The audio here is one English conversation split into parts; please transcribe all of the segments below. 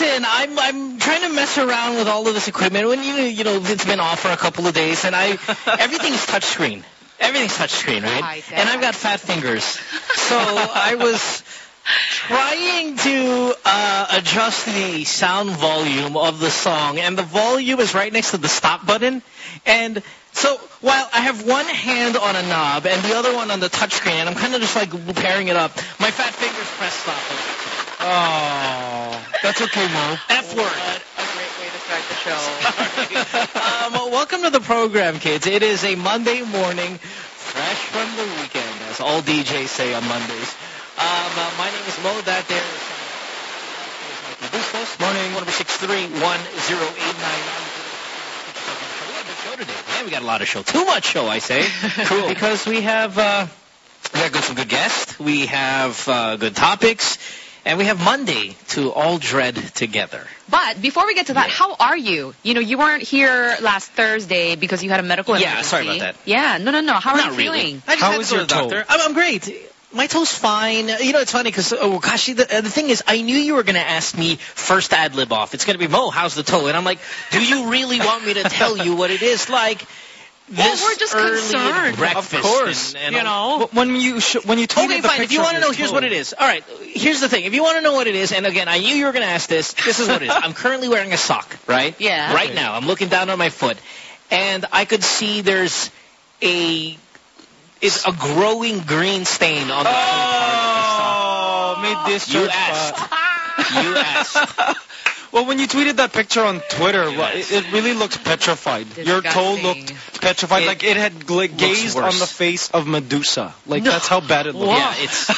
listen, I'm I'm trying to mess around with all of this equipment. When you you know it's been off for a couple of days, and I everything's touchscreen. Everything's touchscreen, right? High-tech. And I've got fat fingers, so I was trying to uh, adjust the sound volume of the song, and the volume is right next to the stop button. And so while I have one hand on a knob and the other one on the touchscreen, and I'm kind of just like pairing it up, my fat fingers press stop. Oh, that's okay, Mo. F word. What a great way to start the show. um, welcome to the program, kids. It is a Monday morning, fresh from the weekend, as all DJs say on Mondays. Um, uh, my name is Mo. That there is Mikey Bustos. Morning. One six three one zero eight nine nine. We have a big show today. Man, we got a lot of show. Too much show, I say. cool. Because we have uh, we got good, some good guests. We have uh, good topics. And we have Monday to all dread together. But before we get to that, Yeah. how are you? You know, you weren't here last Thursday because you had a medical emergency. Yeah, sorry about that. Yeah, no, no, no. How are Not you really. feeling? I just How had is to go your to the toe? doctor. I'm, I'm great. My toe's fine. You know, it's funny because, oh gosh, the, uh, the thing is, I knew you were going to ask me first ad lib off. It's going to be, Mo, how's the toe? And I'm like, do you really want me to tell you what it is like? Well, we're just early concerned. Breakfast Of course. and, and You all- know? When you sh when you tweeted Okay, the fine. If you want to know, your here's what it is. All right, here's the thing. If you want to know what it is, and again, I knew you were going to ask this. This is what it is. I'm currently wearing a sock, right? Yeah. Right Okay. now, I'm looking down on my foot, and I could see there's a is a growing green stain on the toe part of the sock. Oh, made this You asked. You asked. Well, when you tweeted that picture on Twitter, You well, it, it really looked petrified. Your toe looked petrified, It like it had gla- gazed on the face of Medusa. Like that's how bad it looked. Yeah, it's. it-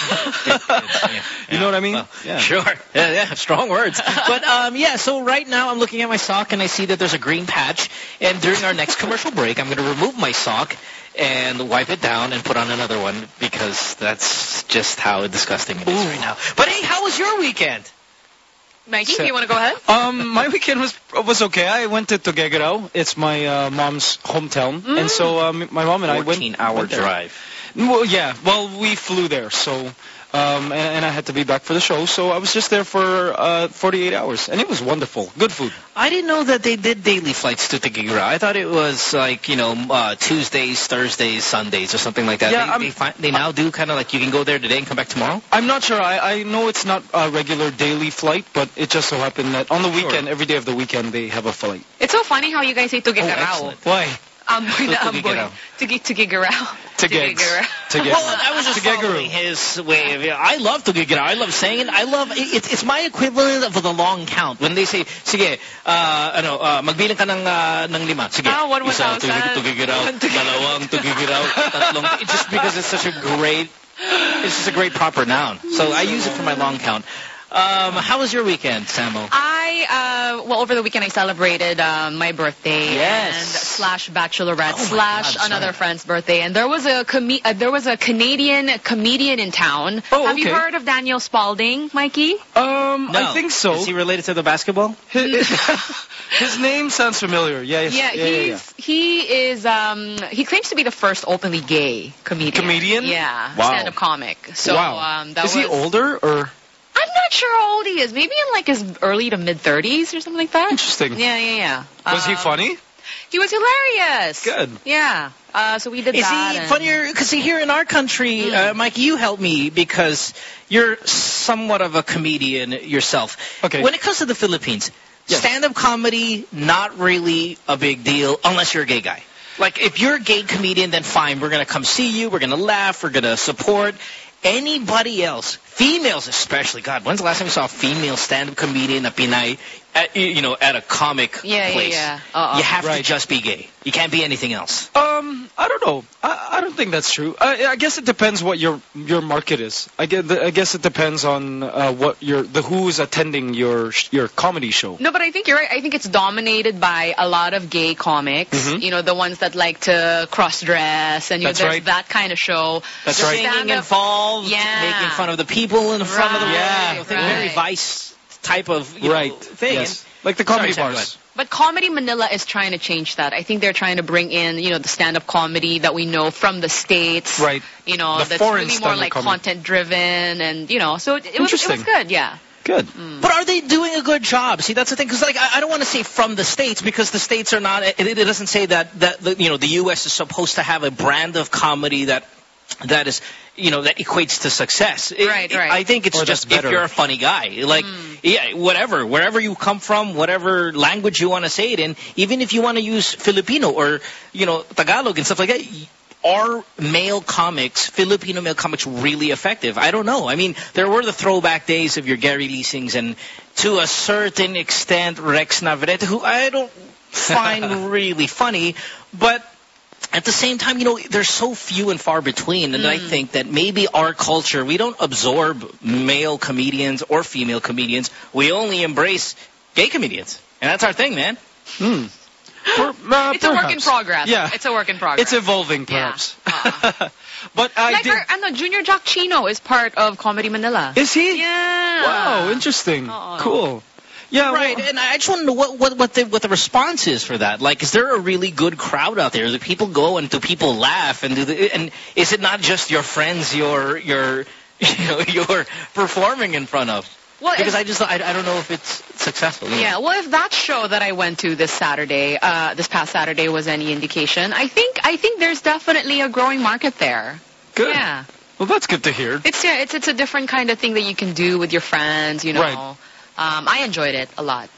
it's- yeah, You know what I mean? Well, Yeah. Sure. Yeah, yeah, strong words. But um, yeah, so right now I'm looking at my sock and I see that there's a green patch. And during our next commercial break, I'm going to remove my sock and wipe it down and put on another one because that's just how disgusting it is right now. But hey, how was your weekend? Mikey, So- you want to go ahead? Um, my weekend was was okay. I went to Tuguegarao. It's my uh, mom's hometown, Mm. and so um, my mom and I went. 14 hour went there. drive. Well, yeah. Well, we flew there, so um, and, and I had to be back for the show. So I was just there for uh, 48 hours, and it was wonderful. Good food. I didn't know that they did daily flights to Tigigura. I thought it was like, you know, uh, Tuesdays, Thursdays, Sundays or something like that. Yeah, they, I'm- they, fi- they now do kind of like you can go there today and come back tomorrow? I'm not sure. I, I know it's not a regular daily flight, but it just so happened that on the weekend, every day of the weekend, they have a flight. It's so funny how you guys say Oh, excellent. Why? Amboy na amboy. Tugigarao. Tugi tugigarao. Tugegs. Tugigarao. Tugegs. Well, I was just Tuguegarao. following his way of, I love Tugigara. I love saying it. I love, it, it's my equivalent of the long count. When they say, sige, uh, ano, uh, magbilang ka ng, uh, ng lima. Sige. Ah, one Isa, 1,000. tugig- tugigiraw, One tugig- dalawang tugigiraw, tatlong. It's just because it's such a great, it's just a great proper noun. So I use it for my long count. Um, how was your weekend, Samo? I, uh, well, over the weekend I celebrated um, my birthday Yes. and slash bachelorette Oh slash God, another sorry. friend's birthday, and there was a com- uh, there was a Canadian comedian in town. Oh, Have you heard of Daniel Spaulding, Mikey? Um, No. I think so. Is he related to the basketball? His, his name sounds familiar. Yeah, yes, Yeah, yeah, yeah, yeah. he is um he claims to be the first openly gay comedian. Comedian? Yeah, Wow. stand-up comic. So wow. um that Is was he older or I'm not sure how old he is. Maybe in like his early to mid 30s or something like that. interesting? Yeah, yeah, yeah. Was he Um, funny? He was hilarious. Good. Yeah. Uh, so we did Is that. he and- funnier? Because here in our country, Mm. uh, Mike, you help me because you're somewhat of a comedian yourself. Okay. When it comes to the Philippines, Yes. stand-up comedy, not really a big deal unless you're a gay guy. Like, if you're a gay comedian, then fine. We're going to come see you. We're going to laugh. We're going to support. Anybody else, females especially, God, when's the last time you saw a female stand-up comedian, up a Pinay, at, you know, at a comic Yeah, yeah, place? yeah. Uh-uh. You have to just be gay. You can't be anything else. Um, I don't know. I, I don't think that's true. I, I guess it depends what your your market is. I guess, I guess it depends on uh, what your the who is attending your sh- your comedy show. No, but I think you're right. I think it's dominated by a lot of gay comics. Mhm. You know, the ones that like to cross-dress, and you know, That's there's right. that kind of show. That's The right. Singing involved, Yeah. making fun of the people in front of the yeah, you thing, very vice type of you know, right. thing. Yes. Like the comedy Sorry, Sam, go bars. But Comedy Manila is trying to change that. I think they're trying to bring in, you know, the stand-up comedy that we know from the States. Right. You know, The that's foreign really more stand-up like content-driven and, you know, so it, it, was, it was good, yeah. Good. Mm. But are they doing a good job? See, that's the thing. Because like, I, I don't want to say from the states because the states are not. It, it doesn't say that that the, you know the U.S. is supposed to have a brand of comedy that that is you know that equates to success. It- Right, it- right. I think it's Or just if you're a funny guy, like mm. yeah, whatever, wherever you come from, whatever language you want to say it in, even if you want to use Filipino or you know Tagalog and stuff like that. Are male comics, Filipino male comics, really effective? I don't know. I mean, there were the throwback days of your Gary Lisings and to a certain extent Rex Navarrete, who I don't find really funny, but at the same time, you know, they're so few and far between, and I mm. think that maybe our culture, we don't absorb male comedians or female comedians. We only embrace gay comedians, and that's our thing, man. Hmm. Per- uh, It's a work in progress. Yeah. It's a work in progress. It's evolving, Yeah. perhaps. Uh-uh. but I like did. Uh, our, ano, Junior Jock Chino is part of Comedy Manila. Is he? yeah. Wow, interesting. Oo. Cool. Yeah, Right, well- and I just want to know what what what the what the response is for that. Like, is there a really good crowd out there? Do people go and do people laugh and do the, and is it not just your friends you're you're you know you're performing in front of? Well, Because if- I just I, I don't know if it's successful. you know. Yeah, well, if that show that I went to this Saturday, uh, this past Saturday, was any indication, I think I think there's definitely a growing market there. Good. Yeah, Well, that's good to hear. it's yeah, it's it's a different kind of thing that you can do with your friends. You know, Right. Um, I enjoyed it a lot.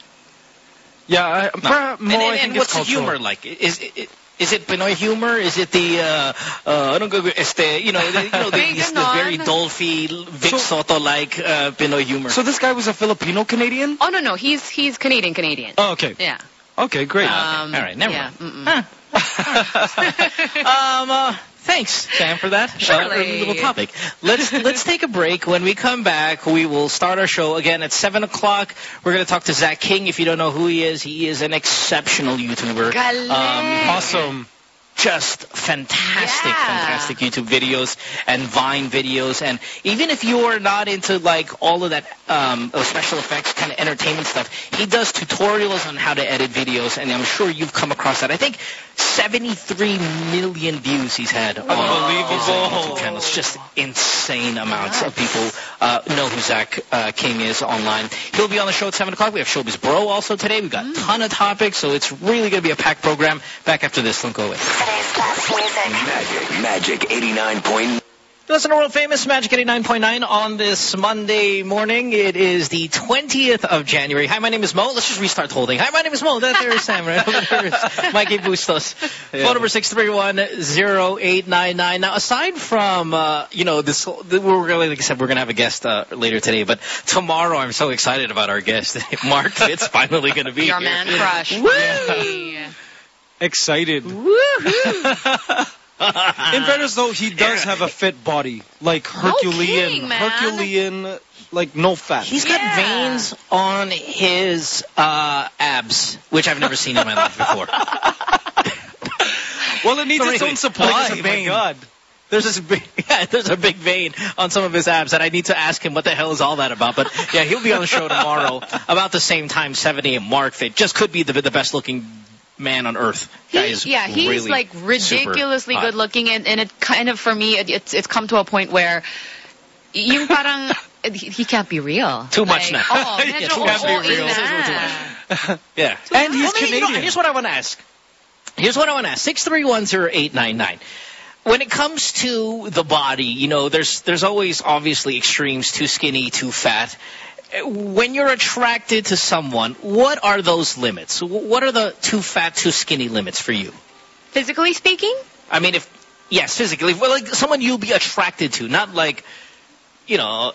Yeah, I, No. perhaps And, more, and, I and think what's it's the humor like? Is it, is it Pinoy humor? Is it the uh, uh, anong este, you know, the, you know, the, May the, the very dolphy Vic So- Sotto like uh, Pinoy humor? So this guy was a Filipino Canadian? Oh no, no, he's he's Canadian Canadian. Oh, okay. Yeah. Okay, great. Um, All right, never yeah, mind. mm-mm. um, uh, thanks, Sam, for that Surely. uh, little topic. Let's let's take a break. When we come back, we will start our show again at seven o'clock. We're going to talk to Zach King. If you don't know who he is, he is an exceptional YouTuber. Um, awesome. Just fantastic, Yeah. fantastic YouTube videos and Vine videos. And even if you're not into like all of that um, special effects kind of entertainment stuff, he does tutorials on how to edit videos. And I'm sure you've come across that. I think 73 million views he's had on his uh, YouTube channel. It's just insane amounts of people uh, know who Zach uh, King is online. He'll be on the show at 7 o'clock. We have Showbiz Bro also today. We've got a ton of topics, so it's really going to be a packed program. Back after this. Don't go away. Today's class music. Magic, Magic 89. Listen to World Famous Magic 89.9 on this Monday morning. It is the 20th of January. Hi, my name is Mo. Let's just restart holding. Hi, my name is Mo. That there is Sam. Right over there is Mikey Bustos. Phone number 631-0899. Now, aside from, uh, you know, this, we're really, like I said, we're going to have a guest uh, later today, but tomorrow I'm so excited about our guest. Mark It's finally going to be Your here. man crush. Woo! Yeah. Excited. Woohoo! In fairness, though, he does have a fit body. Like Herculean. kidding, man. Herculean, like no fat. He's got Yeah. veins on his uh, abs, which I've never seen in my life before. well, it needs So its anyway, own supply. like my. God. There's this big, yeah, there's a big vein on some of his abs, and I need to ask him what the hell is all that about. But yeah, he'll be on the show tomorrow about the same time, 7 a.m. Marc Fitt just could be the the best looking man on earth. Guy He- is yeah, he's really like ridiculously good looking, and, and it kind of for me, it, it's it's come to a point where yung parang he, he can't be real. Too much like, now. Oh, Yeah, too much. Can't be real. na. Yeah, And he's Well, maybe, you know, Canadian. here's what I want to ask. Here's what I want to ask. Six three one zero eight nine nine. When it comes to the body, you know, there's there's always obviously extremes: too skinny, too fat. When you're attracted to someone, what are those limits? What are the too fat, too skinny limits for you? Physically speaking, I mean, if yes, physically, well, like someone you'll be attracted to, not like, you know,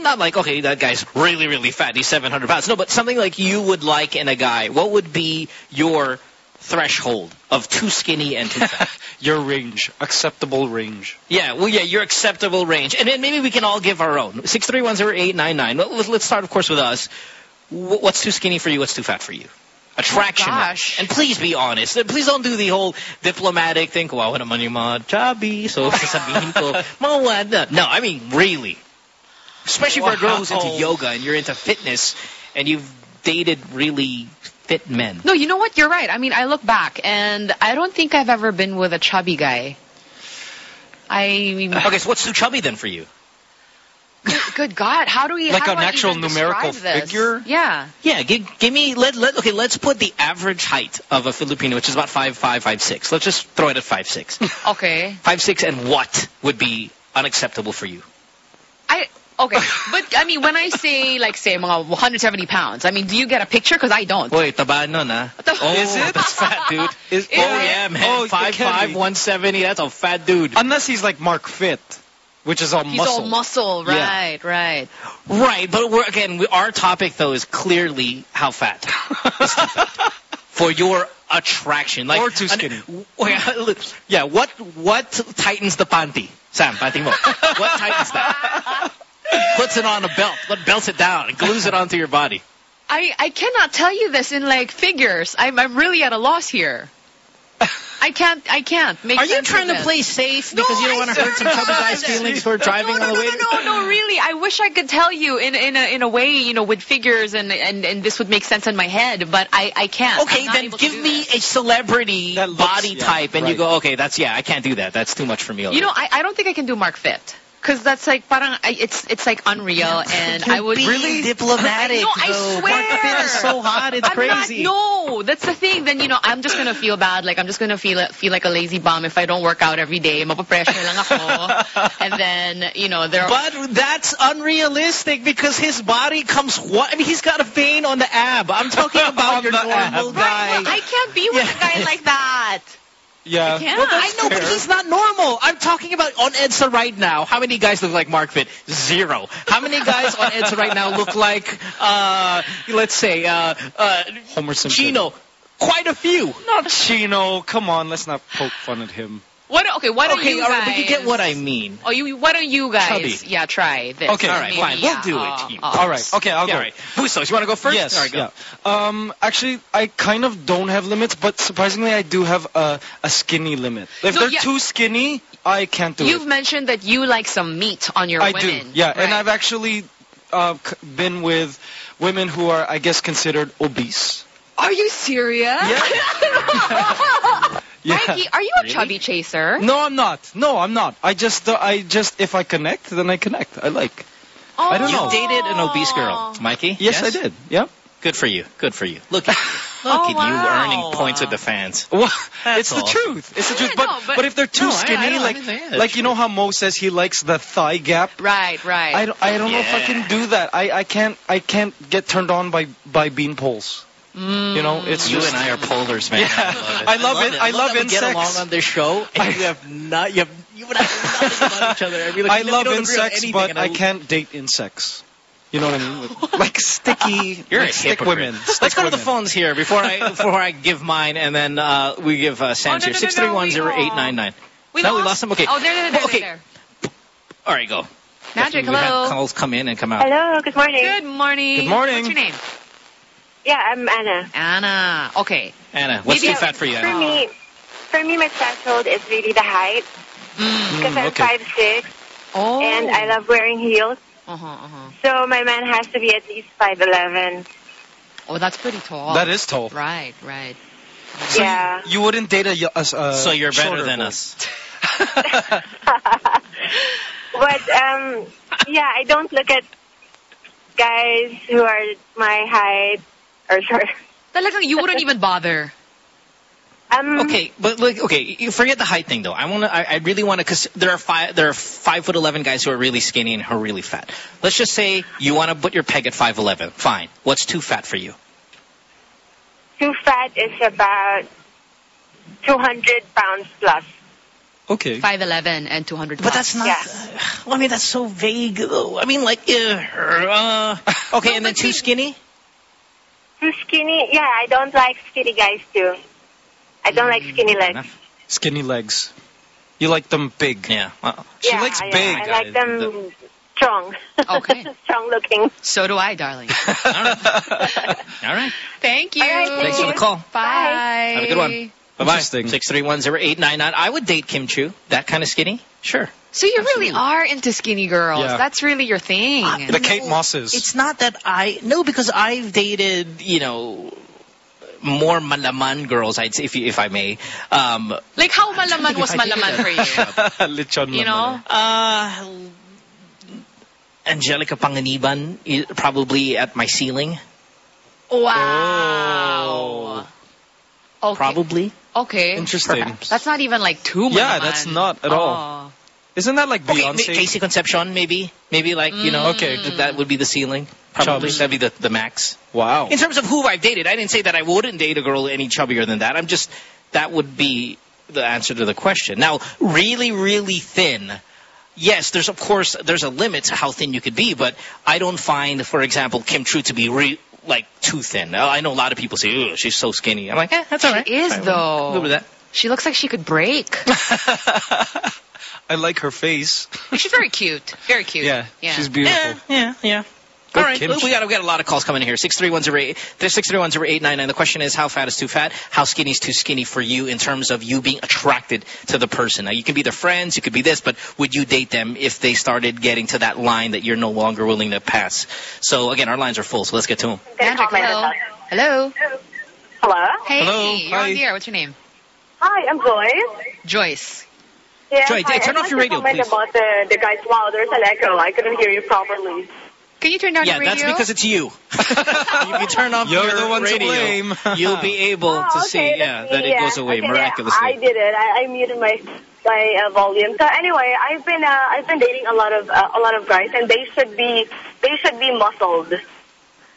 not like okay, that guy's really, really fat, he's 700 pounds. No, but something like you would like in a guy. What would be your threshold of too skinny and too fat? Your range. Acceptable range. yeah, well, yeah, your acceptable range, and then maybe we can all give our own. Six three one zero eight nine nine. Let's let's start, of course, with us. What's too skinny for you? What's too fat for you? Attraction. Oh, gosh. And please be honest. Please don't do the whole diplomatic thing. Wow, naman yung mga chubby. So, sasabihin ko, mga wala. No, I mean, really. Especially for a girl who's into yoga and you're into fitness and you've dated really fit men. no, you know what? You're right. I mean, I look back, and I don't think I've ever been with a chubby guy. I Okay, so what's too chubby then for you? Good, good God, how do we Like how an do actual numerical figure? Yeah. Yeah, give, give me let, let okay. Let's put the average height of a Filipino, which is about five five five six. Let's just throw it at five six. Okay. five six, and what would be unacceptable for you? I okay, but I mean, when I say like say mga 170 pounds, I mean, do you get a picture? Because I don't. Wait, taba nun, ah. What the- Oh, Is it? That's fat, dude. Is- oh yeah, man. Oh, it five can five one seventy. That's a fat dude. Unless he's like Marc Fitt, which is all He's muscle. all muscle, Yeah. right, right. Right, but we're, again, we, our topic though is clearly how fat for your attraction, like Or too skinny. okay, yeah, what what tightens the panty, Sam? Panty mo. what tightens that? Puts it on a belt. What belts it down and glues it onto your body? I I cannot tell you this in like figures. I'm I'm really at a loss here. I can't I can't make. Are you sense trying to play safe because you don't I want to hurt some swear chubby guys' feelings who are driving no, on no, the way? No, no, no, really. I wish I could tell you in in a in a way, you know, with figures and and and this would make sense in my head, but I I can't. Okay, then give me this. a celebrity That looks- body yeah, type, and you go, okay, that's yeah, I can't do that. That's too much for me. You know. I I don't think I can do Marc Fitt. Cause that's like parang I- it's it's like unreal, and I would really diplomatic. No, I though. swear. Marc Fitt is so hot, it's I'm crazy. Not, no, that's the thing. Then you know, I'm just gonna feel bad. Like I'm just gonna feel feel like a lazy bum if I don't work out every day. Mapapressure lang ako. and then you know there. Are, But that's unrealistic because his body comes. What? I mean, he's got a vein on the ab. I'm talking about your the normal ab. guy. Right, well, I can't be with Yeah. a guy like that. Yeah. I. Well, I that's know, but fair. he's not normal. I'm talking about on EDSA right now. How many guys look like Marc Fitt? Zero. How many guys on EDSA right now look like, uh, let's say, uh, uh, Homer Simpson. Chino? Quite a few. Not Chino. Come on, let's not poke fun at him. What? Okay, why don't Okay, you guys? right, but you get what I mean. Oh, you. Why don't you guys? Chubby. Yeah, try this. Okay, all right, Maybe, fine. We'll yeah, do it, uh, team. uh, All right. Okay, I'll Yeah, go. all right. Bustos, you want to go first? Yes. All right, go. yeah. Um, actually, I kind of don't have limits, but surprisingly, I do have a, a skinny limit. If No, they're yeah. too skinny, I can't do it. You've mentioned that you like some meat on your I women. do. Yeah, and? I've actually uh, been with women who are, I guess, considered obese. Are you serious? Yeah. Mikey, are you a Really? chubby chaser? No, I'm not. No, I'm not. I just, uh, I just, if I connect, then I connect. I like. I don't know. You know. dated an obese girl, Mikey? Yes, I did. Yeah. Good for you. Good for you. Look at you. Look Oh, at you wow. earning points with the fans. Well, That's it's the truth. It's the truth. Yeah, But, no, but- but if they're too No, I- I skinny, I like understand. That's like you know how Mo says he likes the thigh gap. Right, right. I don't, I don't know if I can do that. I, I can't I can't get turned on by by bean poles. You know, it's You just and I are polars, man. Yeah. I love it. I love it. I love that we get along on this show, and you have not, you have, you and I have nothing about each other. I, mean, like, I you love we don't agree on insects, but and I can't date insects. You know what I mean? Like, like sticky, You're like a stick hypocrite. women. Let's Stick go to the phones here before I before I give mine, and then uh, we give uh, Sam's Oh, no, here. no, no, Six three one zero no, we- eight nine nine. we lost him? Okay. Oh, there, there, there, okay. there. All right, go. Magic, hello. calls come in and come out. Hello, good morning. Good morning. Good morning. What's your name? Yeah, I'm Anna. Anna. Okay. Anna, what's Maybe too fat for you? For Anna? me, for me, my threshold is really the height Mm. because I'm okay. five six Oh. and I love wearing heels. Uh-huh, uh-huh. So my man has to be at least five eleven. Oh, that's pretty tall. That is tall. Right, right. So you- Yeah. You, wouldn't date a, y- a, s- a So you're better than boy. us. But um, yeah, I don't look at guys who are my height or sorry. Talagang you wouldn't even bother. Um, Okay, but like, okay, you forget the height thing though. I want to, I, I really want to, because there are five, there are five foot eleven guys who are really skinny and who are really fat. Let's just say you want to put your peg at five eleven. Fine. What's too fat for you? Too fat is about two hundred pounds plus. Okay. 5'11 and 200 But that's not. Yeah. Well, I mean, that's so vague. though. I mean, like, uh, uh, okay, and then too skinny. Too skinny? Yeah, I don't like skinny guys too. I don't like mm, skinny legs. enough. Skinny legs. You like them big. Yeah. Well, She yeah, likes yeah, big. I like them strong. Okay. strong looking. So do I, darling. all right. All right. Thank you. All right, Thanks for the call. Bye. Have a good one. Bye bye. Six three one zero eight nine nine. I would date Kim Chiu. That kind of skinny. Sure. So you really are into skinny girls. Yeah. That's really your thing. Uh, The Kate Mosses. It's not that I no because I've dated you know more malaman girls. I'd say if if I may. Um, like how malaman was if malaman for you? Lechon You know? uh, Angelica Panganiban i- probably at my ceiling. Wow. Okay. Probably. Okay. Interesting. That's not even like two Yeah, naman. that's not at all. Oh. Isn't that like Okay, Beyonce? KC Concepcion, maybe. Maybe like, you know, Okay. th- that would be the ceiling. Probably. Chubs. That'd be the, the max. Wow. In terms of who I've dated, I didn't say that I wouldn't date a girl any chubbier than that. I'm just, that would be the answer to the question. Now, really, really thin. Yes, there's of course, there's a limit to how thin you could be, but I don't find, for example, Kim Chiu to be re- like too thin. I know a lot of people say, "Oh, she's so skinny." I'm like, eh, that's all right. She is, Fine, though. I'll Live with that. She looks like she could break. I like her face. She's very cute. Very cute. Yeah, Yeah. she's beautiful. Yeah, yeah, yeah. Good All right, kimchi. we got we got a lot of calls coming in here. Six three one zero eight. There's six three one zero eight nine nine. The question is, how fat is too fat? How skinny is too skinny for you in terms of you being attracted to the person? Now, you can be their friends, you could be this, but would you date them if they started getting to that line that you're no longer willing to pass? So again, our lines are full, so let's get to them. Magic, hello. Hello. Hello? Hey, Hello, you're hi. on the air. What's your name? Hi, I'm Joyce. Joyce. Yeah, Joy, hi. turn I'd off like your radio, please. about the, the guys. Wow, there's an echo. I couldn't hear you properly. Can you turn down Yeah, the radio? that's because it's you. if you turn off You're your the one to radio, blame. you'll be able Oh, to okay, see, yeah, me, that it goes away Okay, miraculously. I did it. I, I muted my my uh, volume. So anyway, I've been uh, I've been dating a lot of uh, a lot of guys, and they should be they should be muscled.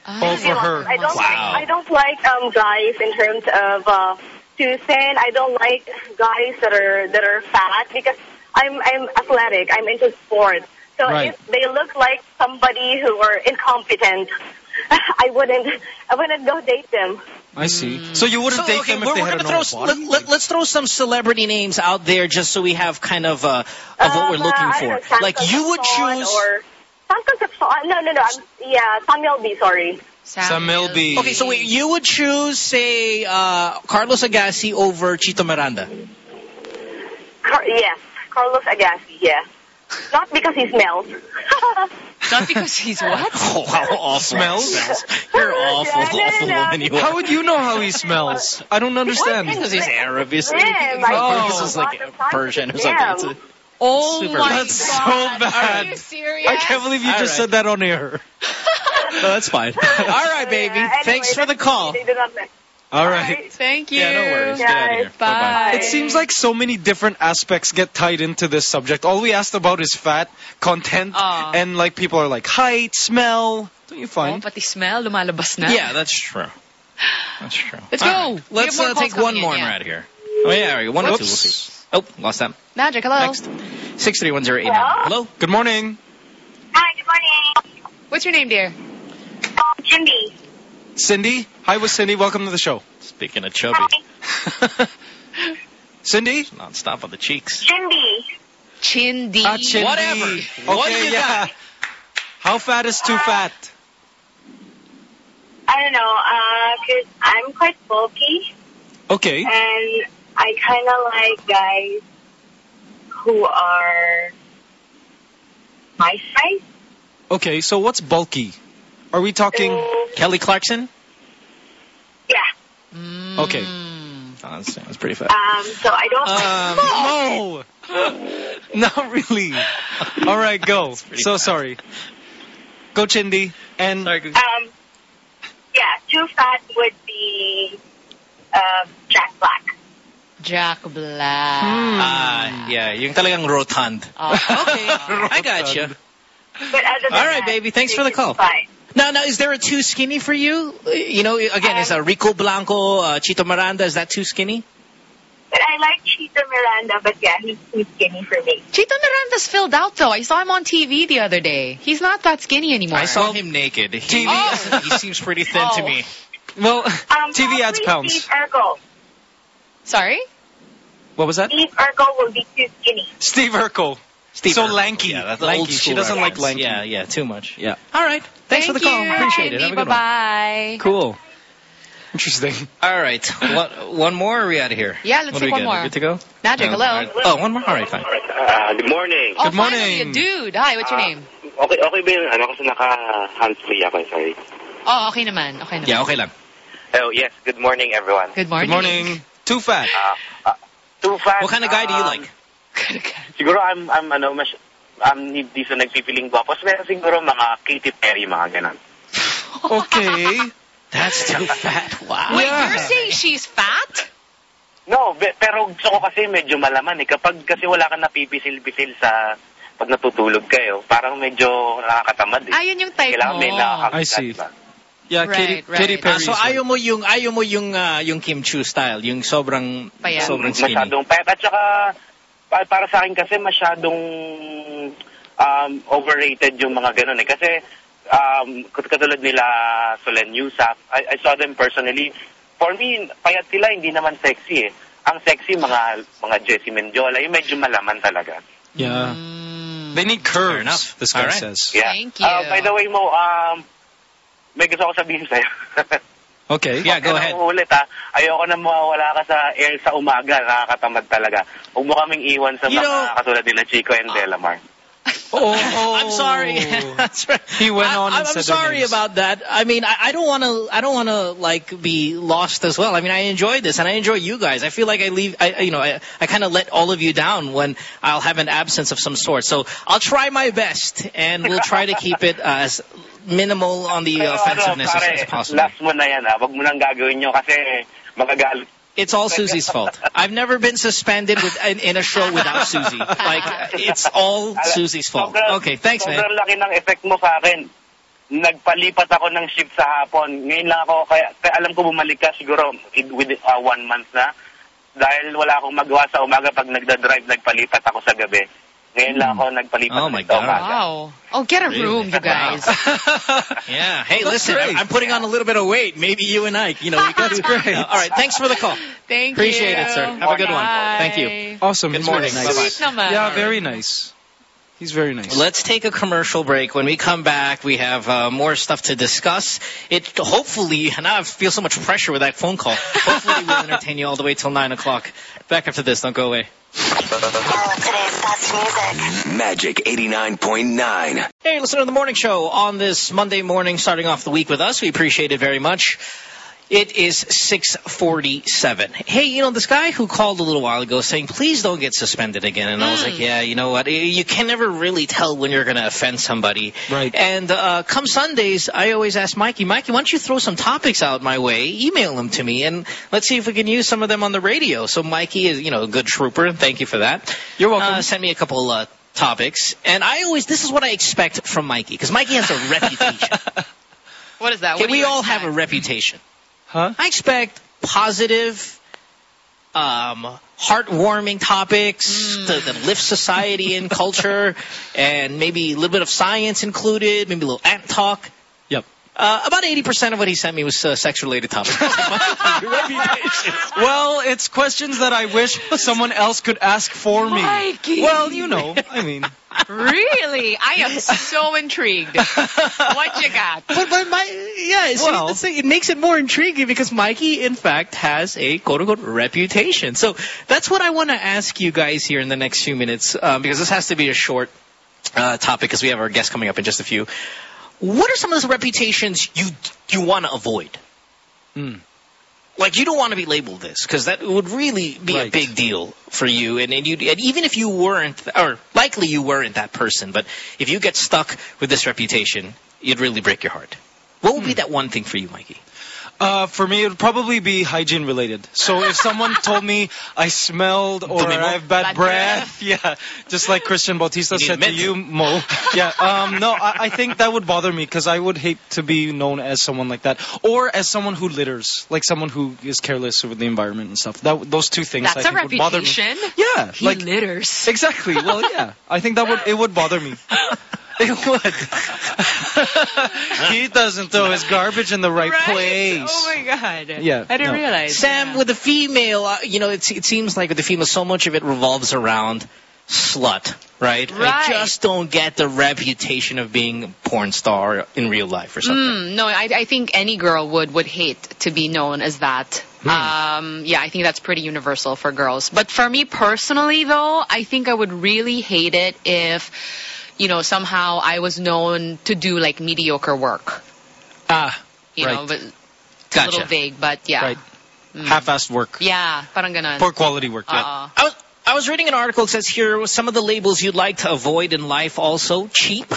Oh, for her. I don't Wow. I don't like um guys in terms of uh, too thin. I don't like guys that are that are fat because I'm I'm athletic. I'm into sports. So Right. if they look like somebody who are incompetent, I wouldn't I wouldn't go date them. I see. So you wouldn't So, date okay, them if we're, they we're had a gonna throw, body? let, let, us throw some celebrity names out there just so we have kind of uh, of what we're Um, looking uh, for. know, Sam like you would choose. or Sam No, no, no. I'm, yeah, Sam Milby. Sorry. Sam Milby. Okay, so wait, you would choose say uh, Carlos Agassi over Chito Miranda. Car- yes, Carlos Agassi. Yeah, not because he smells. Not because he's what? Oh, how awful! Smells? You're awful, Yeah, no, no, awful no. woman. You How would you know how he smells? I don't understand. Because he's Arab, is Him, I Oh. This is like Persian or something. Him. Oh it's a- Oh Super my bad. That's so bad. Are you serious? I can't believe you All just right. said that on air. no, that's fine. All right, baby. Yeah, anyway, Thanks for the that's- call. They do. All right. Thank you. Yeah, no worries. Get out of here. Guys, Bye. It seems like so many different aspects get tied into this subject. All we asked about is fat, content, Aw. and like people are like height, smell. Don't you Oh, find? pati smell, lumalabas na. Yeah, that's true. That's true. Let's All go. right. Let's uh, take one coming in, more and yeah. we're out of here. Oh, yeah, all right, one or two. We'll see. Oh, lost that. Magic, hello. Next. 63108. Hello? Good morning. Hi, good morning. What's your name, dear? Um, Cindy. Cindy. Hi, with Cindy. Welcome to the show. Speaking of chubby, Cindy? non-stop on the cheeks. Cindy. Chindi. Ah, Cindy. Whatever. Okay, What yeah. got? How fat is too fat? I don't know, uh, cause I'm quite bulky Okay. and I kind of like guys who are my size. Okay, so what's bulky? Are we talking? So, Kelly Clarkson? yeah. Mm. Okay. Oh, that's, that's pretty fat. Um, so I don't Um, no, not really. All right, go. So fat. sorry. Go, Chindy. And Sorry, Goose. Um, yeah, too fat would be uh, Jack Black. Jack Black. Hmm. Ah, yeah, yung talagang rotund. Oh, okay. I got you. But other than All right, that, baby. Thanks for the call. Fine. Now, now, is there a too skinny for you? You know, again, is a Rico Blanco, uh, Chito Miranda, is that too skinny? But I like Chito Miranda, but yeah, he's too skinny for me. Chito Miranda's filled out, though. I saw him on TV the other day. He's not that skinny anymore. I saw him naked. He, TV Oh. he seems pretty thin to Oh. me. well, Um, TV adds pounds. Steve Urkel. Sorry? What was that? Steve Urkel will be too skinny. Steve Urkel. Steve So Urkel. lanky. Yeah, that's Lanky. old She doesn't like lanky. Yeah, yeah, too much. Yeah. All right. Thanks Thank for the call. you. Appreciate it. Have a good. Bye-bye. Cool. Interesting. All right. One, one more or are we out of here? Yeah, let's What do take one get? more. Good to go? Magic, Um, hello. all right. Oh, one more? All right, fine. Uh, good morning. Oh, Good morning. a dude. Hi, what's your Ah. name? Okay, okay ba yung ano kasi naka-hands-free ako, sorry. Oh, okay naman. Okay naman. Yeah, okay lang. Oh, yes, good morning everyone. Good morning. Good morning. Too fat. Uh, uh, too fast. What kind of guy do you um, like? Siguro I'm, I'm ano, mas, um, hindi sa nagpipiling gwapos. Meron siguro mga Katy Perry, mga ganun. Okay. That's too fat. Wow. Wait, Yeah. you're saying she's fat? No, be- pero gusto ko kasi medyo malaman eh. Kapag kasi wala kang napipisil-pisil sa pag natutulog kayo, parang medyo nakakatamad eh. Ayun yung type Kailangan mo. may nakakagat I see. ba? Yeah, Right, Katy, right. Katy Ah, Perry. so ayaw mo yung ayaw mo yung ah, yung Kim Chu style, yung sobrang Payat. sobrang skinny. Masyadong payat. At saka, para sa akin kasi masyadong um, overrated yung mga ganun eh. Kasi, um, kat- katulad nila Solen Yusuf, I, I saw them personally. For me, payat sila, hindi naman sexy eh. Ang sexy, mga mga Jessie Mendiola, yung medyo malaman talaga. Yeah. Mm. They need curves, enough. this guy right. says. Yeah. Thank you. Uh, by the way mo, um, may gusto ko sabihin sa'yo. Okay. Yeah, go ahead. Ulit ha, ayoko na mawawala ka sa air sa umaga, nakakatamad talaga. Huwag mo kaming iwan sa You mga know- katulad nila Chico and Delamar. Oh, oh. I'm sorry. That's right. He went I, on and I'm said sorry about that. I mean, I, I don't want to. I don't want to like be lost as well. I mean, I enjoy this and I enjoy you guys. I feel like I leave. I you know I, I kind of let all of you down when I'll have an absence of some sort. So I'll try my best and we'll try to keep it uh, as minimal on the offensiveness as, as possible. last mo na yan ha. Huwag mo nang gagawin nyo kasi magagalit. It's all Susie's fault. I've never been suspended with in, in a show without Susie. Like it's all Susie's fault. Okay, thanks, man. Sobrang laki ng effect mo sa akin. Nagpalipat ako ng shift sa hapon. Ngayon lang ako, kaya, kaya alam ko bumalik ka siguro with uh, one month na. Dahil wala akong magawa sa umaga pag nagda-drive, nagpalipat ako sa gabi. Ngayon lang ako nagpalipat Oh my ulit God. Wow. Oh, get a Really? room, you guys. Yeah. Hey, That's listen, great. I'm putting on a little bit of weight. Maybe you and I, you know, we got to. great. all right. Thanks for the call. Thank Appreciate you. Appreciate it, sir. Have a good one. Bye. Thank you. Awesome. Good morning. nice. Bye-bye. Sweet. Yeah, very nice. He's very nice. Let's take a commercial break. When we come back, we have uh, more stuff to discuss. It hopefully, and I feel so much pressure with that phone call. Hopefully, we'll entertain you all the way till nine o'clock. Back after this. Don't go away. All of today's best music. Magic 89.9. Hey, listen to the morning show on this Monday morning, starting off the week with us. We appreciate it very much. It is 647. Hey, you know, this guy who called a little while ago saying, please don't get suspended again. And I was like, yeah, you know what? You can never really tell when you're going to offend somebody. Right. And uh, come Sundays, I always ask Mikey, Mikey, why don't you throw some topics out my way? Email them to me, and let's see if we can use some of them on the radio. So Mikey is, you know, a good trooper. Thank you for that. You're welcome. Uh, sent me a couple uh, topics, and I always this is what I expect from Mikey because Mikey has a reputation. What is that? Okay, What we all expect? have a reputation. Huh? I expect positive, um, heartwarming topics that, that lift society and culture, and maybe a little bit of science included, maybe a little ant talk. Yep. Uh, about 80% of what he sent me was uh, sex-related topics. Well, it's questions that I wish someone else could ask for me. Mikey. Well, you know, I mean. Really? I am so intrigued. what you got? But, but my, yeah, see, Well- that's it makes it more intriguing because Mikey, in fact, has a quote-unquote reputation. So that's what I want to ask you guys here in the next few minutes, um, because this has to be a short uh, topic because we have our guest coming up in just a few. What are some of those reputations you you want to avoid? Hmm. Like you don't want to be labeled this because that would really be a big deal for you, and, and you and even if you weren't, or likely you weren't that person, but if you get stuck with this reputation, it'd really break your heart. What would be hmm. that one thing for you, Mikey? Uh, for me, it would probably be hygiene related. So if someone told me I smelled or? I have bad, Bad breath, yeah, just like Christian Bautista said to you, Mo. Yeah, um, no, I, I think that would bother me because I would hate to be known as someone like that or as someone who litters, like someone who is careless with the environment and stuff. That those two things That's I a think would bother me. Yeah, He like litters. exactly. Well, yeah, I think that would it would bother me. It would. he doesn't throw his garbage in the right, place. Oh my god. Yeah, I didn't no. realize. Sam, Yeah. with the female, uh, you know, it's, it seems like with the female, so much of it revolves around slut, right? right? I just don't get the reputation of being a porn star in real life or something. Mm, no, I, I think any girl would would hate to be known as that. Hmm. Um, yeah, I think that's pretty universal for girls. But for me personally, though, I think I would really hate it if, you know, somehow I was known to do like mediocre work. Ah, You right. know, but it's a little vague, but yeah. Right. Mm. half-assed work, Yeah, parang ganon. poor quality work. Yeah. Uh-uh. I was, I was reading an article that says here some of the labels you'd like to avoid in life also. Cheap.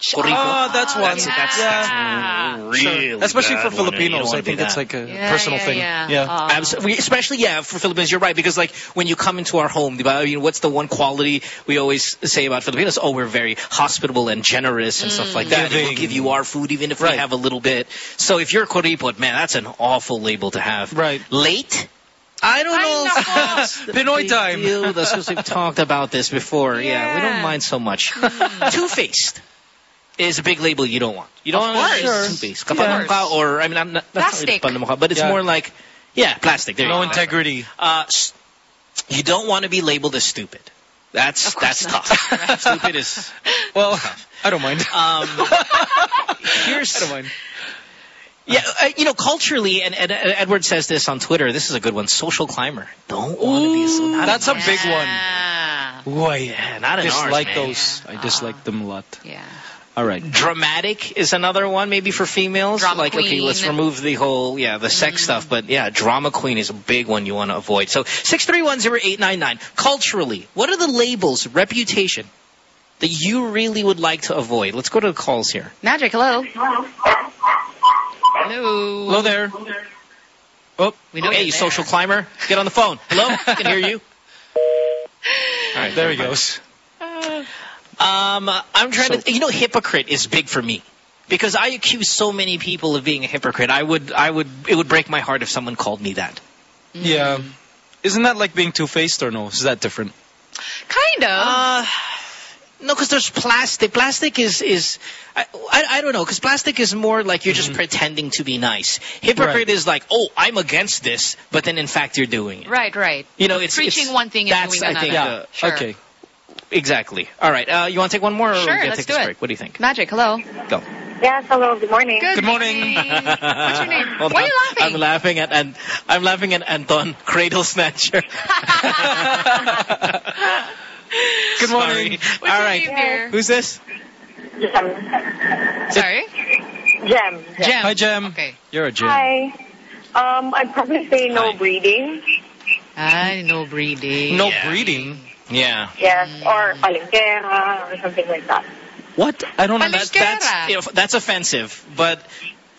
Corrico. Oh, that's ah, one. That's, that's, Yeah. that's really Sure. Especially bad for one, and you don't Filipinos, I think it's like a Yeah, personal yeah, thing. yeah. Um, Absolutely. Especially, yeah, for Filipinos, you're right. Because, like, when you come into our home, di ba, you know, what's the one quality we always say about Filipinos? Oh, we're very hospitable and generous and stuff like that. And we'll give you our food even if Right. we have a little bit. So if you're Koripot, man, that's an awful label to have. Right. Late? I don't know. if nako. that's the Pinoy big time. Deal. That's because we've talked about this before. Yeah, we don't mind so much. Hmm. Two-faced is a big label you don't want. You don't Of want course. Kapal course. or, I mean, I'm not, that's Plastic. not but it's Yeah. more like, yeah, plastic. There you No integrity. Uh, you don't want to be labeled as stupid. That's that's not. tough. stupid is. Well, I don't mind. Um, here's I don't mind. yeah, uh, you know, culturally, and, and, and Edward says this on Twitter. This is a good one. Social climber. Don't want to be so. That's a big one. I- yeah, not in ours, dislike man. those. I dislike them a lot. Yeah. All right. Dramatic is another one, maybe for females. Drama like, okay, let's remove the whole, yeah, the sex mm-hmm. stuff. But yeah, drama queen is a big one you want to avoid. So six three one zero eight nine nine. Culturally, what are the labels, reputation that you really would like to avoid? Let's go to the calls here. Magic, hello. Hello. Hello there. Oh, We know hey, you're you there. social climber, get on the phone. Hello, I can hear you. All right, there he goes. Uh, Um, I'm trying So- to. You know, hypocrite is big for me because I accuse so many people of being a hypocrite. I would, I would, it would break my heart if someone called me that. Yeah. Isn't that like being two-faced or no? Is that different? Kind of. Uh, no, because there's plastic. Plastic is is I I, I don't know because plastic is more like you're just pretending to be nice. Hypocrite Right. is like, oh, I'm against this, but then in fact you're doing it. right, right. You know, it's Preaching it's- one thing and that's, doing I think, another. uh, Sure. Okay. Exactly. All right, uh, you want to take one more? Or Sure, we gotta let's take do this it. break? What do you think? Magic, hello. Go. Yes, hello, good morning. Good, morning. What's your name? Hold Why are you laughing? I'm laughing at and I'm laughing at Anton Cradle Snatcher. Good morning. What's All your right. name, dear? Who's this? Jem. Sorry? Jem. Jem. Hi, Jem. Okay. You're a Jem. Hi. Um, I'd probably say no Hi. breeding. I no breeding. No Yeah. breeding. Yeah. Yes, or palengkera or something like that. What? I don't Pali- understand. That's that's you know, that's offensive, but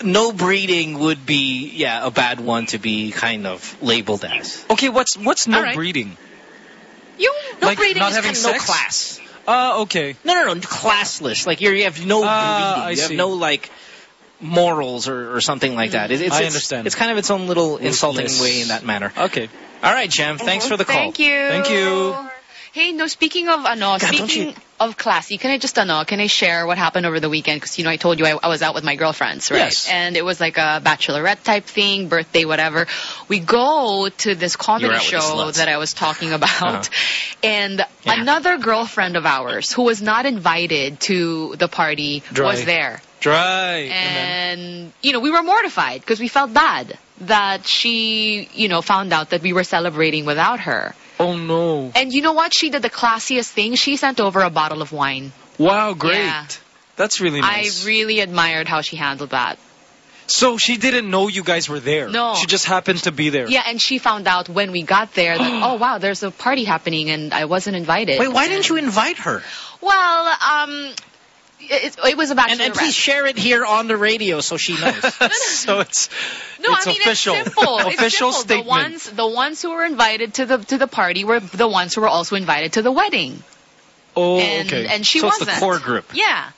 no breeding would be yeah a bad one to be kind of labeled as. Okay, what's what's no All right. breeding? Yung, No Like breeding not is having kind of no class. Uh, okay. No, no, no, classless. Like you're, you have no Ah, breeding. I you have see. no like morals or, or something like that. It, it's, I it's- understand. It's kind of its own little insulting Ruthless. way in that manner. Okay. All right, Jem. Thanks for the call. Thank you. Thank you. Hey, no, speaking of, ano, don't speaking of classy, can I just, ano, can I share what happened over the weekend? Because, you know, I told you I, I was out with my girlfriends, right? Yes. And it was like a bachelorette type thing, birthday, whatever. We go to this comedy were out with the show that I was talking about. Uh-huh. And Yeah. another girlfriend of ours who was not invited to the party Dry. was there. Dry. And, you know, we were mortified because we felt bad that she, you know, found out that we were celebrating without her. Oh no. And you know what? She did the classiest thing. She sent over a bottle of wine. Wow, great. Yeah. That's really nice. I really admired how she handled that. so she didn't know you guys were there. No. She just happened to be there. Yeah, and she found out when we got there that, oh wow, there's a party happening and I wasn't invited. Wait, why didn't you invite her? Well, um, it, it was a bachelorette. And, and please share it here on the radio so she knows. so it's No, it's I mean official. it's simple. It's official simple. statement. The ones, the ones who were invited to the to the party were the ones who were also invited to the wedding. oh, and okay. and she So it's wasn't. the core group. Yeah.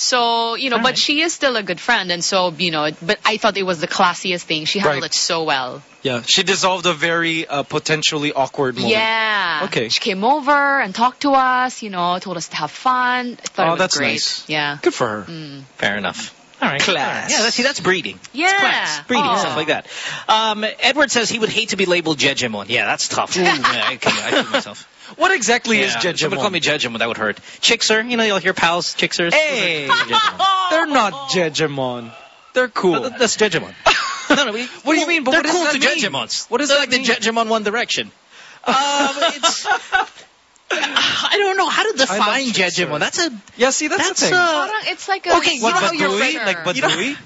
So you know, All but right. she is still a good friend, and so you know, but I thought it was the classiest thing. She handled Right. it so well. yeah, she dissolved a very uh, potentially awkward moment. Yeah. Okay. She came over and talked to us. You know, told us to have fun. I thought Oh, that's great. nice. Yeah. Good for her. Mm. Fair enough. All right. Class. Yeah, that's, see, that's breeding. Yeah. It's class. Breeding, Oh. stuff like that. Um, Edward says he would hate to be labeled Jejemon. Yeah, that's tough. Ooh, yeah, I, can, I myself. What exactly yeah. is Jejemon? Somebody call me Jejemon. That would hurt. Chickser. You know, you'll hear pals, Chicksers. Hey. They're not Jejemon. They're cool. That- That's Jejemon. no, no, we, What do you mean? But They're what does cool that to mean? Jejemons. What does They're that like mean? the Jejemon One Direction. Um, it's... I don't know how to define Chickser. Jejemon. That's a yeah, see, that's, that's the thing. Parang it's like a Okay, you what, know how your Badui? friend- Like You know- Badui?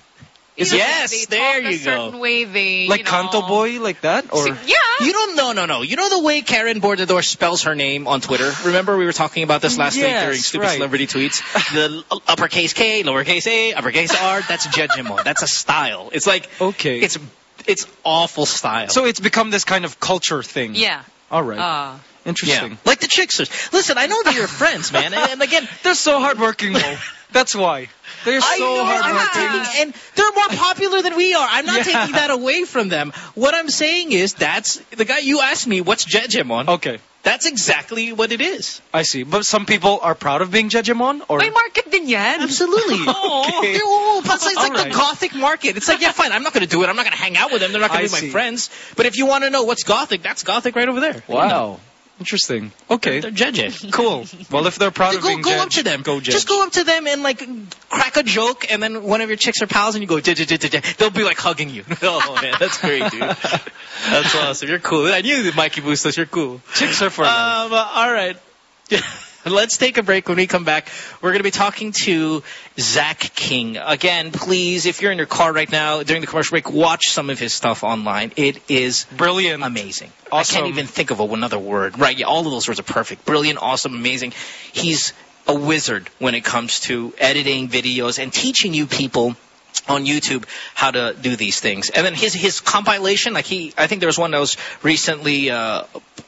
You know, Yes, they there talk you a certain go. way. They Like you know, Kanto Boy, like that? Or Yeah. You don't no no no. You know the way Karen Bordador spells her name on Twitter? Remember we were talking about this last week during stupid right. celebrity tweets? The l- uppercase K, lowercase A, uppercase R, that's Jejemon. That's a style. It's like Okay. it's it's awful style. So it's become this kind of culture thing. Yeah. All right. Uh, Interesting. yeah. Like the Chicksers. Listen, I know that you're friends, man. And, and again, They're so hardworking, Mo. That's why. They're I so know, I'm not hardworking. taking, and they're more popular than we are. I'm not Yeah. taking that away from them. What I'm saying is that's the guy you asked me, what's Jejemon? Okay. That's exactly what it is. I see. But some people are proud of being Jejemon? Or may market din yan. Absolutely. Oh, okay. They're all, it's like, it's like All right. the gothic market. It's like, yeah, fine, I'm not going to do it. I'm not going to hang out with them. They're not going to be my friends. But if you want to know what's gothic, that's gothic right over there. Wow. Interesting. Okay. They're Jeje. Cool. Well, if they're proud of Go, being go Jej, up to them. Go Jej. Just go up to them and like crack a joke, and then one of your chicks are pals, and you go, "Jej, jej, jej, jej, jej." they'll be like hugging you. oh man, that's great, dude. That's awesome. You're cool. I knew that Mikey Bustos. You're cool. Chicks are for life. Um, uh, all right. Let's take a break. When we come back, we're going to be talking to Zach King. Again, please, if you're in your car right now during the commercial break, watch some of his stuff online. It is Brilliant. amazing. Awesome. I can't even think of another word. Right, yeah, all of those words are perfect. Brilliant, awesome, amazing. He's a wizard when it comes to editing videos and teaching you people on YouTube how to do these things. And then his his compilation, like he, I think there was one that was recently uh,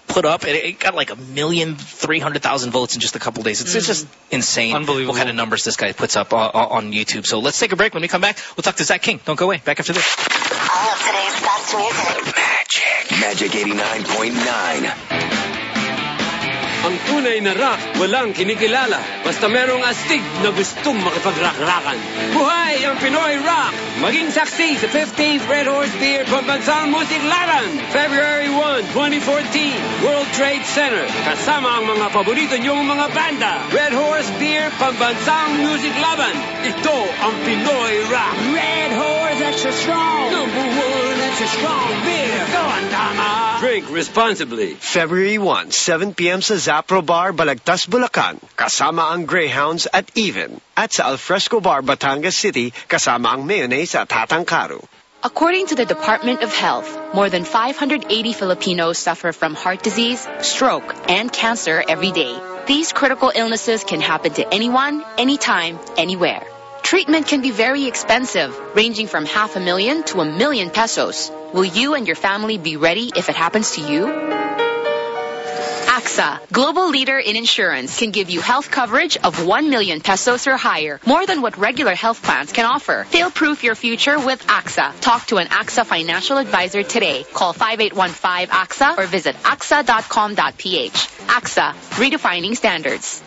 put up, and it got like a million three hundred thousand votes in just a couple days. It's, it's just mm. insane. Unbelievable. What kind of numbers this guy puts up on, on YouTube. So let's take a break. When we come back, we'll talk to Zach King. Don't go away. Back after this. All of today's best music. Magic. Magic 89.9. Ang tunay na rock, walang kinikilala. Basta merong astig na gustong makipagrak-rakan. Buhay ang Pinoy Rock! Maging saksi sa 15th Red Horse Beer Pambansang Musiklaran! February 1, 2014, World Trade Center. Kasama ang mga paborito niyong mga banda. Red Horse Beer Pambansang Music Laban. Ito ang Pinoy Rock. Red Horse Extra Strong. Number one extra strong beer. Go on, tama. Drink responsibly. February 1, 7 p.m. sa Zapro Bar, Balagtas, Bulacan. Kasama ang Greyhounds at Even. At sa Alfresco Bar, Batangas City, kasama ang Mayonnaise at Hatangkaru. According to the Department of Health, more than 580 Filipinos suffer from heart disease, stroke, and cancer every day. These critical illnesses can happen to anyone, anytime, anywhere. Treatment can be very expensive, ranging from half a million to a million pesos. Will you and your family be ready if it happens to you? AXA, global leader in insurance, can give you health coverage of 1 million pesos or higher, more than what regular health plans can offer. Fail-proof your future with AXA. Talk to an AXA financial advisor today. Call 5815-AXA or visit axa.com.ph. AXA, redefining standards.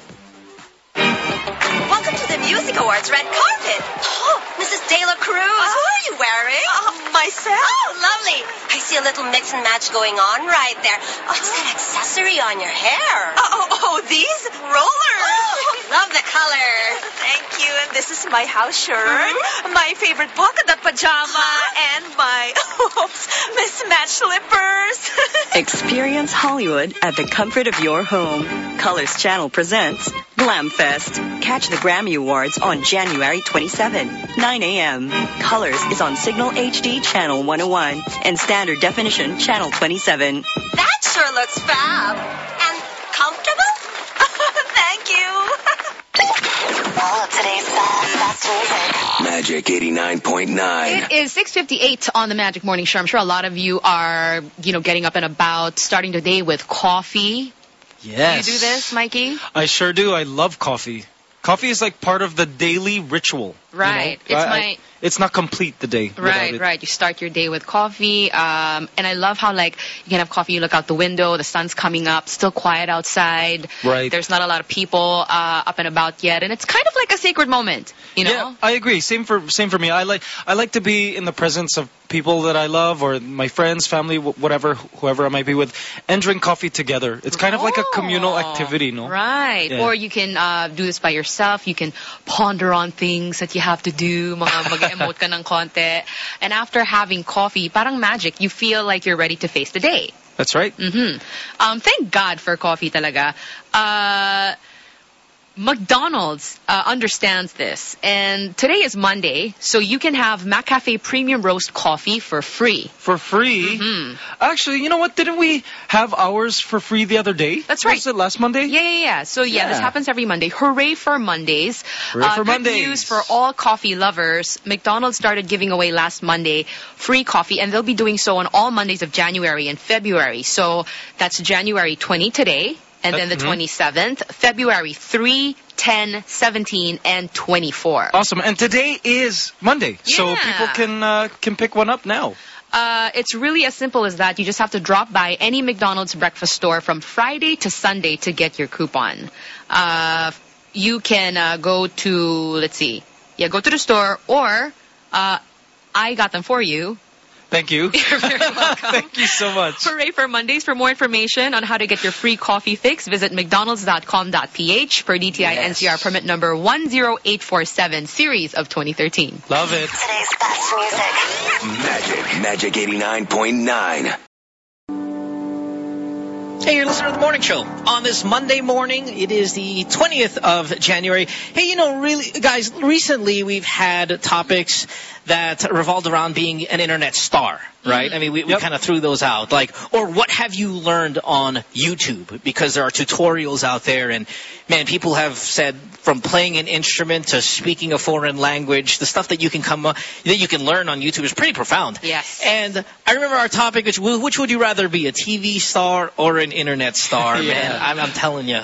Welcome to the Music Awards red carpet. Oh, Mrs. De La Cruz. Oh, who are you wearing? Oh, myself. Oh, lovely. I see a little mix and match going on right there. Oh, What's that accessory on your hair? Oh, oh, these rollers. love the color. Thank you. And this is my house shirt, mm-hmm. my favorite polka dot pajama, uh-huh. and my oops, mismatched slippers. Experience Hollywood at the comfort of your home. Colors Channel presents Glamfest. Catch the Grammy Awards on January 27, 9 a.m. Colors is on Cignal HD Channel 101 and Standard Definition Channel 27. That sure looks fab. And comfortable? Thank you. All of today's best, best music. Magic 89.9. It is 6:58 on the Magic Morning Show. I'm sure a lot of you are, you know, getting up and about, starting the day with coffee. Yes. Do you do this, Mikey? I sure do. I love coffee. Coffee is like part of the daily ritual. You know? Right. It's I- I- my- it's not complete the day. Right, it. right. You start your day with coffee, um, and I love how like you can have coffee. You look out the window, the sun's coming up, still quiet outside. Right. There's not a lot of people uh, up and about yet, and it's kind of like a sacred moment. You know. Yeah, I agree. Same for same for me. I like I like to be in the presence of people that I love or my friends, family, wh- whatever, whoever I might be with, and drink coffee together. It's kind of like a communal activity, no? Right. Yeah. Or you can uh, do this by yourself. You can ponder on things that you have to do. Mga mag-emote ka ng konti. And after having coffee, parang magic. You feel like you're ready to face the day. That's right. hmm Um, thank God for coffee talaga. Uh, McDonald's uh, understands this, and today is Monday, so you can have McCafe Premium Roast Coffee for free. For free? Mhm. Actually, you know what? Didn't we have ours for free the other day? That's right. Was it last Monday? Yeah, yeah, yeah. So yeah, this happens every Monday. Hooray for Mondays! Hooray Uh, for good Mondays. news for all coffee lovers. McDonald's started giving away last Monday free coffee, and they'll be doing so on all Mondays of January and February. So that's January 20 today, and then the Mhm. 27th, February 3, 10, 17, and 24. Awesome. And today is Monday, so people can uh, can pick one up now. Uh, it's really as simple as that. You just have to drop by any McDonald's breakfast store from Friday to Sunday to get your coupon. Uh, you can uh, go to, let's see, yeah, go to the store or uh, I got them for you. Thank you. You're very welcome. Thank you so much. Hooray for Mondays. For more information on how to get your free coffee fix, visit mcdonalds.com.ph per DTI Yes. NCR permit number 10847, series of 2013. Love it. Today's best music. Magic. Magic 89.9. Hey, you're listening to the morning show. On this Monday morning, it is the 20th of January. Hey, you know, really, guys, recently we've had topics that revolved around being an internet star, right? I mean, we, we Yep. kind of threw those out. Like, or what have you learned on YouTube? Because there are tutorials out there and, man, people have said from playing an instrument to speaking a foreign language, the stuff that you can come, uh, that you can learn on YouTube is pretty profound. Yes. And I remember our topic, which which would you rather be, a TV star or an internet star? Yeah. Man, I'm, I'm telling you.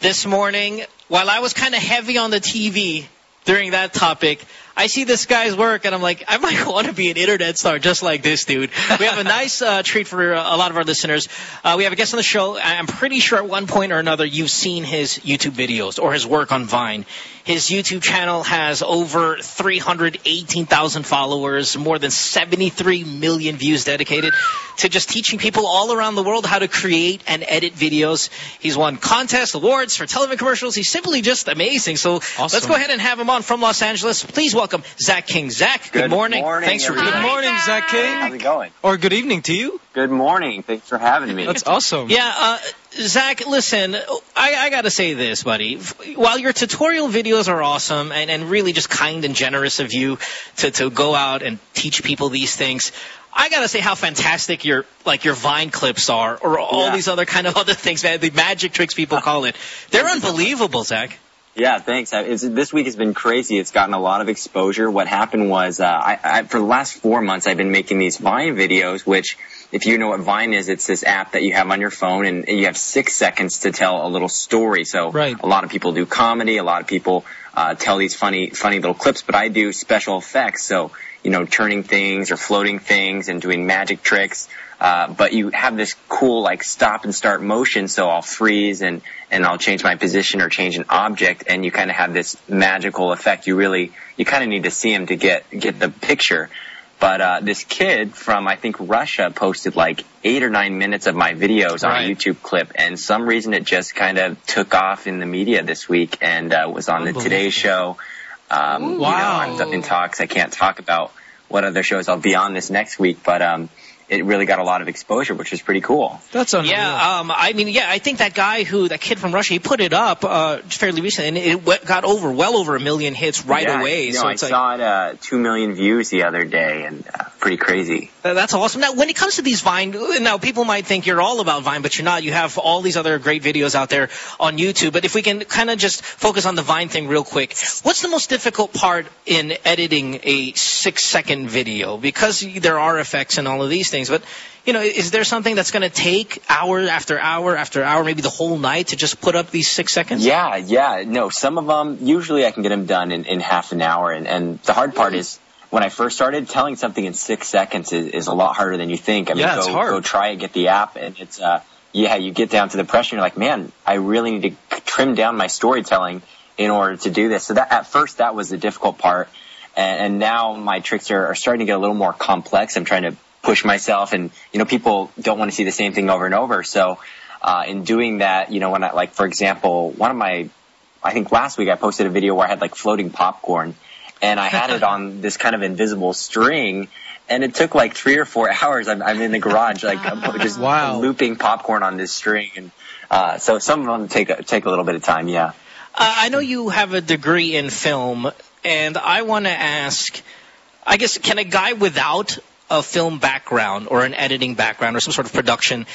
this morning, while I was kind of heavy on the TV during that topic, I see this guy's work and I'm like, I might want to be an internet star just like this dude. We have a nice uh, treat for uh, a lot of our listeners. Uh, we have a guest on the show. I'm pretty sure at one point or another you've seen his YouTube videos or his work on Vine. His YouTube channel has over 318,000 followers, more than 73 million views dedicated to just teaching people all around the world how to create and edit videos. He's won contests, awards for television commercials. He's simply just amazing. So let's go ahead and have him on from Los Angeles. Please welcome Zach King. Zach, good, Good morning. morning, Thanks for everybody. being Good morning, Zach King. How's it going? Or good evening to you. Good morning. Thanks for having me. That's awesome. Yeah, uh, Zach, listen, I, I got to say this, buddy. While your tutorial videos are awesome and, and really just kind and generous of you to, to go out and teach people these things, I gotta say how fantastic your like your Vine clips are, or all Yeah. these other kind of other things, man. The magic tricks people call it. They're unbelievable, Zach. Yeah, thanks. I- It's, this week has been crazy. It's gotten a lot of exposure. What happened was, uh, I, I, for the last four months, I've been making these Vine videos, which, if you know what Vine is, it's this app that you have on your phone, and you have six seconds to tell a little story. So, Right. a lot of people do comedy. A lot of people uh, tell these funny, funny little clips. But I do special effects. So, you know, turning things or floating things and doing magic tricks. Uh, but you have this cool like stop and start motion, so I'll freeze and and I'll change my position or change an object, and you kind of have this magical effect. You really you kind of need to see him to get get the picture. But uh, this kid from I think Russia posted like eight or nine minutes of my videos on Right. a YouTube clip, and some reason it just kind of took off in the media this week and uh, was on the Today Show. Um, Wow. You know, I'm in talks. I can't talk about what other shows I'll be on this next week, but um, it really got a lot of exposure, which is pretty cool. That's unreal. Yeah, um, I mean, yeah, I think that guy who, that kid from Russia, he put it up uh, fairly recently, and it w- got over, well over a million hits right yeah, away. You know, so I it's like, saw it uh, two million views the other day, and uh, pretty crazy. That's awesome. Now, when it comes to these Vine, now people might think you're all about Vine, but you're not. You have all these other great videos out there on YouTube. But if we can kind of just focus on the Vine thing real quick, what's the most difficult part in editing a six-second video? Because there are effects and all of these things, but you know, is there something that's going to take hour after hour after hour, maybe the whole night, to just put up these six seconds? Yeah, yeah. No, some of them usually I can get them done in, in half an hour, and and the hard part is. When I first started, telling something in six seconds is, is a lot harder than you think. I mean, Yeah, go, it's hard. go try and get the app, and it's, uh, yeah, you get down to the pressure, and you're like, man, I really need to trim down my storytelling in order to do this. So that, at first, that was the difficult part. And, and now my tricks are, are starting to get a little more complex. I'm trying to push myself, and, you know, people don't want to see the same thing over and over. So, uh, in doing that, you know, when I, like, for example, one of my, I think last week I posted a video where I had like floating popcorn and I had it on this kind of invisible string and it took like three or four hours. I'm, I'm in the garage, like I'm just Wow. looping popcorn on this string. And, uh, so some of them take, a- take a little bit of time. Yeah. Uh, I know you have a degree in film, and I want to ask, I guess, can a guy without a film background or an editing background or some sort of production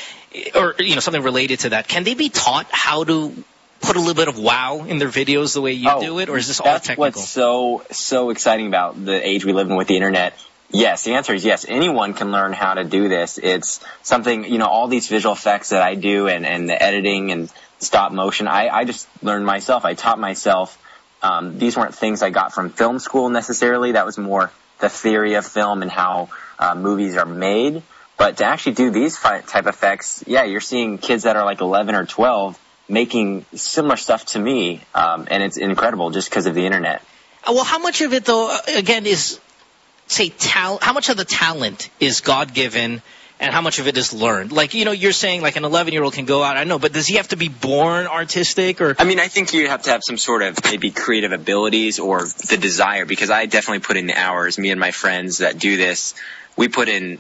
or, you know, something related to that, can they be taught how to put a little bit of wow in their videos the way you Oh, do it, or is this all That's technical? what's so so exciting about the age we live in with the internet. Yes, the answer is yes. Anyone can learn how to do this. It's something, you know, all these visual effects that I do and, and the editing and stop motion, I, I just learned myself. I taught myself. Um, these weren't things I got from film school necessarily. That was more the theory of film and how uh, movies are made. But to actually do these type effects, yeah, you're seeing kids that are like 11 or 12 making similar stuff to me, um, and it's incredible just because of the internet. Uh, Well, how much of it, though, uh, again, is, say, tal- how much of the talent is God-given and how much of it is learned? Like, you know, you're saying like an 11-year-old can go out, I know, but does he have to be born artistic or... I mean, I think you have to have some sort of maybe creative abilities or the desire because I definitely put in hours. Me and my friends that do this, we put in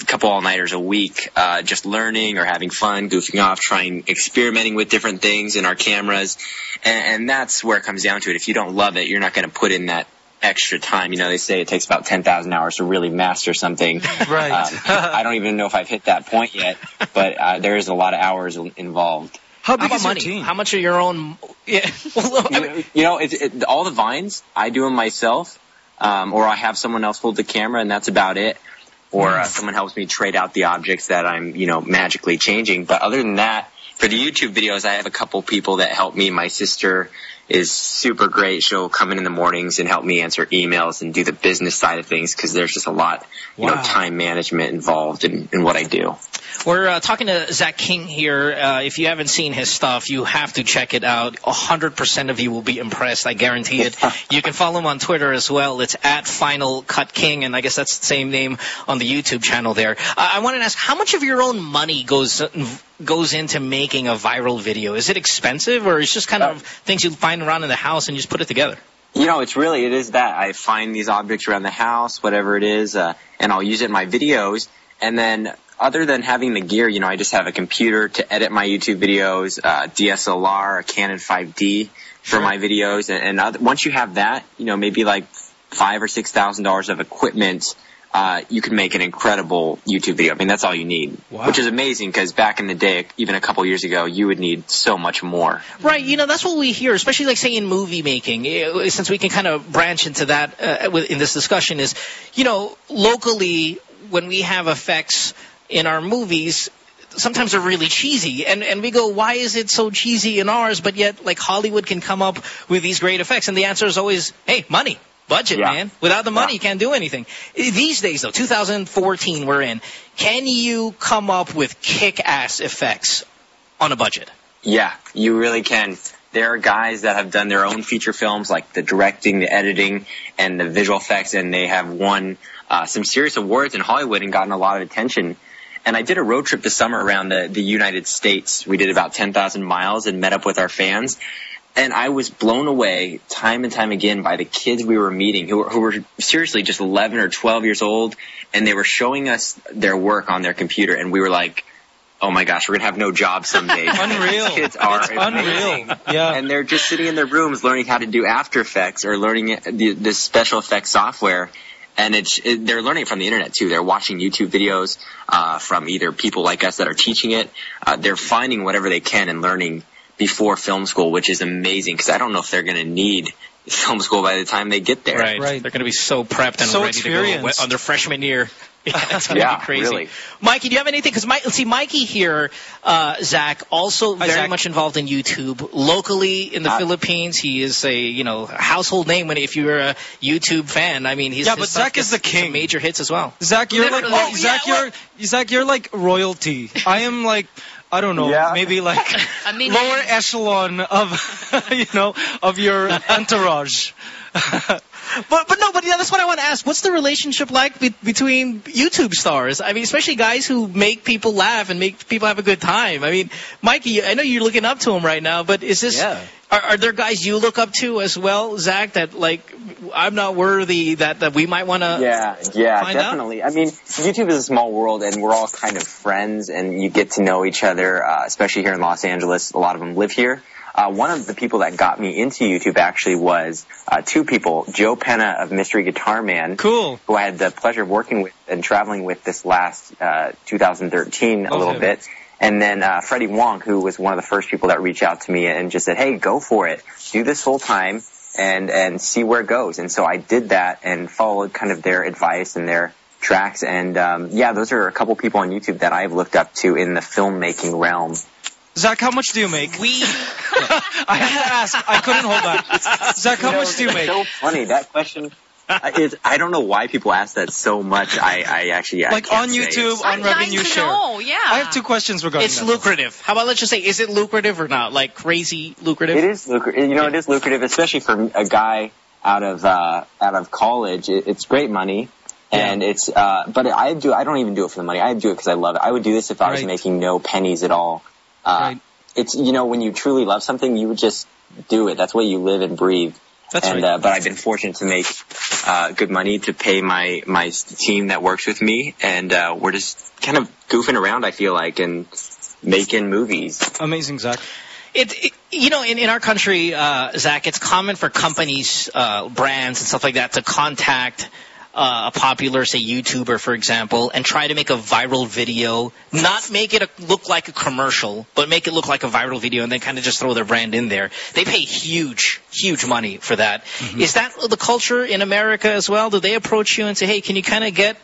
a couple all-nighters a week, uh, just learning or having fun, goofing off, trying, experimenting with different things in our cameras. And, and that's where it comes down to it. If you don't love it, you're not going to put in that extra time. You know, they say it takes about 10,000 hours to really master something. Right. Um, I don't even know if I've hit that point yet, but uh, there is a lot of hours involved. How How about money? How much of your own... Yeah. Well, I mean, you, you know, it, it, all the vines I do them myself, um, or I have someone else hold the camera, and that's about it. Or uh, someone helps me trade out the objects that I'm, you know, magically changing. But other than that, for the YouTube videos, I have a couple people that help me. My sister is super great. She'll come in in the mornings and help me answer emails and do the business side of things because there's just a lot, you know, time management involved in, in what I do. We're uh, talking to Zach King here. Uh, if you haven't seen his stuff, you have to check it out. 100% of you will be impressed. I guarantee it. you can follow him on Twitter as well. It's at Final Cut King, and I guess that's the same name on the YouTube channel there. Uh, I want to ask, how much of your own money goes goes into making a viral video? Is it expensive, or is it just kind of things you find around in the house and you just put it together? You know, it's really, it is that. I find these objects around the house, whatever it is, uh, and I'll use it in my videos. And then other than having the gear, you know, I just have a computer to edit my YouTube videos, uh, DSLR, a Canon 5D for my videos. And, and other, once you have that, you know, maybe like five or six thousand dollars of equipment, uh, you can make an incredible YouTube video. I mean, that's all you need, Wow. which is amazing because back in the day, even a couple years ago, you would need so much more. Right, you know, that's what we hear, especially like say in movie making, eh, since we can kind of branch into that uh, in this discussion is, you know, locally when we have effects in our movies, sometimes they're really cheesy and and we go why is it so cheesy in ours but yet like Hollywood can come up with these great effects and the answer is always hey money budget Yeah. man without the money you can't do anything these days though 2014 we're in can you come up with kick-ass effects on a budget Yeah, you really can. There are guys that have done their own feature films, like the directing, the editing, and the visual effects, and they have won uh, some serious awards in Hollywood and gotten a lot of attention. And I did a road trip this summer around the, the United States. We did about 10,000 miles and met up with our fans. And I was blown away time and time again by the kids we were meeting who were, who were seriously just 11 or 12 years old. And they were showing us their work on their computer. And we were like, oh my gosh, we're going to have no job someday. Unreal. These kids are It's unreal. Yeah. And they're just sitting in their rooms learning how to do After Effects or learning the, the special effects software. And it's it, they're learning from the internet too. They're watching YouTube videos uh, from either people like us that are teaching it. Uh, they're finding whatever they can and learning before film school, which is amazing because I don't know if they're going to need film school by the time they get there. Right. Right. They're going to be so prepped and So ready to go on their freshman year. Yeah, it's going to Yeah, be crazy. really. Mikey, do you have anything? Because let's see, Mikey here, uh, Zach, also Hi, very Zach. much involved in YouTube locally in the Uh, Philippines. He is a you know household name when if you're a YouTube fan. I mean, he's Yeah, his but stuff Zach is the king. major hits as well. Zach, you're like Literally. oh, Oh, Zach, yeah, you're Zach, you're like royalty. I am like I don't know, Yeah. maybe like I mean, lower echelon of you know of your entourage. But but no, but yeah, that's what I want to ask. What's the relationship like be- between YouTube stars? I mean, especially guys who make people laugh and make people have a good time. I mean, Mikey, I know you're looking up to him right now, but is this Yeah. Are, are there guys you look up to as well, Zach? That like I'm not worthy that that we might want to. Yeah, yeah, find out? definitely. I mean, YouTube is a small world, and we're all kind of friends, and you get to know each other. Uh, especially here in Los Angeles, a lot of them live here. uh, one of the people that got me into YouTube actually was uh, two people, Joe Penna of Mystery Guitar Man, cool, who I had the pleasure of working with and traveling with this last uh, 2013 a little him. bit. And then uh, Freddie Wong, who was one of the first people that reached out to me and just said, "Hey, go for it, do this full time, and and see where it goes." And so I did that and followed kind of their advice and their tracks. And um, yeah, those are a couple people on YouTube that I've looked up to in the filmmaking realm. Zach, how much do you make? We. I had to ask. I couldn't hold back. Zach, how You know, much do you make? So funny that question. I- I don't know why people ask that so much. I, I actually I Like can't on say. YouTube, on revenue share. yeah. I have two questions regarding It's that. lucrative. How about let's just say, is it lucrative or not? Like crazy lucrative? It is lucrative. You know, it is lucrative, especially for a guy out of uh, out of college. It, it's great money, and it's. Uh, but I do. I don't even do it for the money. I do it because I love it. I would do this if I was Right. making no pennies at all. Uh, Right. It's you know when you truly love something, you would just do it. That's what you live and breathe. That's and right. uh, but I've been fortunate to make uh, good money to pay my my team that works with me, and uh, we're just kind of goofing around. I feel like and making movies. Amazing, Zach. It, it you know, in, in our country, uh, Zach, it's common for companies, uh, brands, and stuff like that to contact uh, a popular, say, YouTuber, for example, and try to make a viral video. Not make it a, look like a commercial, but make it look like a viral video, and then kind of just throw their brand in there. They pay huge, huge money for that. Is that the culture in America as well? Do they approach you and say, "Hey, can you kind of get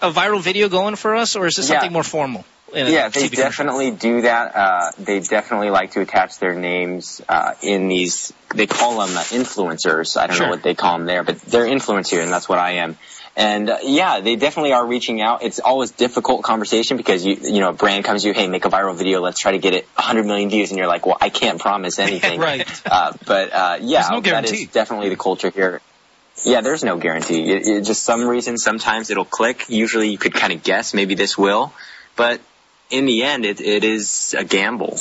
a viral video going for us," or is this Yeah. something more formal? Yeah, they definitely do that. Uh, they definitely like to attach their names uh, in these. They call them uh, influencers. I don't Sure. know what they call them there, but they're influencer, and that's what I am. And uh, yeah, they definitely are reaching out. It's always difficult conversation because you you know a brand comes to you, hey, make a viral video. Let's try to get it 100 million views, and you're like, well, I can't promise anything. Right. Uh, but uh, yeah, no that is definitely the culture here. Yeah, there's no guarantee. It, it just some reason, sometimes it'll click. Usually, you could kind of guess maybe this will, but in the end, it, it is a gamble.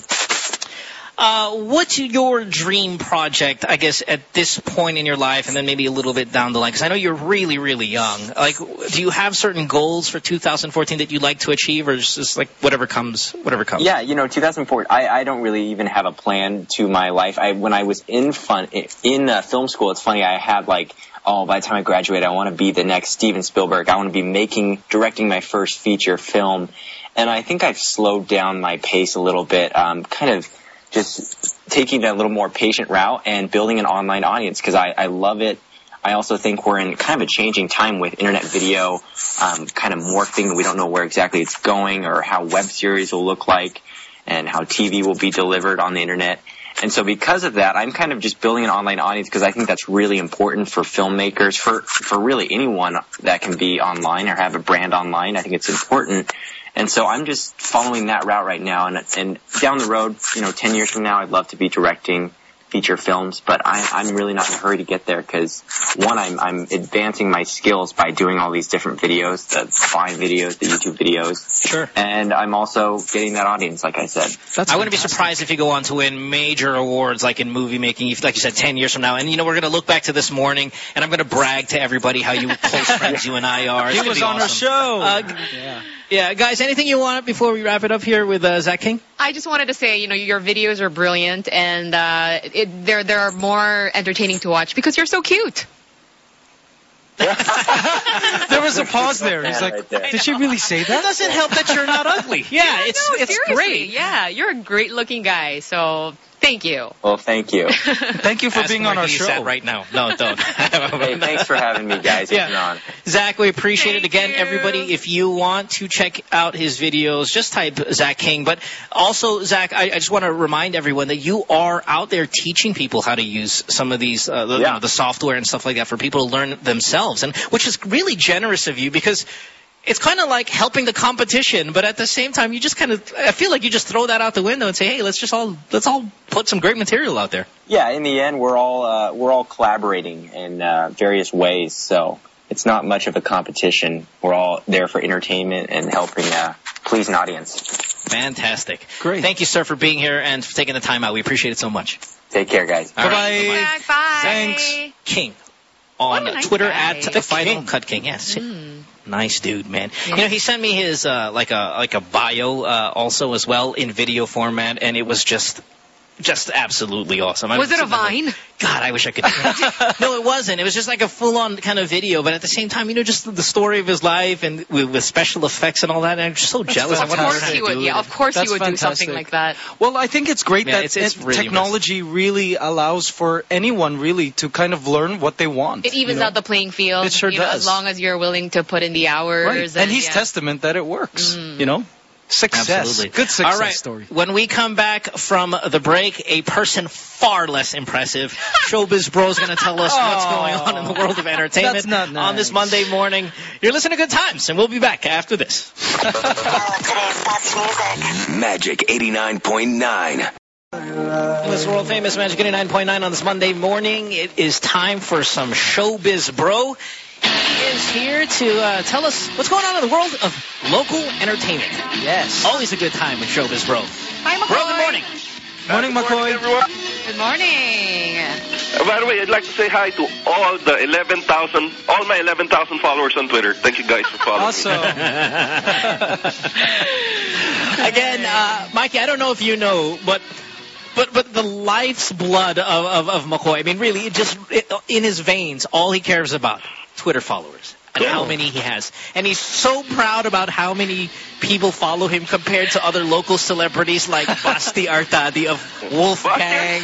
Uh, what's your dream project, I guess, at this point in your life and then maybe a little bit down the line? Because I know you're really, really young. Like, do you have certain goals for 2014 that you'd like to achieve or is just like whatever comes, whatever comes? Yeah, you know, 2004. I, I don't really even have a plan to my life. I when I was in fun in uh, film school, it's funny. I had like, oh, by the time I graduate, I want to be the next Steven Spielberg. I want to be making, directing my first feature film, and I think I've slowed down my pace a little bit. Um, kind of just taking a little more patient route and building an online audience because I, I love it. I also think we're in kind of a changing time with internet video um, kind of morphing. We don't know where exactly it's going or how web series will look like and how TV will be delivered on the internet. And so because of that, I'm kind of just building an online audience because I think that's really important for filmmakers, for, for really anyone that can be online or have a brand online. I think it's important. And so I'm just following that route right now. And, and down the road, you know, 10 years from now, I'd love to be directing feature films, but I, I'm really not in a hurry to get there because one, I'm, I'm advancing my skills by doing all these different videos, the Vine videos, the YouTube videos. Sure. And I'm also getting that audience, like I said. That's I wouldn't be surprised if you go on to win major awards like in movie making, like you said, 10 years from now. And, you know, we're going to look back to this morning and I'm going to brag to everybody how you close friends you and I are. It's He was be on our show. Uh, yeah. Yeah, guys, anything you want before we wrap it up here with uh, Zach King? I just wanted to say, you know, your videos are brilliant, and uh, it, they're they're more entertaining to watch because you're so cute. There was a pause there. He's like, Right there. did she really say that? It doesn't help that you're not ugly. Yeah, it's no, it's seriously, great. Yeah, you're a great looking guy. So thank you. Well, thank you. Thank you for Ask being on our show. right now. No, don't. hey, thanks for having me, guys. Yeah. It's. Zach, we appreciate it again. you. Everybody, if you want to check out his videos, just type Zach King. But also, Zach, I, I just want to remind everyone that you are out there teaching people how to use some of these, uh, the, you know, the software and stuff like that for people to learn themselves, and which is really generous of you because. It's kind of like helping the competition, but at the same time, you just kind of, I feel like you just throw that out the window and say, hey, let's just all, let's all put some great material out there. Yeah, in the end, we're all uh, we're all collaborating in uh, various ways. So it's not much of a competition. We're all there for entertainment and helping uh, please an audience. Fantastic. Great. Thank you, sir, for being here and for taking the time out. We appreciate it so much. Take care, guys. All right. Bye-bye. Zach, bye. Thanks. King on nice Twitter guy. at The Final King. Cut King. Yes. Mm. Nice dude, man. Yeah. You know, he sent me his uh, like a like a bio uh, also as well in video format, and it was just just absolutely awesome. I Was it a sitting there like, Vine? God, I wish I could. no, it wasn't. It was just like a full-on kind of video, but at the same time, you know, just the story of his life and with, with special effects and all that. And I'm just so jealous. Of wanna course how to he would. do Yeah, of course he That's would do something like that. Well, I think it's great Yeah, that it's- it's it- really technology really allows for anyone really to kind of learn what they want. It evens you know? out the playing field. It sure you know, does. As long as you're willing to put in the hours. Right. And he's yeah. testament that it works. Mm. You know? Success. Absolutely. Good success All right. story. When we come back from the break, a person far less impressive, Showbiz Bro, is going to tell us what's going on in the world of entertainment That's not on this. Monday morning. You're listening to Good Times, and we'll be back after this. Magic 89.9. This world famous Magic 89.9 on this Monday morning. It is time for some Showbiz Bro. He is here to uh, tell us what's going on in the world of local entertainment. Yes. Always a good time with Showbiz Bro. Hi, McCoy. Bro, good morning. Morning, McCoy. everyone. Good morning. Uh, by the way, I'd like to say hi to all the 11,000, all my 11,000 followers on Twitter. Thank you guys for following Awesome. Again, uh, Mikey, I don't know if you know, but but but the life's blood of of, of McCoy. I mean, really, it just it, in his veins, all he cares about Twitter followers and how many he has, and he's so proud about how many people follow him compared to other local celebrities like Basti Artadi of Wolfgang.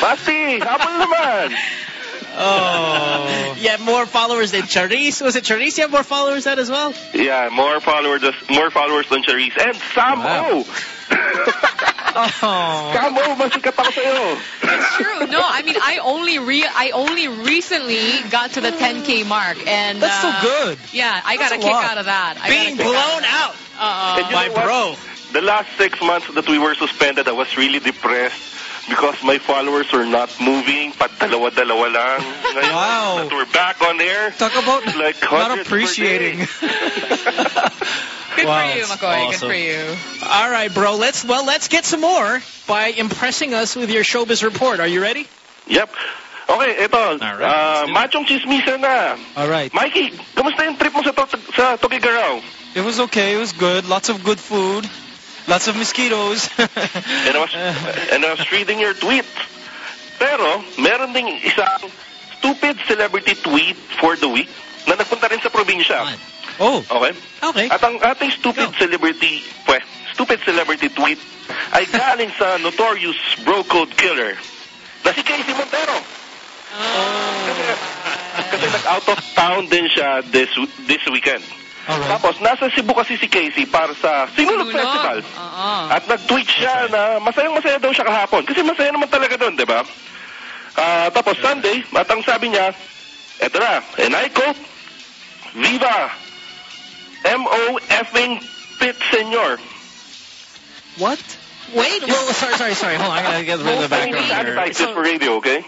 Basti, habol naman. oh, yeah, more followers than Charisse. Was it Charisse? You have more followers than as well. Yeah, more followers, more followers than Charisse. And Sam Wow. O. Oh. Sam O, masikat ako sa'yo. It's true. No, I mean, I only re I only recently got to the 10k mark, and That's so uh, good. Yeah, I got That's a a kick lot. out of that. I Being got a kick blown out Uh, And you by know what? bro. The last six months that we were suspended, I was really depressed because my followers are not moving. Pat dalawa-dalawa lang. Ngayon Wow. that we're back on air, Talk about like not appreciating. Good Wow, for you, it's McCoy. Good for you. All right, bro. Let's well, let's get some more by impressing us with your showbiz report. Are you ready? Yep. Okay, ito. right, Uh, let's do it. machong chismisa na. All right. Mikey, kamusta yung trip mo sa, to- sa Tuguegarao? It was okay. It was good. Lots of good food. Lots of mosquitoes. And I was, and I was reading your tweets. Pero, meron ding isang stupid celebrity tweet for the week na nagpunta rin sa probinsya. oh. Okay? Okay. At ang ating stupid celebrity, pwe, stupid celebrity tweet ay galing sa notorious bro code killer na si Casey Montero. Kasi, kasi nag-out of town din siya this this weekend. Alright. Tapos, nasa Cebu kasi si Casey para sa Sinulog Sinulog. Festival. Oo. At nag-tweet siya na masayang-masaya daw siya kahapon. Kasi masaya naman talaga doon, di ba? Ah, tapos Sunday, at ang sabi niya, eto na, and I quote, Viva! M.O. effing Pit Senor. What? Wait. Well, sorry, sorry, sorry. Hold on. I gotta get rid of the background here. This for radio, okay?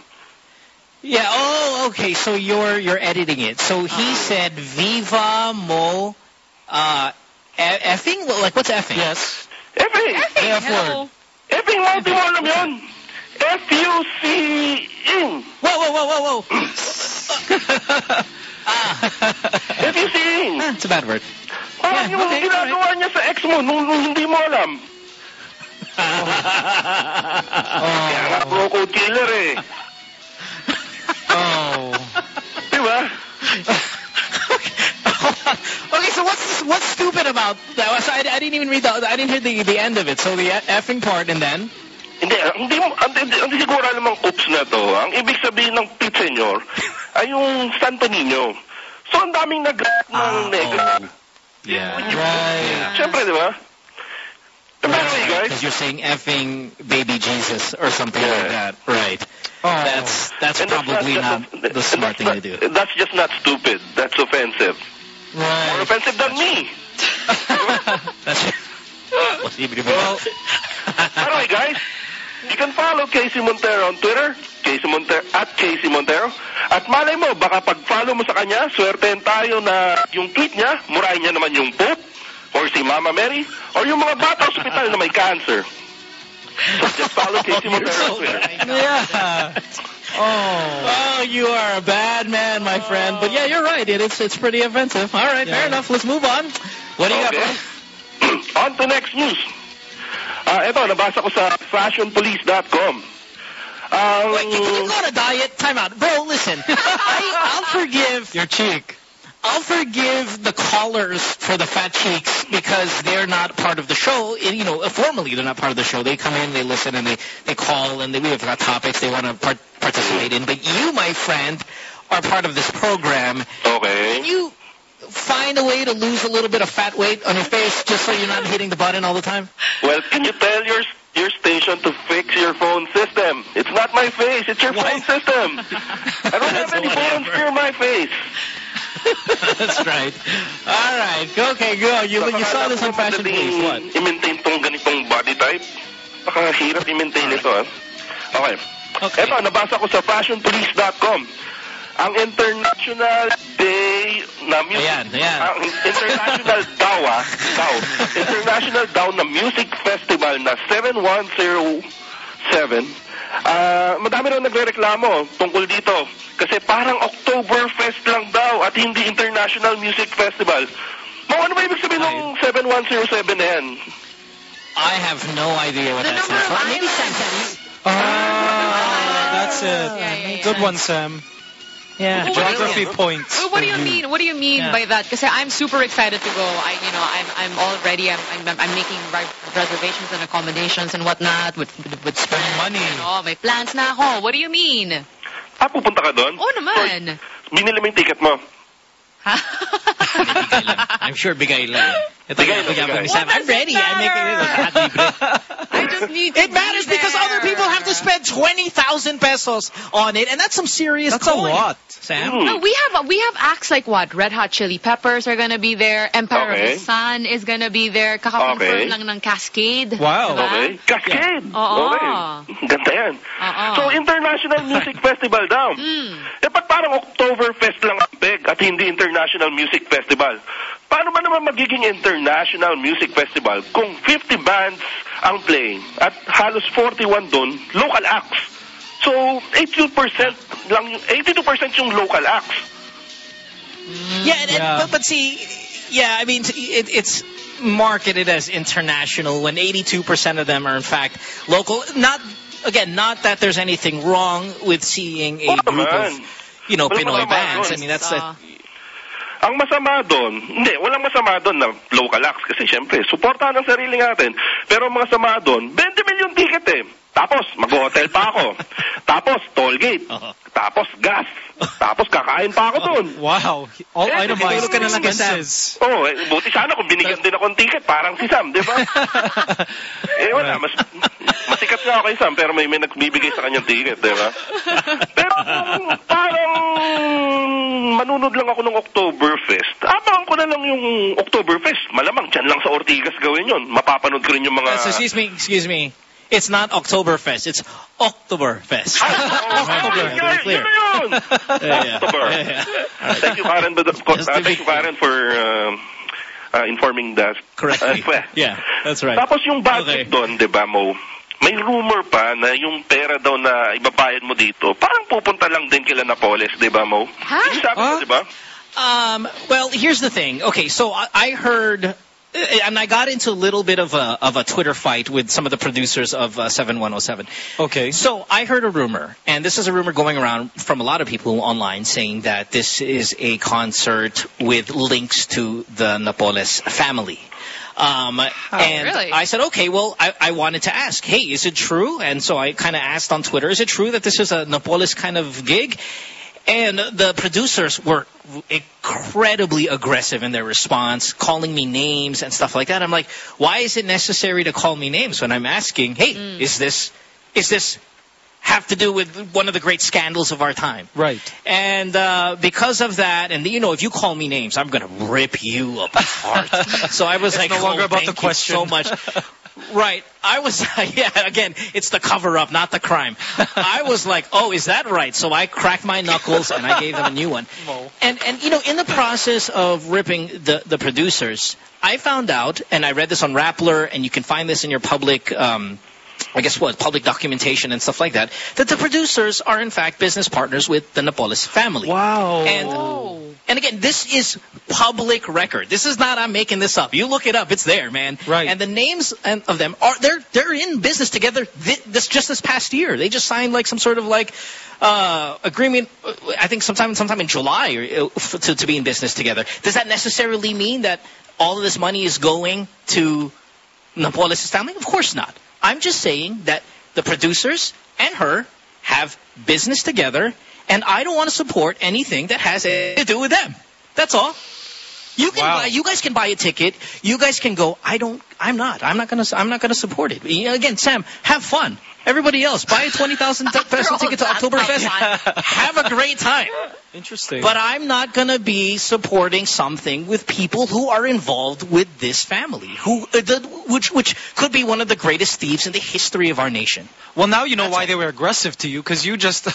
Yeah. Oh, okay. So you're you're editing it. So he said Viva Mo, uh, e- effing. Like what's effing? Yes. Effing! The F Hello. word. Effing mo, di mo alam yun! F-U-C-ing! Whoa, whoa, whoa, whoa, whoa. F-U-C-ing! It's a bad word. Parang Yeah, yung okay, ginagawa niya sa ex mo nung, nung hindi mo alam. Kaya nga, bro code killer eh. Oh. Di ba? okay, so what's what's stupid about that? So I, I didn't even read the I didn't hear the the end of it. So the effing part and then Hindi, hindi, mo- hindi, hindi siguro alam ang oops na to. Ang ibig sabihin ng Pit Senyor ay yung Santo Niño. So, ang daming nag ng ah, negative. yeah, Right. Siyempre, di ba? But anyway, guys, because you're saying effing baby Jesus or something Yeah. like that, right? Oh. That's that's and that's probably not, not the smart that's thing not- to do. That's just not stupid. That's offensive. More Right. offensive than me. That's Well, By the way, guys, you can follow Casey Montero on Twitter, Casey Montero, at Casey Montero. At malay mo, baka pag-follow mo sa kanya, swertein tayo na yung tweet niya, murahin niya naman yung poop, or si Mama Mary, or yung mga bata hospital na may cancer. So just follow KC Montero on Twitter. yeah. Oh. Oh, you are a bad man, my friend. But yeah, you're right. It, it's it's pretty offensive. All right, fair enough. Let's move on. What do you got, Okay. bro? on to next news. Ah, eto, nabasa ko sa fashionpolice.com. Ang... Wait, can you go on a diet? Time out. Bro, listen. I, I'll forgive... Your cheek. I'll forgive the callers for the fat cheeks because they're not part of the show. You know, uh, formally they're not part of the show. They come in, they listen, and they, they call, and they, we have got topics they want to part, participate in. But you, my friend, are part of this program. Okay. Can you find a way to lose a little bit of fat weight on your face just so you're not hitting the button all the time? Well, can you tell your your station to fix your phone system? It's not my face. It's your phone system. I don't have any phones near my face. That's right. All right. Okay, go. You, you saw this on Fashion Police. What? I-maintain tong ganitong body type. Nakahirap i-maintain ito, ah. Okay. Okay. Eto, nabasa ko sa fashionpolice.com. Ang International Day na music... Ayan, ayan. Ang International DAW, ah, DAW. International DAW na Music Festival na 7107. Ah, madami raw nagrereklamo tungkol dito. Kasi parang Oktoberfest lang daw at hindi International Music Festival. Mau, ano ba ibig sabihin ng 7107 na yan? I have no idea what that stands for. Maybe Sam can you? Ah, that's it. Yeah, yeah, Good yeah. one, Sam. Yeah. Geography points. Well, what do you mean? What do you mean Yeah. by that? Because I'm super excited to go. I, you know, I'm, I'm all ready. I'm, I'm, I'm making re- reservations and accommodations and whatnot with, with, with spending money. Oh, my plans na ako. What do you mean? Ah, pupunta ka doon? Oo naman. Binili mo yung ticket mo. I'm sure bigay lang. Ito Bigay lang, bigay bigay. ni I'm ready. I'm making it. Lahat libre. I just need to It matters be because other people have to spend 20,000 pesos on it, and that's some serious That's a coin. lot. Sam. Hmm. No, we have we have acts like what? Red Hot Chili Peppers are gonna be there. Empire Okay. of the Sun is gonna be there. Kaka-confirm Okay. lang ng Kaskade. Wow. Diba? Okay. Kaskade. Oo. Okay. Ganda yan. Oo. So, International Music Festival daw. Mm. Eh, ba't parang Oktoberfest lang ang beg at hindi International Music Festival? Paano ba naman magiging International Music Festival kung 50 bands ang playing at halos 41 doon, local acts? So, 82% lang, 82% yung local acts. Yeah, and, and- Yeah. But, but see, yeah, I mean, it, it's marketed as international when 82% of them are in fact local. Not again, not that there's anything wrong with seeing a Oo group naman. of you know Walang Pinoy bands. I mean, that's So, a, ah. Ang masama doon, hindi, walang masama doon na local acts kasi syempre, suportahan ang sarili natin. Pero ang mga sama doon, 20 million ticket eh. Tapos, mag-hotel pa ako. Tapos, toll gate. Oo. Tapos, gas. Tapos, kakain pa ako doon. Wow. All Eh, itemized ka na lang expenses. Oo, eh, buti sana kung binigyan din ako ng ticket, parang si Sam, di ba? eh, wala, mas, masikat nga ako kay Sam, pero may, may nagbibigay sa kanyang ticket, di ba? Pero parang manunod lang ako ng ko na lang yung Oktoberfest. Malamang, dyan lang sa Ortigas gawin yun. Mapapanood ko rin yung mga... Uh, so excuse me, excuse me. It's not Oktoberfest. It's Oktoberfest. Oh, Oktober, to be clear. Yun na yun! Yeah, October. yeah, yeah. Thank you, Karen, but, uh, thank you, Karen, for uh, uh, informing that. Correctly. Uh, Yeah, that's right. Tapos yung budget Okay. doon, di ba, Mo? May rumor pa na yung pera daw na ibabayad mo dito, parang pupunta lang din kila Napoles, di ba, Mo? Ha? Yung sabi Huh? di ba? Um, well, here's the thing. Okay, so I, I heard, uh, and I got into a little bit of a of a Twitter fight with some of the producers of uh, 7107. Okay. So I heard a rumor, and this is a rumor going around from a lot of people online saying that this is a concert with links to the Napoles family. Um, and really? I said, okay, well, I, I wanted to ask, hey, is it true? And so I kind of asked on Twitter, is it true that this is a Napoles kind of gig? And the producers were incredibly aggressive in their response, calling me names and stuff like that. I'm like, why is it necessary to call me names when I'm asking, hey, is this, is this have to do with one of the great scandals of our time? Right. And uh, because of that, and you know, if you call me names, I'm going to rip you apart. so I was It's like, no longer oh, about thank the you question. so much. Right. I was, yeah, again, it's the cover up, not the crime. I was like, oh, is that right? So I cracked my knuckles and I gave them a new one. And, and you know, in the process of ripping the, the producers, I found out, and I read this on Rappler, and you can find this in your public, um, I guess what, public documentation and stuff like that, that the producers are in fact business partners with the Napoles family. Wow. And, and again, this is public record. This is not I'm making this up. You look it up, it's there, man. Right. And the names of them are they're they're in business together thi- this just this past year. They just signed like some sort of like uh, agreement. uh, I think sometime sometime in July or, uh, to to be in business together. Does that necessarily mean that all of this money is going to Napoles' family? Of course not. I'm just saying that the producers and her have business together, and I don't want to support anything that has to do with them. That's all. You can buy. You guys can buy a ticket. You guys can go. I don't. I'm not. I'm not gonna. I'm not gonna support it. Again, Sam, have fun. Everybody else, buy a twenty thousand peso ticket to Oktoberfest. have a great time. Interesting. But I'm not going to be supporting something with people who are involved with this family, who uh, the, which which could be one of the greatest thieves in the history of our nation. Well, now you know why they were aggressive to you because you just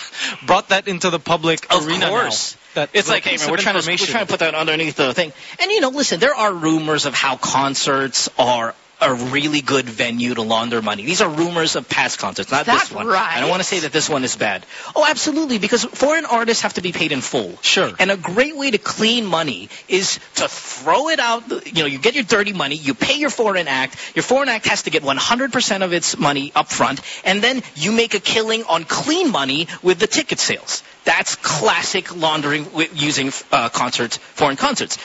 brought that into the public Of arena course. now. That It's like, hey man, we're trying to we're trying to put that underneath the thing. And you know, listen, there are rumors of how concerts are a really good venue to launder money. These are rumors of past concerts, not That's this one. right. I don't want to say that this one is bad. Oh, absolutely, because foreign artists have to be paid in full. Sure. And a great way to clean money is to throw it out. You know, you get your dirty money, you pay your foreign act. Your foreign act has to get 100% of its money up front, and then you make a killing on clean money with the ticket sales. That's classic laundering using uh, concerts, foreign concerts.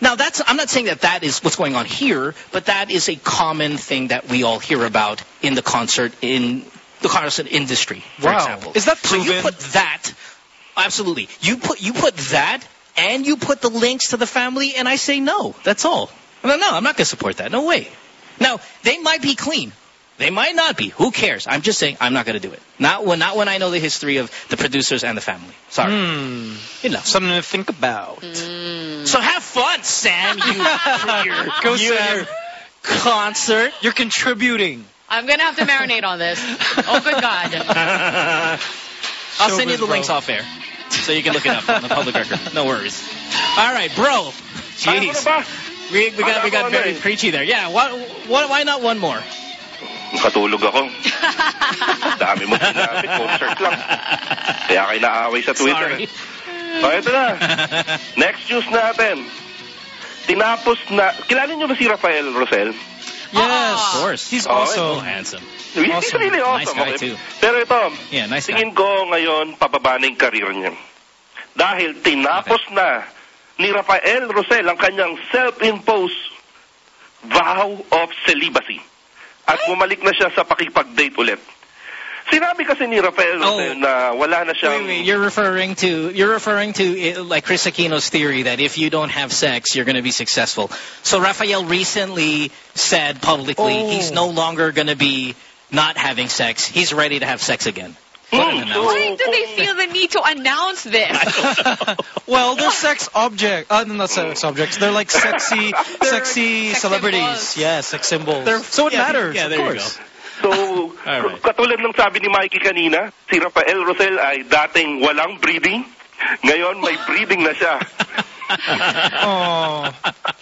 Now, that's I'm not saying that that is what's going on here, but that is a common thing that we all hear about in the concert in the concert industry, for Wow. example. Is that proven? so you put that absolutely. You put you put that and you put the links to the family, and I say no. That's all. No, no, I'm not going to support that. No way. Now they might be clean. They might not be. Who cares? I'm just saying I'm not going to do it. Not when not when I know the history of the producers and the family. Sorry. Hmm. You know. Something to think about. Hmm. So have fun, Sam. You your, Go, your Sam. concert. You're contributing. I'm gonna have to marinate on this. Oh, good God. I'll send you the bro. links off air so you can look it up on the public record. No worries. All right, bro. Kaya mo na Jeez. We, we got we got very preachy there. Yeah. What, what, why not one more? Katulog ako. Dami mo sinabi, concert lang. Kaya kayo naaway sa Twitter. Sorry. O, ito na. Next news natin. Tinapos na... Kilala niyo ba si Rafael Rosel? Yes. Of course. He's Oh, also So handsome. He's Awesome. really Nice awesome. guy, okay? too. Pero ito, Yeah, nice guy. tingin ko ngayon pababa na yung career niya. Dahil tinapos na ni Rafael Rosel ang kanyang self-imposed vow of celibacy. At bumalik na siya sa pakipag-date ulit. Sinabi kasi ni Rafael Rosell na wala na siyang... Oh. Wait, wait, you're referring to you're referring to uh, like Kris Aquino's theory that if you don't have sex, you're going to be successful. So Rafael recently said publicly Oh. he's no longer going to be not having sex. He's ready to have sex again. What an so- Why do they feel the need to announce this? well, they're sex object. Uh, not sex objects. They're like sexy, sexy sex celebrities. symbols. Yeah, sex symbols. They're- so it yeah, matters. yeah, of there you course. So, right. katulad ng sabi ni Mikey kanina, si Rafael Rosell ay dating walang breeding. Ngayon, may breeding na siya. Oh,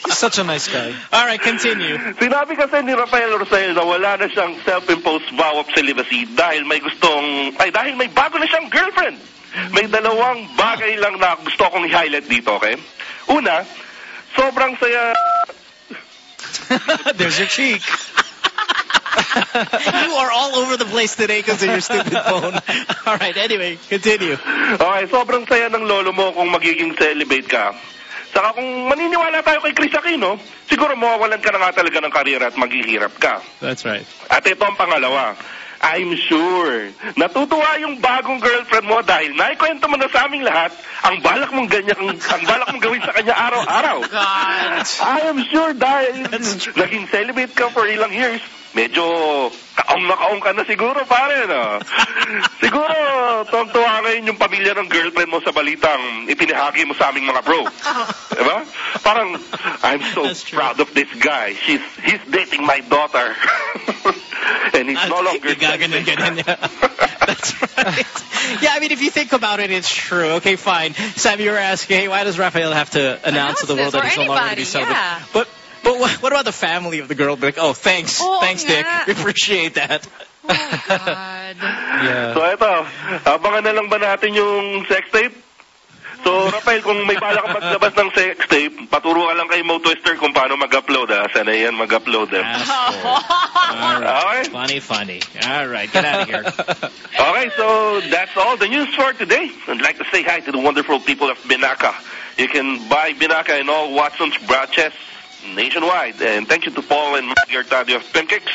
he's such a nice guy. All right, continue. Sinabi kasi ni Rafael Rosell na wala na siyang self-imposed vow of celibacy dahil may gustong, ay dahil may bago na siyang girlfriend. May dalawang bagay lang na gusto kong i-highlight dito, okay? Una, sobrang saya There's your cheek. You are all over the place today because of your stupid phone. All right, anyway, continue. Okay, sobrang saya ng lolo mo kung magiging celibate ka. Saka kung maniniwala tayo kay Chris Aquino, siguro mawawalan ka na nga talaga ng karera at maghihirap ka. That's right. At ito ang pangalawa. I'm sure, natutuwa yung bagong girlfriend mo dahil naikwento mo na sa aming lahat ang balak mong ganyan, ang balak mong gawin sa kanya araw-araw. God. I am sure dahil naging celibate ka for ilang years, medyo kaong na kaong ka na siguro pare, no? siguro, tuwang-tuwa ngayon yung pamilya ng girlfriend mo sa balitang ipinahagi mo sa aming mga bro. Diba? Parang, I'm so proud of this guy. She's, he's dating my daughter. And he's no longer ganon, yeah. That's right. Yeah, I mean, if you think about it, it's true. Okay, fine. Sam, you were asking, hey, why does Raphael have to announce to the world that he's no longer going to be celibate? yeah. But, but what, what about the family of the girl? Like, oh, thanks, Oh, thanks, Dick. We appreciate that. Yeah. So ito, abangan na lang ba natin yung sex tape? So, Rafael, kung may bala ka maglabas ng sex tape, paturo ka lang kay Mo Twister kung paano mag-upload, ha? Sana yan mag-upload, eh. All right. Okay. Funny, funny. All right, get out of here. Okay, so that's all the news for today. I'd like to say hi to the wonderful people of Binaca. You can buy Binaca in all Watson's branches nationwide. And thank you to Paul and Margaret Tadio of Pimkicks.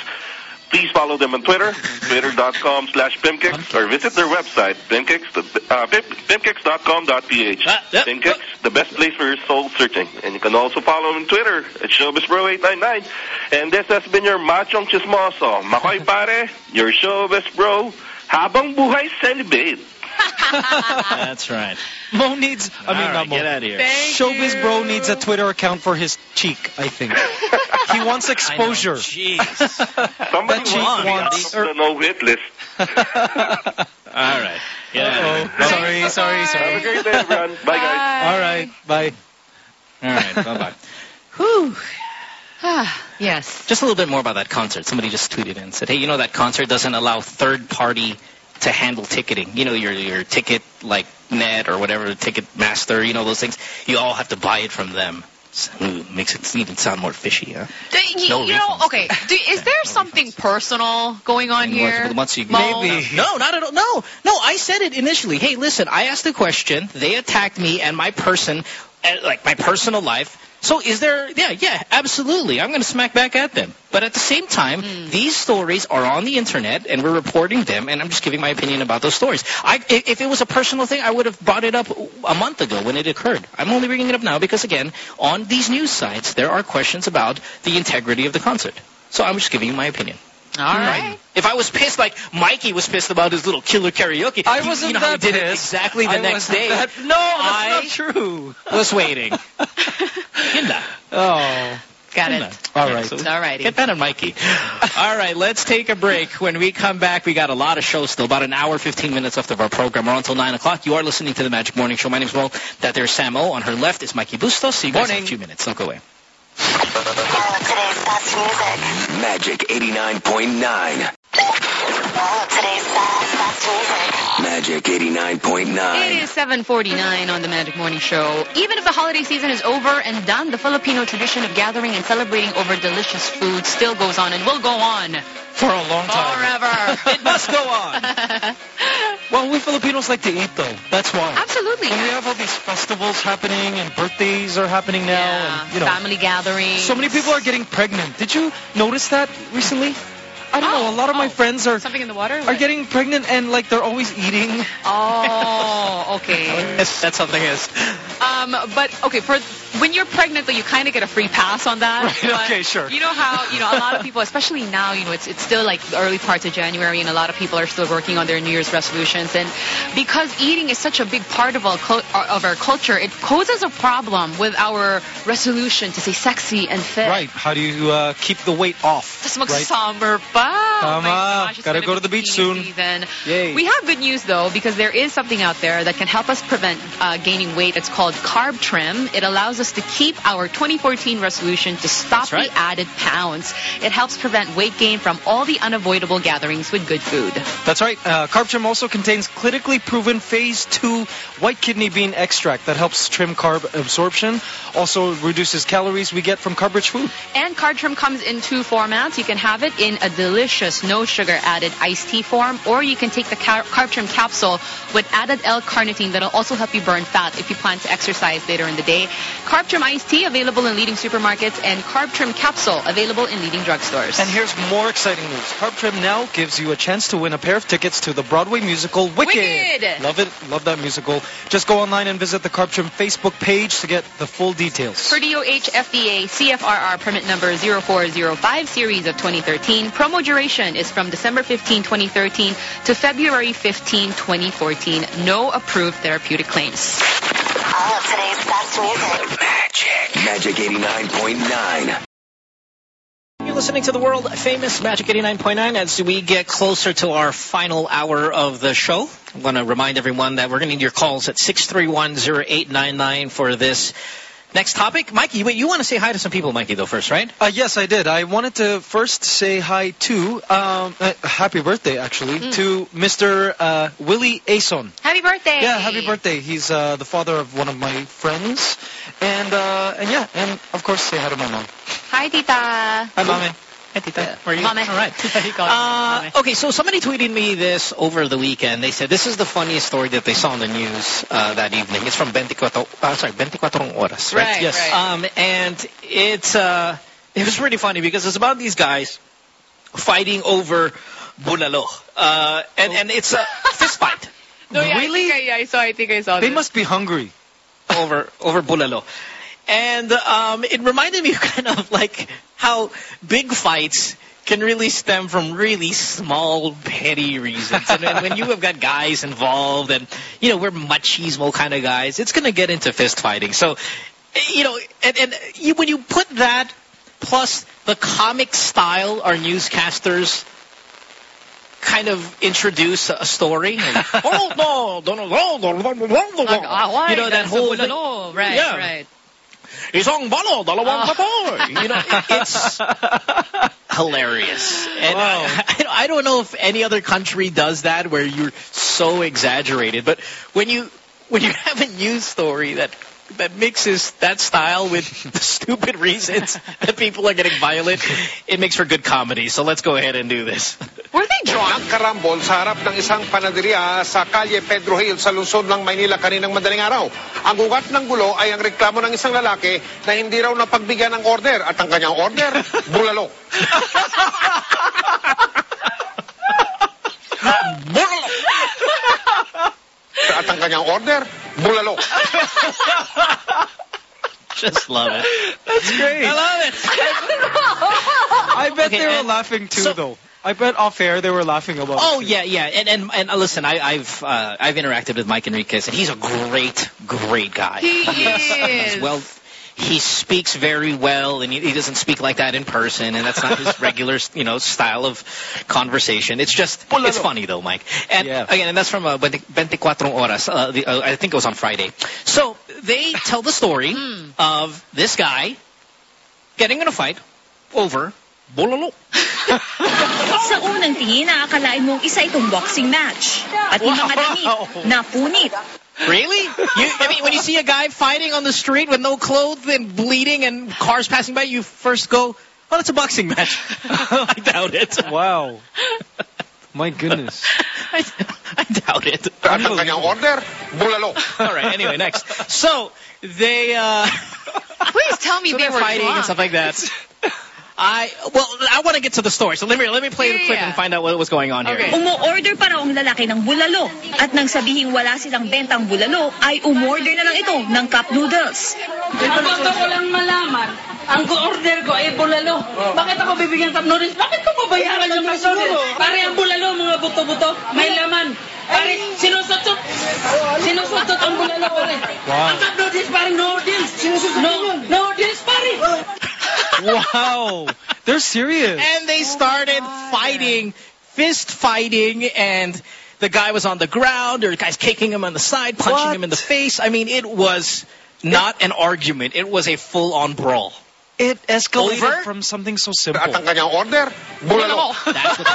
Please follow them on Twitter, twitter.com slash Pimkicks, or visit their website, pimkicks, uh, pim, pimkicks.com.ph. Pimkicks, the best place for your soul searching. And you can also follow them on Twitter at ShowbizBro899. And this has been your Machong Chismoso. Makoy pare, your Showbiz Bro. Habang buhay celibate. That's right. Mo needs, I mean, All not right, Mo. get out of here. Thank Showbiz you. Bro needs a Twitter account for his cheek, I think. he wants exposure. Jeez. Somebody That cheek wants to be wants- on the no-hit list. All right. Yeah. out of. Uh-oh. Sorry, sorry, Have a great day, everyone. Bye, guys. All right, bye. All right. Bye-bye. Whew. Ah, yes. Just a little bit more about that concert. Somebody just tweeted in and said, hey, you know that concert doesn't allow third party to handle ticketing. You know, your your ticket like net or whatever, ticket master, you know, those things. You all have to buy it from them. So, ooh, makes it even sound more fishy, huh? Do, you, No you know, okay. Do, is there something personal going on here? Once you Mo? No, not at all. No, no. I said it initially. Hey, listen. I asked the question. They attacked me and my person, uh, like my personal life. So is there? Yeah, yeah, absolutely. I'm going to smack back at them. But at the same time, hmm. these stories are on the internet and we're reporting them, and I'm just giving my opinion about those stories. I, i- if it was a personal thing, I would have brought it up a month ago when it occurred. I'm only bringing it up now because, again, on these news sites, there are questions about the integrity of the concert. So I'm just giving you my opinion. All right. If I was pissed like Mikey was pissed about his little killer karaoke, I wasn't you know, that he did it pissed. exactly the I next day. that- no, that's I not true. was waiting. Kinda. Oh. Got Kinda. it. All right. So All righty. Get that on Mikey. All right, let's take a break. When we come back, we got a lot of shows still. About an hour, 15 minutes left of our program. We're on until 9 o'clock. You are listening to the Magic Morning Show. My name is Mo. That there's Sam O. On her left is Mikey Bustos. See you guys in a few minutes. Don't go away. Today's best music. Magic 89.9. Magic 89.9. It is 7:49 on the Magic Morning Show. Even if the holiday season is over and done, the Filipino tradition of gathering and celebrating over delicious food still goes on and will go on For a long time. forever. It must go on. Well, we Filipinos like to eat, though. That's why. Absolutely. When we have all these festivals happening and birthdays are happening now, Yeah, and you know, family gatherings. so many people are getting pregnant. Did you notice that recently? I don't know. A lot of my Oh. friends are Something in the water? are getting pregnant and like they're always eating. Oh, okay. Yes, that's something is. Um, but okay, for when you're pregnant, though, you kind of get a free pass on that. Right, okay, sure. You know how you know a lot of people, especially now, you know, it's it's still like the early parts of January, and a lot of people are still working on their New Year's resolutions. And because eating is such a big part of our of our culture, it poses a problem with our resolution to stay sexy and fit. Right. How do you uh, keep the weight off? Tapos right? pa. Oh Tama. gosh, Gotta go to the beach soon. Season. Yay. We have good news though because there is something out there that can help us prevent uh, gaining weight. It's called Carb Trim. It allows us to keep our 2014 resolution to stop right. the added pounds. It helps prevent weight gain from all the unavoidable gatherings with good food. That's right. Uh, Carb Trim also contains clinically proven phase two white kidney bean extract that helps trim carb absorption. Also reduces calories we get from carb-rich food. And Carb Trim comes in two formats. You can have it in a delicious no sugar added iced tea form, or you can take the car- Carb Trim capsule with added L-carnitine that'll also help you burn fat if you plan to exercise later in the day. Carb Trim iced tea available in leading supermarkets, and Carb Trim capsule available in leading drugstores. And here's more exciting news. Carb Trim now gives you a chance to win a pair of tickets to the Broadway musical Wicked. Wicked! Love it. Love that musical. Just go online and visit the Carb Trim Facebook page to get the full details. For DOH FDA CFRR permit number 0405 series of 2013, promo duration is from December 15, 2013 to February 15, 2014. No approved therapeutic claims. All of today's best music. Magic. Magic 89.9. You're listening to the world famous Magic 89.9 as we get closer to our final hour of the show. I want to remind everyone that we're going to need your calls at 6310899 for this Next topic, Mikey. Wait, you want to say hi to some people, Mikey, though, first, right? Uh, yes, I did. I wanted to first say hi to, um, uh, happy birthday, actually, Mm. to Mr. Uh, Willie Ason. Happy birthday! Yeah, happy birthday. He's uh, the father of one of my friends. And, uh, and yeah, and of course, say hi to my mom. Hi, Tita. Hi, mommy. How are you? Mame. All right. Uh, okay, so somebody tweeted me this over the weekend. They said this is the funniest story that they saw on the news uh, that evening. It's from 24, uh, sorry, 24 Horas, right? Right, yes. right. Um, and it's uh, it was really funny because it's about these guys fighting over bulalo, uh, and and it's a fist fight No, yeah, Really? I, think I, I saw. I think I saw. They this. must be hungry. over over bulalo. And um, it reminded me kind of like how big fights can really stem from really small, petty reasons. And then when you have got guys involved and, you know, we're machismo kind of guys, it's going to get into fist fighting. So, you know, and, and you, when you put that plus the comic style our newscasters kind of introduce a story. And, oh, no, no, no, no, no, no, no, no, Like, ah? You know, that whole... the bulalo. Right, Yeah. right. Isang balo, dalawang ah. patoy. You know, it's hilarious. And Wow. I, I don't know if any other country does that where you're so exaggerated. But when you when you have a news story that that mixes that style with the stupid reasons that people are getting violent, it makes for good comedy. So let's go ahead and do this. Were they drunk? Nagkarambol sa harap ng isang panaderia sa Kalye Pedro Gil sa lungsod ng Maynila kaninang madaling araw. Ang ugat ng gulo ay ang reklamo ng isang lalaki na hindi raw napagbigyan ng order at ang kanyang order, bulalo. Bulalo! At ang kanyang order, bulalo. Just love it. That's great. I love it. I bet Okay, they were laughing too, so- though. I bet off air they were laughing about Oh it. yeah, yeah, and and and uh, listen, I, I've uh, I've interacted with Mike Enriquez, and he's a great, great guy. He He's is. well, he speaks very well, and he, he doesn't speak like that in person, and that's not his regular, you know, style of conversation. It's just it's funny though, Mike. And Yeah. again, and that's from uh, 24 Horas. Uh, the, uh, I think it was on Friday. So they tell the story of this guy getting in a fight over bololo. Sa unang tingin, nakakalain mong isa itong boxing match. At yung mga damit, napunit. Really? You, I mean, when you see a guy fighting on the street with no clothes and bleeding and cars passing by, you first go, oh, that's a boxing match. I doubt it. Wow. My goodness. I, I doubt it. At ang kanyang order, bulalo. All right, anyway, next. So, they, uh, Please tell me so they they're were fighting drunk. and stuff like that. I, well, I want to get to the story, so let me, let me play the clip yeah. and find out what was going on here. Okay. Umu-order pa raw ang lalaki ng bulalo. At nang sabihing wala silang bentang bulalo, ay umorder na lang ito ng cup noodles. Ang gusto ko lang malaman, ang order ko ay bulalo. Bakit ako bibigyan ng noodles? Bakit ko babayaran yung mga noodles? Pare ang bulalo, mga buto-buto, may laman. Pare, sinusutot. Sinusutot ang bulalo, pare. Wow. Ang cup noodles, pare, noodles. No, noodles, pare. Wow. They're serious. And they oh started fighting, fist fighting, and the guy was on the ground, or the guy's kicking him on the side, punching What? him in the face. I mean, it was not an argument. It was a full-on brawl. It escalated Over? from something so At simple. ang kanyang order, bulalo. That's what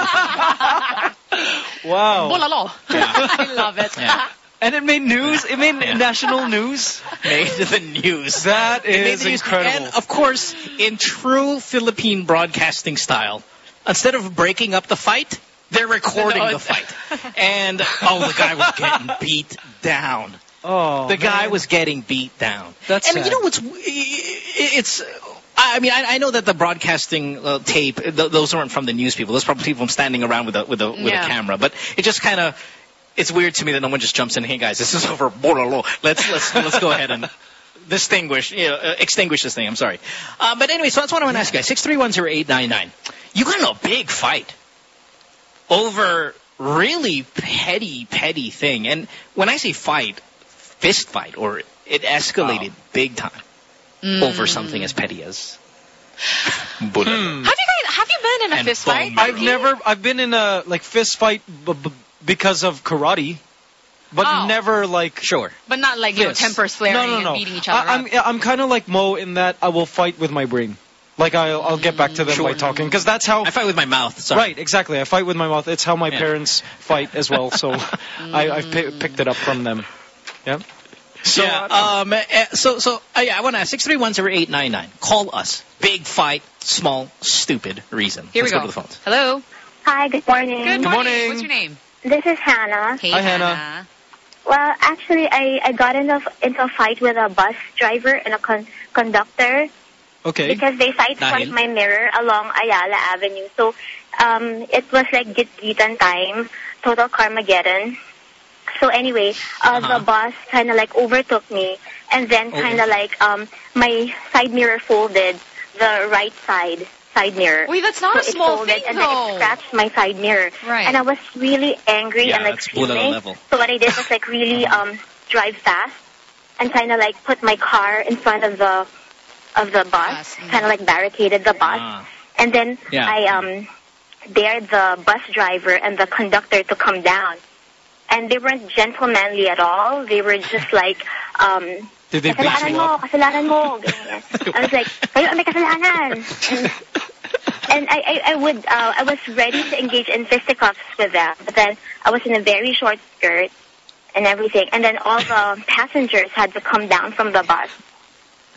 Wow. Bulalo. I love it. Yeah. And it made news. It made national news. made the news. That is incredible. And of course, in true Philippine broadcasting style, instead of breaking up the fight, they're recording No, the fight. And oh, the guy was getting beat down. oh, the guy man. was getting beat down. That's and sad. you know what's it's. I mean, I, I know that the broadcasting uh, tape; th- those weren't from the news people. Those probably people standing around with a with a with Yeah. a camera. But it just kind of it's weird to me that no one just jumps in. Hey guys, this is over. Borolo. Let's let's let's go ahead and distinguish, you know, uh, extinguish this thing. I'm sorry. Uh, but anyway, so that's what I want to ask you guys. Six three one zero eight nine nine. You got in a big fight over really petty, petty thing. And when I say fight, fist fight, or it escalated big time over something as petty as. Hmm. Have you guys, have you been in a And fist fight? I've never. I've been in a like fist fight b- b- because of karate. but Oh. never like sure. But not like, you know, Yes. tempers flaring no, no, no. and beating each other I, I'm I'm kind of like Mo in that I will fight with my brain. Like I'll I'll get back to them by talking because that's how I fight with my mouth. Sorry. Right, exactly. I fight with my mouth. It's how my Yeah. parents fight as well. So I, I've pi- picked it up from them. Yeah. So, yeah. Um. eh, So so uh, yeah. I want to ask six three one zero eight nine nine. Call us. Big fight. Small stupid reason. Here Let's we go go. to the phones. Hello. Hi, good morning. Good morning. What's your name? This is Hannah. Hey, Hi, Hannah. Hannah. Well, actually, I, I got into, into a fight with a bus driver and a con- conductor Okay. because they side Dahil? my mirror along Ayala Avenue. So um, it was like git-gitan time, total Carmageddon. So anyway, uh, Uh-huh. the bus kind of like overtook me, and then Oh. kind of like um, my side mirror folded, the right side side mirror. Wait, that's not so a small it folded, thing, and then it scratched my side mirror. Right. And I was really angry Yeah, and like that's screaming. level. So what I did was like really um, drive fast and kind of like put my car in front of the of the bus, kind of like barricaded the bus, Ah. and then Yeah. I um dared the bus driver and the conductor to come down, and they weren't gentlemanly at all. They were just like um. Did they beat kasalanan you mo, up? kasalanan mo. I was like, kayo ang may kasalanan. And, and I, I, I would, uh, I was ready to engage in fisticuffs with them, but then I was in a very short skirt and everything, and then all the passengers had to come down from the bus.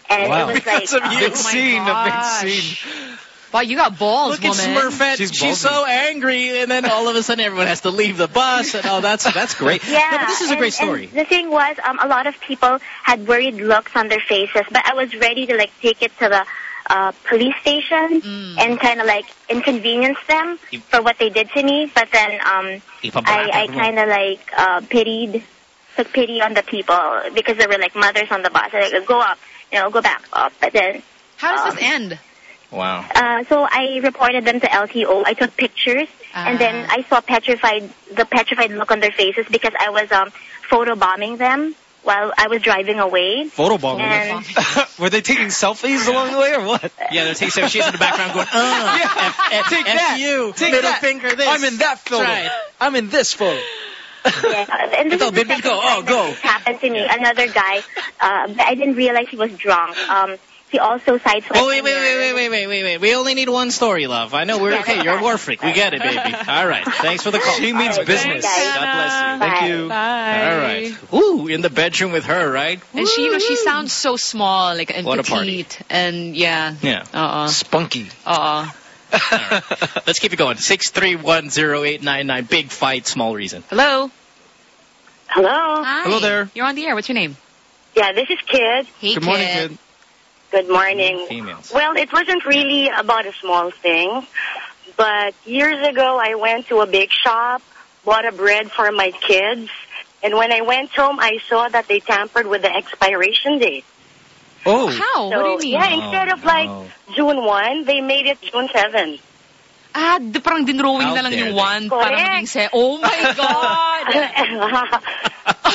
And Wow. it was like, Because of you. um, Big scene, a big scene. Wow, you got balls, Look at woman. Smurfette. She's, so angry, and then all of a sudden everyone has to leave the bus. And oh, that's that's great. Yeah, No, but this is a great story. the thing was, um, a lot of people had worried looks on their faces, but I was ready to like take it to the uh, police station Mm. and kind of like inconvenience them for what they did to me. But then um, I, I kind of like uh, pitied, took pity on the people because there were like mothers on the bus. I like go up, you know, go back up. But then How does um, this end? Wow. uh, so I reported them to LTO. I took pictures, and then Ah. I saw petrified the petrified look on their faces because I was um, photo bombing them while I was driving away. Photobombing. And Were they taking selfies along the way or what? Yeah, they're taking selfies. she's in the background going, uh, F, F, Take F that. you, Take middle that. finger this. I'm in that photo. Right. I'm in this photo. yeah, and this Ito, is the Bilbil second ko. Oh, go. this happened to me. Another guy, uh, but I didn't realize he was drunk. Um, he also sideswiped. Oh, wait, wait, wait, wait, wait, wait, wait, wait. We only need one story, love. I know we're okay. You're a war freak. We get it, baby. All right. Thanks for the call. She means business. God bless you. Thank you. Bye. All right. Ooh, in the bedroom with her, right? And she, you know, she sounds so small, like and What a party. petite, and yeah. Yeah. Uh-uh. Spunky. Uh-uh. Let's keep it going. Six three one zero eight nine nine. Big fight, small reason. Hello. Hello. Hi. Hello there. You're on the air. What's your name? Yeah, this is Kid. Hey, Good morning, kid. Good morning. Females. Well, it wasn't really about a small thing, but years ago I went to a bake shop, bought a bread for my kids, and when I went home I saw that they tampered with the expiration date. Oh. How? So, what do you mean? Yeah, instead of like June 1, they made it June 7. Ah, di, parang dinrowing How na lang dare yung they. one para Correct. maging se. Oh my God!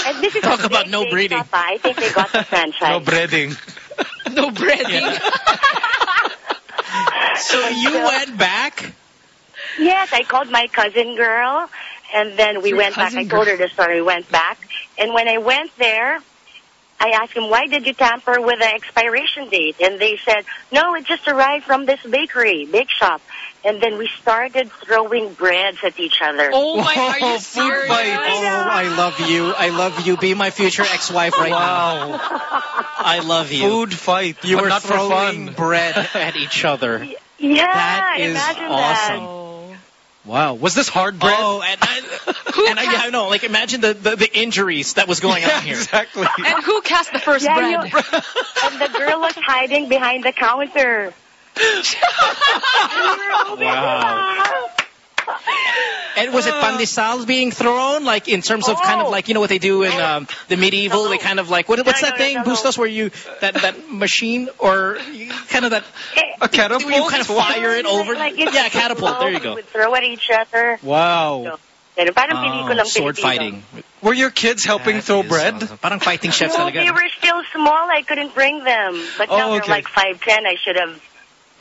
and this is Talk about no bake breeding. shop, ah. I think they got the franchise. No breading. no breading. So you went back? Yes, I called my cousin girl, and then we Your went back. cousin I told her the story. We went back, and when I went there, I asked him, "Why did you tamper with the expiration date?" And they said, "No, it just arrived from this bakery, bake shop." And then we started throwing breads at each other. Oh my, are you Food serious? fight. Oh, I love you. I love you. Be my future ex-wife right now. Wow. I love you. Food fight. You but were not for throwing fun. bread at each other. Yeah, That is imagine awesome. Oh. Wow. Was this hard bread? Oh, and I, and I, I know. Like, imagine the, the, the injuries that was going Yeah, on here. exactly. And who cast the first Yeah, bread? that. And the girl was hiding behind the counter. Wow. And was it pandesals being thrown? Like in terms of kind of like you know what they do in um, the medieval? They kind of like what, what's No, that no, thing, no, no. Bustos, where you that that machine or you- kind of that A catapult? where you kind of fire it over? Like, it's yeah, catapult. There you go. would throw at each other. Wow. Pero parang ah, Oh, pelikulang sword Pilipino. fighting. Were your kids helping That throw bread? awesome. Parang fighting chefs No, talaga. they were still small. I couldn't bring them. But Oh, now they're okay. like 5'10". I should have...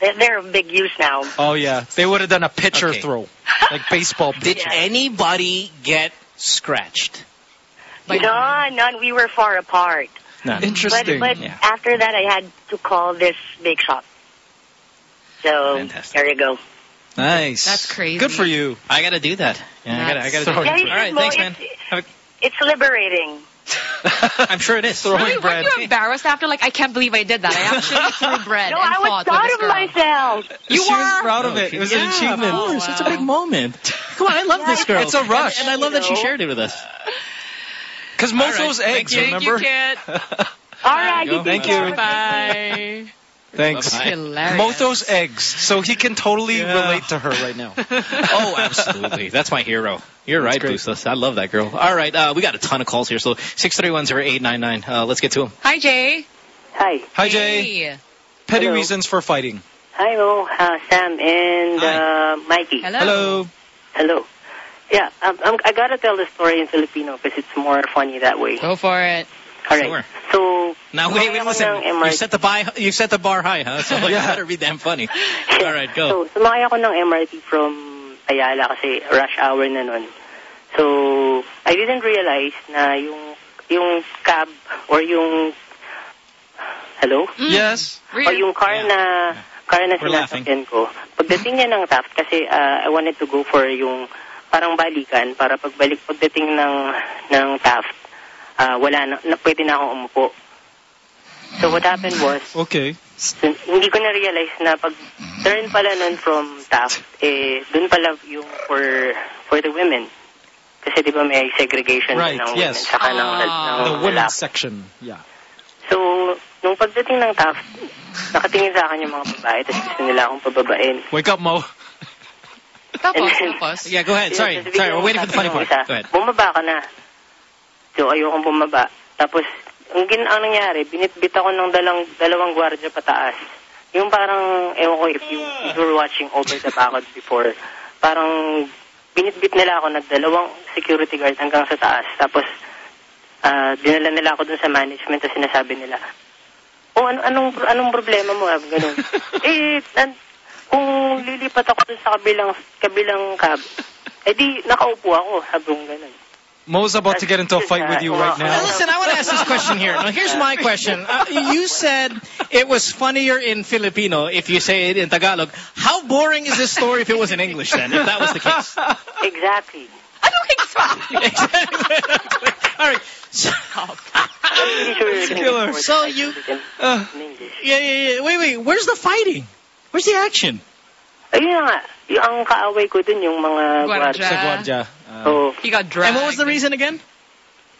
They're, they're of big use now. Oh yeah. They would have done a pitcher Okay. throw. Like baseball Did pitcher. anybody get scratched? None, none. We were far apart. None. Interesting. But, but Yeah. after that, I had to call this big shop. So there you go. Nice. That's crazy. Good for you. I gotta do that. Yeah, I gotta, I gotta do Throwing that. All right, thanks, man. It's, it's liberating. I'm sure it is. Really, weren't you embarrassed after? Like, I can't believe I did that. I actually threw bread No, and I was proud of girl. myself. You she were? was proud of oh, it. It was an achievement. Of course. It's a big moment. Come on, I love this girl. It's a rush. And, and I love that she shared it with us. Because most right, those thank eggs, you. remember? Kit. All right, go. you Thank you. Bye. Thanks. Bye-bye. Hilarious. Mothos eggs, so he can totally Yeah. relate to her right now. oh, absolutely. That's my hero. You're right, great. Bustos. I love that girl. All right, uh, we got a ton of calls here, so 6310899. Uh, let's get to them. Hi, Jay. Hi. Hi, Jay. Hey. Petty Hello. reasons for fighting. Hi, Mo, uh, Sam, and Hi. uh, Mikey. Hello. Hello. Hello. Yeah, um, I'm, I gotta tell the story in Filipino because it's more funny that way. Go for it. All right. Sure. So, Now, wait, wait, listen. ng You set the bar, you set the bar high, huh? So you better be damn funny. All right, go. So, sumakay ako ng MRT from Ayala kasi rush hour na nun. So, I didn't realize na yung yung cab or yung Hello? Yes. O yung car Yeah. na car na We're laughing. sinasakyan ko. Pagdating niya ng Taft kasi uh, I wanted to go for yung parang balikan para pagbalik pagdating ng ng Taft uh, wala na, na pwede na akong umupo. So what happened was Okay. Hindi ko na-realize na pag turn pala nun from Taft, eh, dun pala yung for for the women. Kasi di ba may segregation Right, ng yes. women saka ng, Ah. ng The women's section. Yeah. So, nung pagdating ng Taft, nakatingin sa akin yung mga babae, tapos gusto nila akong pababain. Wake up, Mo. Tapos, tapos. Yeah, go ahead. Sorry, sorry. We're waiting for the funny part. ng isa, Go ahead. Bumaba ka na. So, ayokong bumaba. Tapos, ang, gin ang nangyari, binitbit ako ng dalang, dalawang gwardiya pataas. Yung parang, ewan ko if you, if you were watching Over the Backward before, parang binitbit nila ako ng dalawang security guard hanggang sa taas. Tapos, ah, dinala nila ako dun sa management at sinasabi nila, oh, ano, anong, anong problema mo? Ganun. eh, nan, kung lilipat ako dun sa kabilang, kabilang cab, eh di, nakaupo ako. Sabi kong ganun. Mo's about to get into a fight with you right Now, now. listen, I want to ask this question here. Now, here's my question. Uh, you said it was funnier in Filipino if you say it in Tagalog. How boring is this story if it was in English then, if that was the case? Exactly. All right. So, I'm pretty sure you're gonna Killer. So you- Uh, yeah, yeah, yeah. Wait, wait. Where's the fighting? Where's the action? Ayun nga, yung ang kaaway ko dun yung mga Gwardiya. Sa Guadja. Uh, So, He got dragged. And what was the reason again?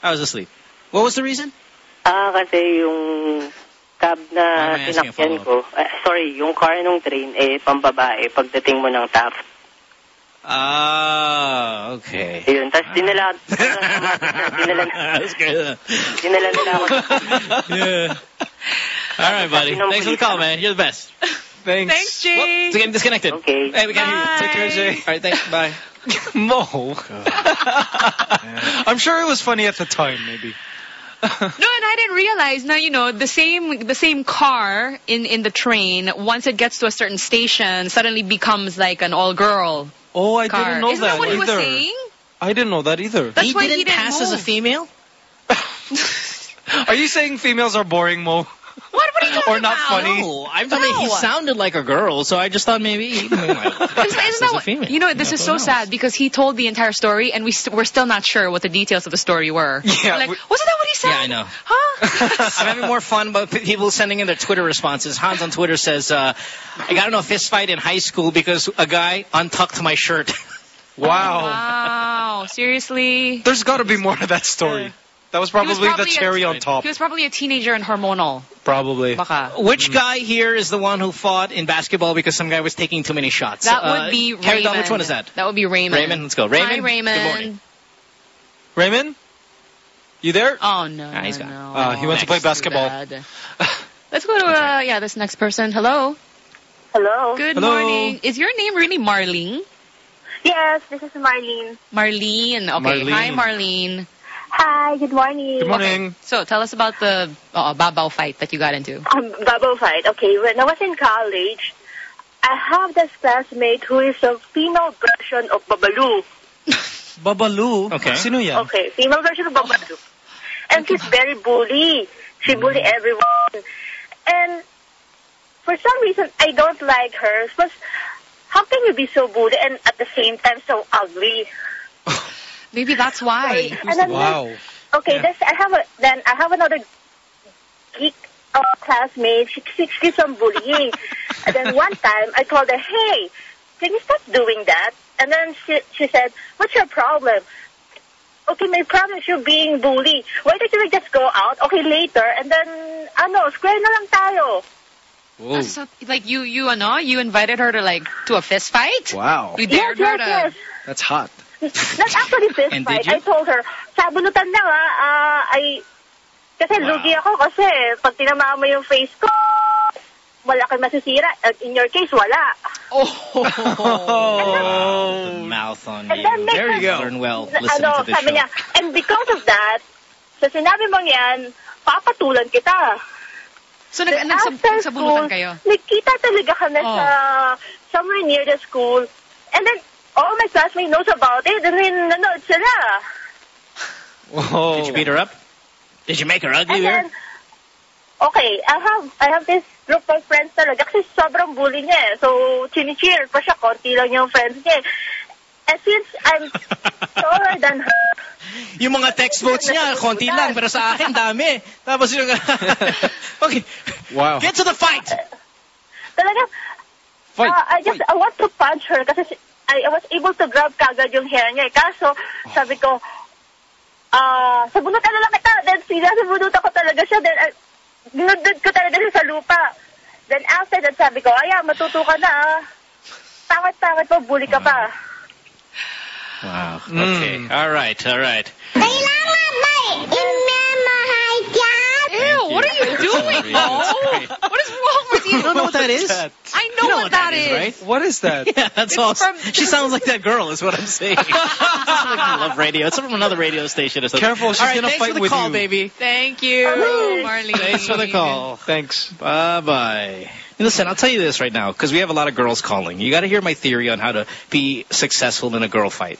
I was asleep. What was the reason? ah, kasi yung cab na Why am I asking a sinakyan ko, ah, sorry, yung car nung train, eh, pambabae, pagdating mo ng Taft. Ah, okay. Ayun, tapos dinala, dinala, That's good. dinala nila ako. yeah. All right, buddy. Thanks for the call, man. You're the best. Thanks. Thanks, Jay. It's getting disconnected. Okay. Hey, we got Bye. you. Take care, Jay. All right, thanks. Bye. Mo. Oh, I'm sure it was funny at the time, maybe. No, and I didn't realize. Now you know the same the same car in in the train. Once it gets to a certain station, suddenly becomes like an all girl Oh, I car. didn't know Isn't that, that what he was saying? I didn't know that either. That's he why didn't he didn't pass as a female? Are you saying females are boring, Mo? What? What are you talking Or not about? funny? No, I'm talking he sounded like a girl, so I just thought maybe he might Isn't, pass isn't that a what, female. you know, this is so sad because he told the entire story and we st- we're still not sure what the details of the story were. Yeah, We're like, we- wasn't that what he said? Yeah, I know. Huh? I'm having more fun about people sending in their Twitter responses. Hans on Twitter says, uh, I got into a fist fight in high school because a guy untucked my shirt. Wow. Wow, seriously? There's got to be more to that story. That was He was probably, probably the cherry a, on top. He was probably a teenager and hormonal. Probably. Baka. Which guy here is the one who fought in basketball because some guy was taking too many shots? That Uh, would be Raymond. Carry Don, which one is that? That would be Raymond. Raymond, let's go. Raymond, Hi, good morning. Raymond? You there? Oh, no. Ah, he's gone. no. Uh, he went to play basketball. Let's go to, uh, yeah, this next person. Hello. Hello? Good Hello. morning. Is your name really Marlene? Yes, this is Marlene. Marlene. Okay. Hi, Marlene. Hi, good morning. Good morning. So tell us about the uh, babaw fight that you got into. Um, bubble fight. Okay, when I was in college, I have this classmate who is a female version of Babalu. Babalu. Okay. Sino yan? Okay, female version of Babalu. and she's very bully. She bully everyone, and for some reason I don't like her. But how can you be so bully and at the same time so ugly? Maybe that's why. And then Okay, this I have a then I have another geek uh, classmate. She, she keeps on bullying. and then one time I told her, "Hey, can you stop doing that?" And then she she said, "What's your problem?" Okay, my problem is you're being bullied. Why don't you just go out? Okay, later, and then ano, square na lang tayo. So, like you, you, ano, you invited her to like to a fist fight. Wow. You dared yes, her yes, to. yes. That's hot. Not actually fist And fight. I told her, sabunutan na nga, ah, ay, kasi lugi ako kasi pag tinamaan mo yung face ko, malaki masisira. At in your case, wala. Oh, the mouth on And you. then make There you her- go. Learn well Na- listening ano, to this sabi show. niya, and because of that, sa sinabi mong yan, papatulan kita. So, nag, nagsab- nagsabunutan kayo? Nagkita talaga kami Oh. sa somewhere near the school. And then, all my classmates knows about it. And then, nanood sila. Did you beat her up? Did you make her And uglier? then, okay, I have I have this group of friends talaga kasi sobrang bully niya eh. So, chini-cheer pa siya. Konti lang yung friends niya eh. And since I'm taller than her, Yung mga text votes niya, konti lang, pero sa akin, dami. Tapos yung... okay. Wow. Get to the fight! talaga, Fight, uh, I just, I want to punch her kasi si- I, I was able to grab kagad yung hair niya eh. Kaso, sabi ko, ah, sabunutan na lang kita. Then, sinasabunutan ko talaga siya. Then, uh, dinudod ko talaga siya sa lupa. Then, after that, sabi ko, ayan, matuto ka na ah. Pangit-pangit mo, bully ka pa. Wow. Okay. All right. All right. Ew, what are you doing, Mo? What is wrong with you? You don't know what that is? I know, You know what, what that that is, is. right? What is that? Yeah, that's all. She sounds like that girl, is what I'm saying. She like you love radio. It's from another radio station or something. Careful, she's All right, gonna thanks fight for the with call, you. baby. Thank you, Marlene. Thanks for the call. Thanks. Bye bye. Listen, I'll tell you this right now because we have a lot of girls calling. You got to hear my theory on how to be successful in a girl fight.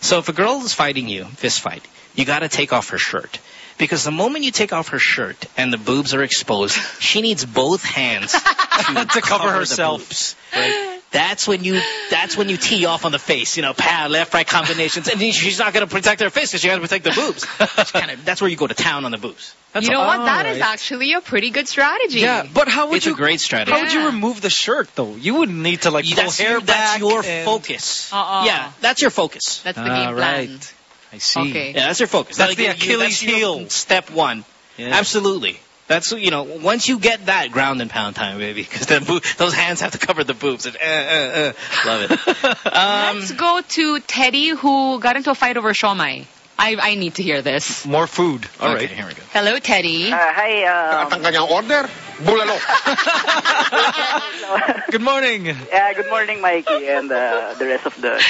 So if a girl is fighting you, fist fight, you got to take off her shirt. Because the moment you take off her shirt and the boobs are exposed, she needs both hands to, To cover the herself. boobs, right? That's when you that's when you tee off on the face, you know, pad, left, right combinations, and she's not going to protect her face because she got to protect the boobs. That's, kinda, that's where you go to town on the boobs. That's you know all. what? That is Alright. actually a pretty good strategy. Yeah, but how would It's you? a great strategy. How would you remove the shirt though? You wouldn't need to like pull that's hair your, back. that's your and- focus. Uh-uh. Yeah, that's your focus. That's the game plan. right. I see. Okay. Yeah, that's your focus. That's the you- Achilles that's heel. Step one. Yeah. Absolutely. That's you know once you get that ground and pound time, baby, because then bo- those hands have to cover the boobs. And, uh, uh, uh. Love it. Um, Let's go to Teddy, who got into a fight over shomai. I I need to hear this. More food. All right. okay, here we go. Hello, Teddy. hi, At ang kanyang order, bulalo. Good morning. Yeah, good morning, Mikey, and uh, the rest of the.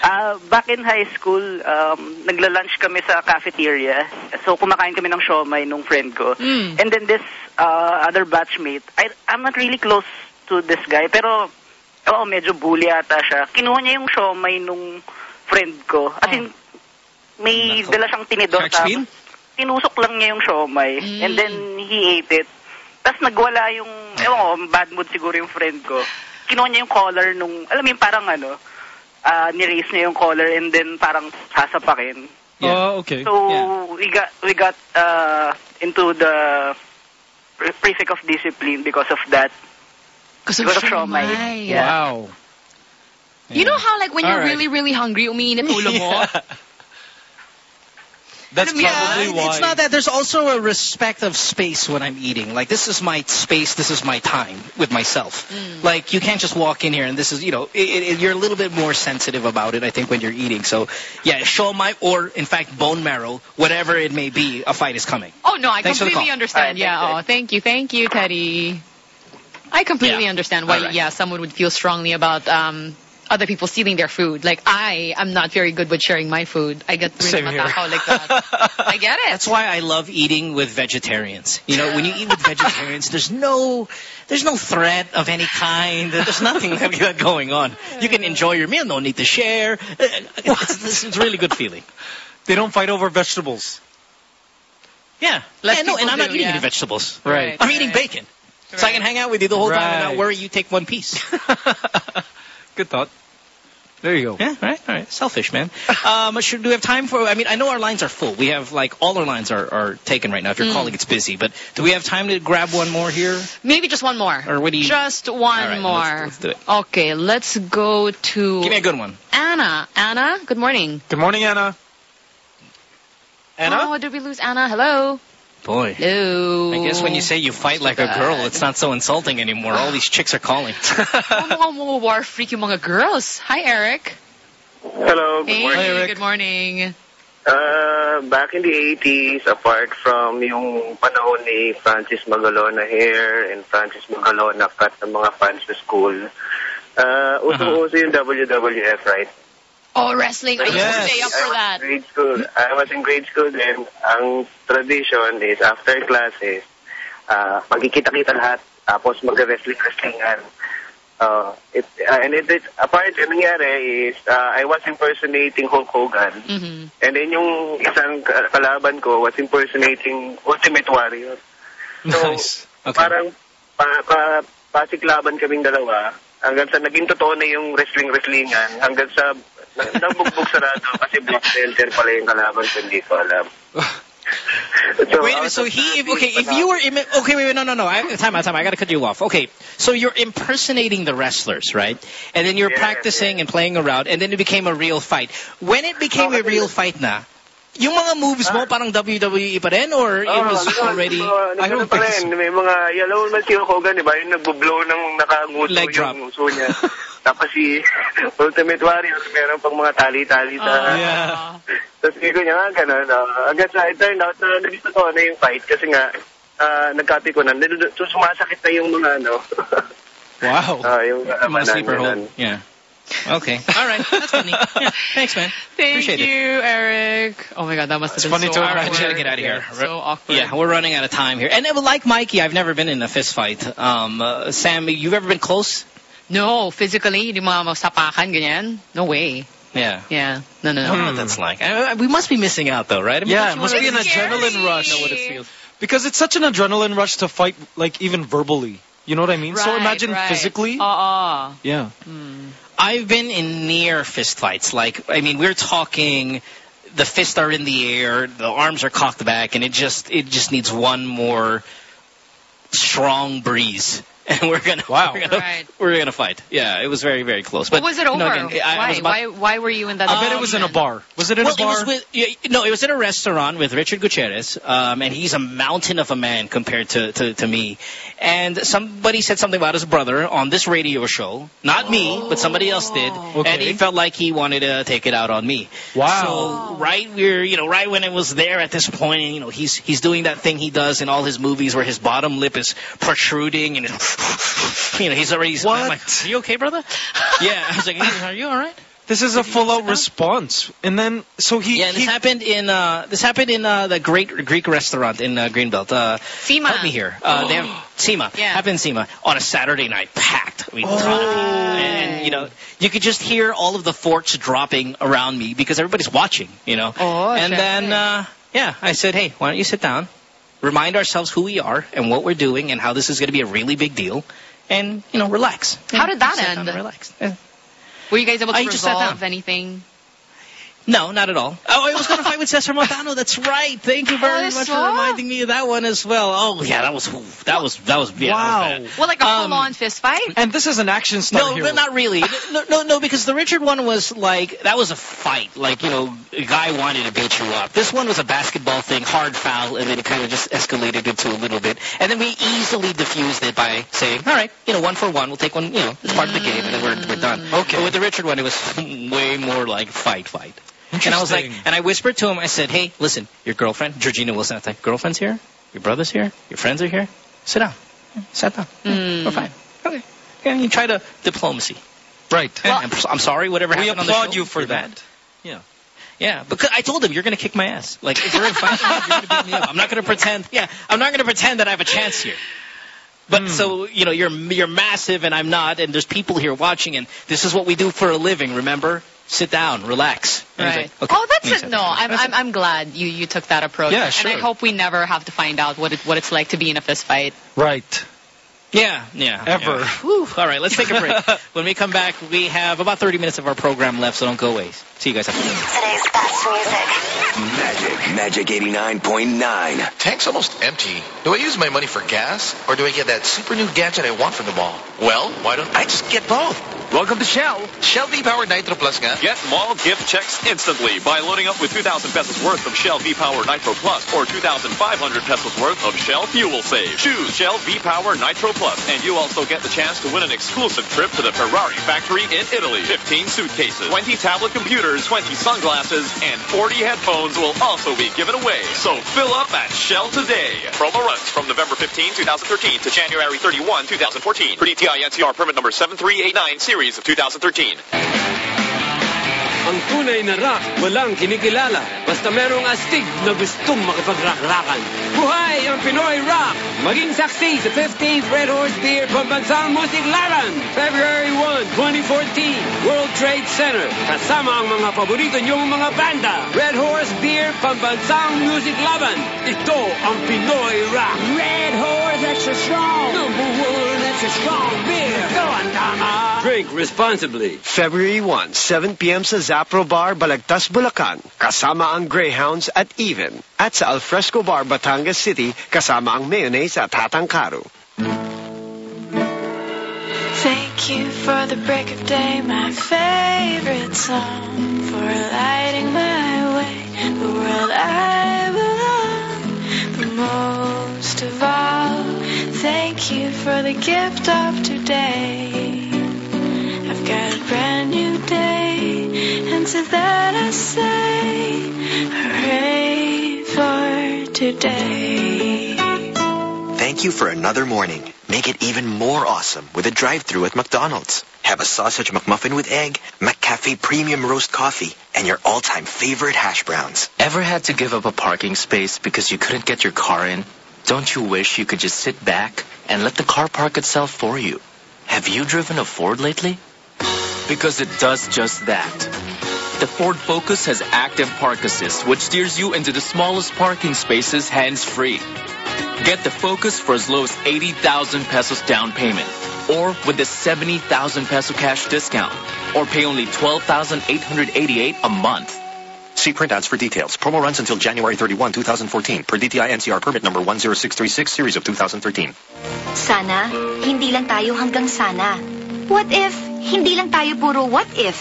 Uh, back in high school, um, nagla-lunch kami sa cafeteria. So, kumakain kami ng siomay nung friend ko. Mm. And then this uh, other batchmate, I, I'm not really close to this guy, pero oh, medyo bully ata siya. Kinuha niya yung siomay nung friend ko. As in, may dala siyang tinidor. Tapos tinusok lang niya yung siomay. Mm. And then, he ate it. Tapos nagwala yung, ewan ko, bad mood siguro yung friend ko. Kinuha niya yung collar nung, alam mo yung parang ano, uh, niraise niya yung collar and then parang sasapakin. Oh, okay. So we got we got uh, into the pre- prefect of discipline because of that. Because of Because of shomai. shomai. Yeah. Wow. You know how like when All you're right. really really hungry, umiinit ulo mo? That's Yeah, probably why. It's not that. There's also a respect of space when I'm eating. Like this is my space. This is my time with myself. Mm. Like you can't just walk in here and this is you know it, it, you're a little bit more sensitive about it. I think when you're eating. So yeah, shomai or in fact bone marrow, whatever it may be, a fight is coming. Oh no, I Thanks completely understand. Alright, yeah. Oh, thank you, thank you, Teddy. I completely Yeah. understand why. Alright. Yeah, someone would feel strongly about um other people stealing their food. Like I, am not very good with sharing my food. I get really Same here. matakaw like that. I get it. That's why I love eating with vegetarians. You know, when you eat with vegetarians, there's no, there's no threat of any kind. There's nothing like that going on. You can enjoy your meal. No need to share. It's, it's, it's a really good feeling. They don't fight over vegetables. Yeah. Less yeah, no, and I'm not eating yeah. any vegetables. Right, I'm eating bacon. So I can hang out with you the whole time and not worry you take one piece. Good thought. There you go. Yeah, right, all right. Selfish, man. um, should, do we have time for, I mean, I know our lines are full. We have, like, all our lines are, are taken right now. If you're Mm. calling, it's busy. But do we have time to grab one more here? Maybe just one more. Or what do you... Just one All right, more. let's- let's do it. Okay, let's go to Give me a good one. Anna. Anna, good morning. Good morning, Anna. Anna? Oh, did we lose Anna? Hello. Boy. Hello. I guess when you say you fight like a girl, it's not so insulting anymore. All these chicks are calling. mga mga war freak yung mga girls. Hi, Eric. Hello, good Hey, morning. good morning. Uh, back in the 80s, apart from yung panahon ni Francis Magalona hair and Francis Magalona cut ng mga fans sa school, uh, uso-uso yung WWF, right? Oh, wrestling. I used to stay up for I that. was in grade school. I was in grade school then. Ang tradition is after classes, uh, magkikita-kita lahat, tapos mag-wrestling-wrestlingan. Uh, it, uh, and it, it, apart, yung nangyari is, uh, I was impersonating Hulk Hogan. Mm-hmm. And then yung isang ka- kalaban ko was impersonating Ultimate Warrior. So, Nice. Okay. parang pa, pa, pasiklaban kaming dalawa hanggang sa naging totoo na yung wrestling-wrestlingan hanggang sa nabugbog sarado kasi black belter pala yung kalaban ko hindi ko alam. So, wait a minute. So he, if, okay, if you were, imi- okay, wait, wait, no, no, no. I, time out, time. out. I got to cut you off. Okay, so you're impersonating the wrestlers, right? And then you're practicing and playing around, and then it became a real fight. When it became a real fight na, yung mga moves mo ah. parang WWE pa rin, or it ah, was already? I don't pa rin. May mga, yellow naman si Hulk Hogan, di? Yung nagbo-blow ng nakanguso Leg drop. yung uso niya. Tapos si Ultimate Warrior, meron pang mga tali-tali sa... yeah. Tapos hindi ko niya nga ganun. Uh, hanggang sa it turned out na naging totoo na yung fight kasi nga uh, nagkatikunan. So sumasakit na yung mga ano. Wow. uh, yung Mga kalabanan sleeper hold. Yeah. Okay. All right. That's funny. Yeah. Thanks, man. Thank Appreciate you, it. Eric. Oh my god, that must have It's been funny so to awkward. imagine. Gotta get out of here. So awkward. Yeah, we're running out of time here. And uh, like Mikey, I've never been in a fist fight. Um, uh, Sam, you've ever been close? No, physically, hindi mo masapakan, ganyan. No way. Yeah. Yeah. No, no, no. I don't know what that's like. I, I- we must be missing out, though, right? I mean, Yeah, it must be an adrenaline rush. Know what it feels. Because it's such an adrenaline rush to fight, like even verbally. You know what I mean? so Right, imagine right. physically. Uh-uh. yeah. Hmm. I've been in near fist fights. Like, I mean, we're talking the fists are in the air, the arms are cocked back, and it just it just needs one more strong breeze. And we're gonna wow. we're gonna, Right. we're gonna fight. Yeah, it was very very close. But But was it no, over? again, I- I why? was about- why? Why were you in that? I bet it was in a bar. Was it in well, a bar? It was with, yeah, no, it was in a restaurant with Richard Gutierrez, um, and he's a mountain of a man compared to, to, to me. And somebody said something about his brother on this radio show. Not me, but somebody else did. And he felt like he wanted to take it out on me. Wow. So right we're you know right when it was there at this point, point, you know he's he's doing that thing he does in all his movies where his bottom lip is protruding and you know he's already. What? I'm like, are you okay, brother? yeah. I was like, "Hey, are you all right? This is a full-out response. And then, so he... Yeah, this he happened in uh, this happened in uh, the great Greek restaurant in uh, Greenbelt. Uh, Cyma. Help me here. Uh, they have Cyma. Yeah. Happened in Cyma on a Saturday night, packed. I mean, ton of people. And, and, you know, you could just hear all of the forks dropping around me because everybody's watching. You know. Oh, and syempre. then, uh, yeah, I said, hey, why don't you sit down, remind ourselves who we are and what we're doing and how this is going to be a really big deal, and you know, relax. How did that end? relax. Yeah. Were you guys able to I resolve anything? No, not at all. Oh, I was going to fight with Cesar Montano. That's right. Thank you very Oh, much for reminding me of that one as well. Oh, yeah, that was that was that was yeah, Wow. that was. Well, like a Um, full-on fist fight? And this is an action star No, hero. not really. No, no, no, because the Richard one was like that was a fight. Like you know, a guy wanted to beat you up. This one was a basketball thing, hard foul, and then it kind of just escalated into a little bit. And then we easily diffused it by saying, "All right, you know, one for one, we'll take one. You know, it's part of the game, and then we're we're done." Okay. But with the Richard one, it was way more like fight, fight. And I was like, and I whispered to him, I said, "Hey, listen, your girlfriend, Georgina Wilson, I was like, girlfriend's here, your brother's here, your friends are here. Sit down, sit down. Mm. We're fine. Okay. Yeah, you try to diplomacy. Right. And I'm, I'm sorry, whatever happened on the applaud show. you for You're that. mad. Yeah. Yeah, because I told him you're going to kick my ass. Like if we're in fight, you're going to beat me up. I'm not going to pretend. Yeah, I'm not going to pretend that I have a chance here. But so you know, you're you're massive and I'm not, and there's people here watching, and this is what we do for a living. Remember? Sit down, relax. Right. like, okay. Oh, that's it. No, I'm, I'm I'm glad you you took that approach. Yeah, And sure. I hope we never have to find out what it what it's like to be in a fist fight. Right. Yeah, yeah. Ever. yeah. Whew. All right, let's take a break. when we come back, we have about 30 minutes of our program left, so don't go away. See you guys after this. Today's best music. Magic. Magic 89.9. Tank's almost empty. Do I use my money for gas, or do I get that super new gadget I want from the mall? Well, why don't I just get both? Welcome to Shell. Shell V-Power Nitro Plus nga. Get mall gift checks instantly by loading up with 2,000 pesos worth of Shell V-Power Nitro Plus or 2,500 pesos worth of Shell Fuel Save. Choose Shell V-Power Nitro Plus, and you also get the chance to win an exclusive trip to the Ferrari factory in Italy. 15 suitcases, 20 tablet computers, 20 sunglasses, and 40 headphones will also be given away. So fill up at Shell today. Promo runs from November 15, 2013 to January 31, 2014. Per DTI NCR permit number 7389 series of 2013. Ang tunay na rock, walang kinikilala. Basta merong astig na gustong makipagrakrakan. Buhay ang Pinoy Rock! Maging saksi sa 15th Red Horse Beer Pambansang Musik Laban! February 1, 2014, World Trade Center. Kasama ang mga paborito niyong mga banda. Red Horse Beer Pambansang Music Laban. Ito ang Pinoy Rock. Red Horse Extra Strong. Number one extra strong beer. Go on, tama. Drink responsibly. February 1, 7 p.m. sa Zapro Bar, Balagtas, Bulacan. Kasama ang Greyhounds at Even. At sa Alfresco Bar, Batangas City, kasama ang Mayonnaise at Hatangkaru. Thank you for the break of day, my favorite song, for lighting my way, the world I belong. But most of all, thank you for the gift of today. I've got a brand new day, and to that I say, hooray for today. Thank you for another morning. Make it even more awesome with a drive-thru at McDonald's. Have a sausage McMuffin with egg, McCafe premium roast coffee, and your all-time favorite hash browns. Ever had to give up a parking space because you couldn't get your car in? Don't you wish you could just sit back and let the car park itself for you? Have you driven a Ford lately? Because it does just that. The Ford Focus has active park assist, which steers you into the smallest parking spaces hands-free. Get the Focus for as low as 80,000 pesos down payment, or with a 70,000 peso cash discount, or pay only 12,888 a month. See print ads for details. Promo runs until January 31, 2014 per DTI NCR permit number 10636 series of 2013. Sana, hindi lang tayo hanggang sana. What if, hindi lang tayo puro what if?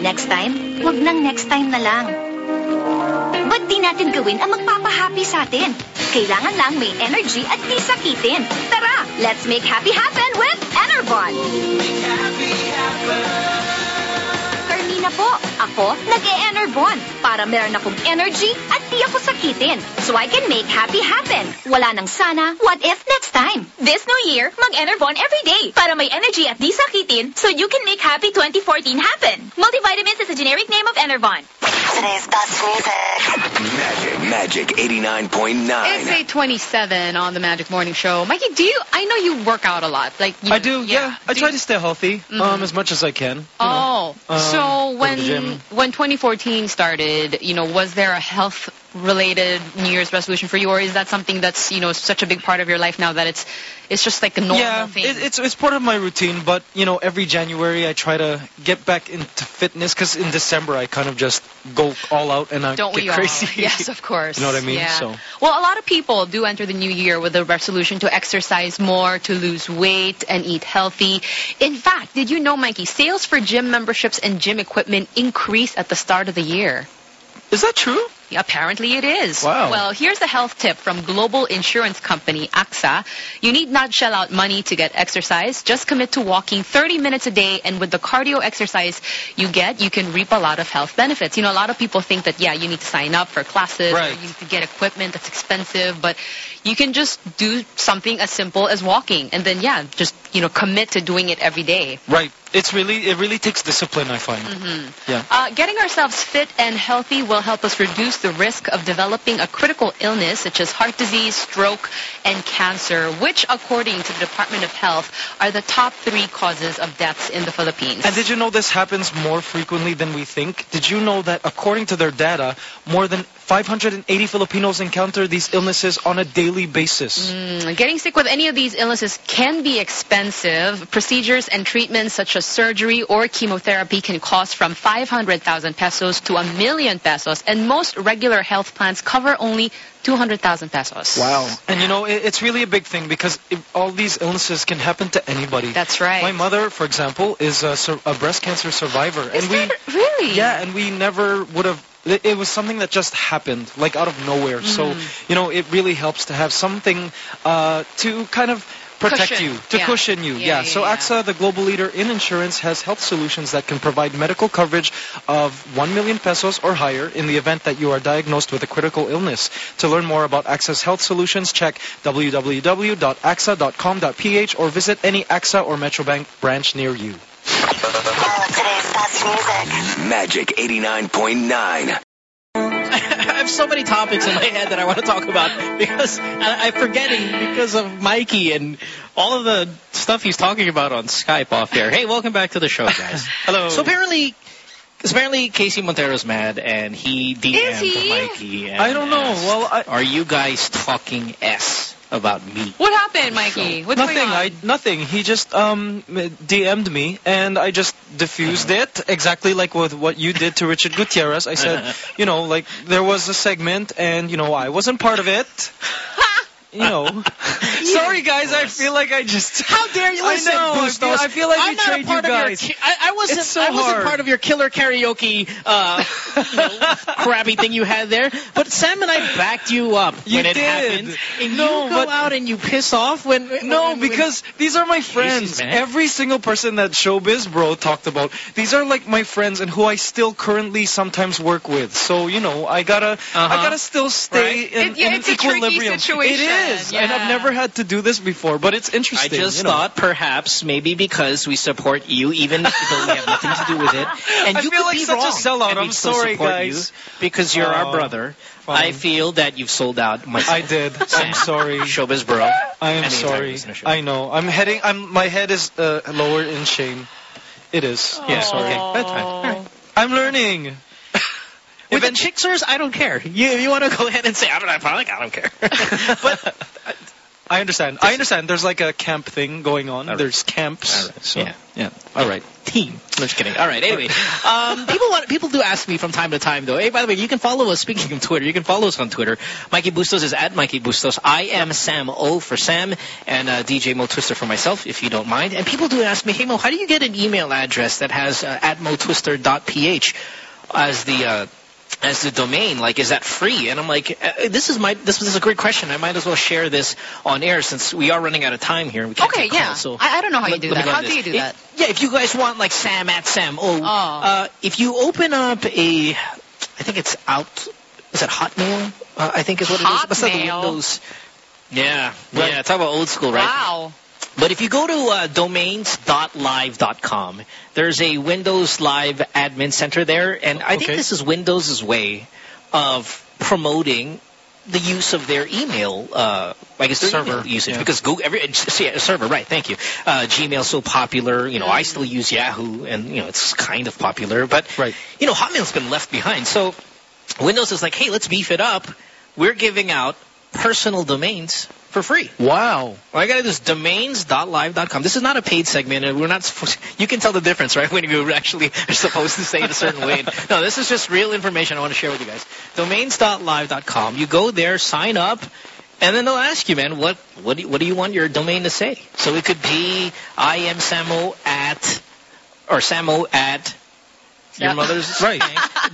Next time, wag nang next time na lang. Ba't di natin gawin ang magpapahappy sa atin? Kailangan lang may energy at di sakitin. Tara, let's make happy happen with Enervon! Carmina po, ako nag-e-Enervon para meron akong energy at di ako sakitin. So I can make happy happen. Wala nang sana, what if next time? This new year, mag-Enervon every day para may energy at di sakitin so you can make happy 2014 happen. Multivitamins is a generic name of Enervon. Today's best music. Magic. Magic 89.9. It's 827 on the Magic Morning Show. Mikey, do you, I know you work out a lot. Like you, I do, yeah. I try to stay healthy um, as much as I can. you Oh, know. Um, so when when 2014 started, you know, was there a health related New Year's resolution for you, or is that something that's you know such a big part of your life now that it's it's just like a normal yeah, thing? it, it's it's part of my routine. But you know, every January I try to get back into fitness because in December I kind of just go all out and I Don't get we all? crazy. Yes, of course. You know what I mean? Yeah. So Well, a lot of people do enter the new year with a resolution to exercise more, to lose weight, and eat healthy. In fact, did you know, Mikey, sales for gym memberships and gym equipment increase at the start of the year? Is that true? Apparently it is. Wow. Well, here's a health tip from global insurance company AXA. You need not shell out money to get exercise. Just commit to walking 30 minutes a day, and with the cardio exercise you get, you can reap a lot of health benefits. You know, a lot of people think that, yeah, you need to sign up for classes, Right. or you need to get equipment that's expensive, but you can just do something as simple as walking, and then, yeah, just, you know, commit to doing it every day. right, it's really it really takes discipline. I find. hmm Yeah. Uh, getting ourselves fit and healthy will help us reduce the risk of developing a critical illness such as heart disease, stroke, and cancer, which, according to the Department of Health, are the top three causes of deaths in the Philippines. And did you know this happens more frequently than we think? Did you know that according to their data, more than 580 Filipinos encounter these illnesses on a daily basis? Mm, getting sick with any of these illnesses can be expensive. Procedures and treatments such as surgery or chemotherapy can cost from 500,000 pesos to a million pesos, and most regular health plans cover only 200,000 pesos. Wow. And you know, it, it's really a big thing because it, all these illnesses can happen to anybody. That's right. My mother, for example, is a, a breast cancer survivor. Is and we really? Yeah, and we never would have it it was something that just happened, like out of nowhere. So, Mm. you know, it really helps to have something uh, to kind of protect Cushion. you, to Yeah. cushion you. Yeah, yeah, so yeah. AXA, the global leader in insurance, has health solutions that can provide medical coverage of 1 million pesos or higher in the event that you are diagnosed with a critical illness. To learn more about AXA's health solutions, check www.axa.com.ph or visit any AXA or Metrobank branch near you. Today's best music. Magic 89.9. I have so many topics in my head that I want to talk about because I, I'm forgetting because of Mikey and all of the stuff he's talking about on Skype off there. Hey, welcome back to the show, guys. Hello. So apparently, apparently KC Montero's mad and he DM'd he? Mikey. And I don't know. asked, Well, I- are you guys talking S about me? What happened, Mikey? What's nothing. going on? I nothing. He just um DM'd me, and I just diffused it exactly like with what you did to Richard Gutierrez. I said, you know, like there was a segment, and you know, I wasn't part of it. You know, sorry guys. I feel like I just. How dare you I listen, know. I feel, I feel like I'm I not a betrayed part you of your guys. I, I wasn't. So I wasn't hard. part of your killer karaoke, uh, you know, crappy thing you had there. But Sam and I backed you up You when it did. happened. And No, you go but- out and you piss off when. No, when- when- because these are my friends. man. Every single person that Showbiz Bro talked about, these are like my friends and who I still currently sometimes work with. So you know, I gotta, I Uh-huh. gotta still stay Right. in, It- yeah, in it's a equilibrium. situation, It is, and I've never had to do this before, but it's interesting. I just you know. thought perhaps maybe because we support you, even though we have nothing to do with it, and I you feel could like be such a wrong, sellout. and I'm sorry, guys. you because you're our Oh, brother. fine. I feel that you've sold out myself. I did. I'm sorry. Showbiz bro. I am sorry. listen to show. I know. I'm heading. I'm. My head is uh, lower in shame. It is. Yeah, I'm sorry. okay. That's fine. I'm learning. With the Chicksers, I don't care. You you want to go ahead and say I'm not public? I don't care. but I understand. I understand. There's like a camp thing going on. There's camps. All right. So, Yeah. yeah. All right. team. No, just kidding. All right. Anyway, um, people want people do ask me from time to time though. Hey, by the way, you can follow us. Speaking of Twitter, you can follow us on Twitter. Mikey Bustos is at Mikey Bustos. I am Sam O for Sam and uh, DJ Mo Twister for myself, if you don't mind. And people do ask me, hey Mo, how do you get an email address that has uh, at motwister.ph as the uh, as the domain? Like, is that free? And I'm like, uh, this is my this, this is a great question. I might as well share this on air since we are running out of time here. and We can't Okay, yeah. calls, so I, I don't know how you do that. How do you do It- that? yeah, if you guys want like Sam at Sam, oh, Uh, if you open up a, I think it's out, is it Hotmail? Uh, I think is what it is. What's that, the Hotmail? Windows? Yeah, yeah. Talk about old school, right? Wow. But if you go to uh, domains.live.com, there's a Windows Live admin center there, and I think this is Windows' way of promoting the use of their email, uh, I guess their Server, usage, yeah. because Google, every, yeah, server, right? Thank you. Uh, Gmail's so popular. You know, I still use Yahoo, and you know, it's kind of popular, but Right. you know, Hotmail's been left behind. So Windows is like, hey, let's beef it up. We're giving out personal domains for free. Wow. All I got to do is domains.live.com. This is not a paid segment, and we're not. supposed- You can tell the difference, right? When you actually are supposed to say it a certain way. No, this is just real information I want to share with you guys. Domains.live.com. You go there, sign up, and then they'll ask you, man, what what do you, what do you want your domain to say? So it could be I am Samo at or Samo at your mother's Right.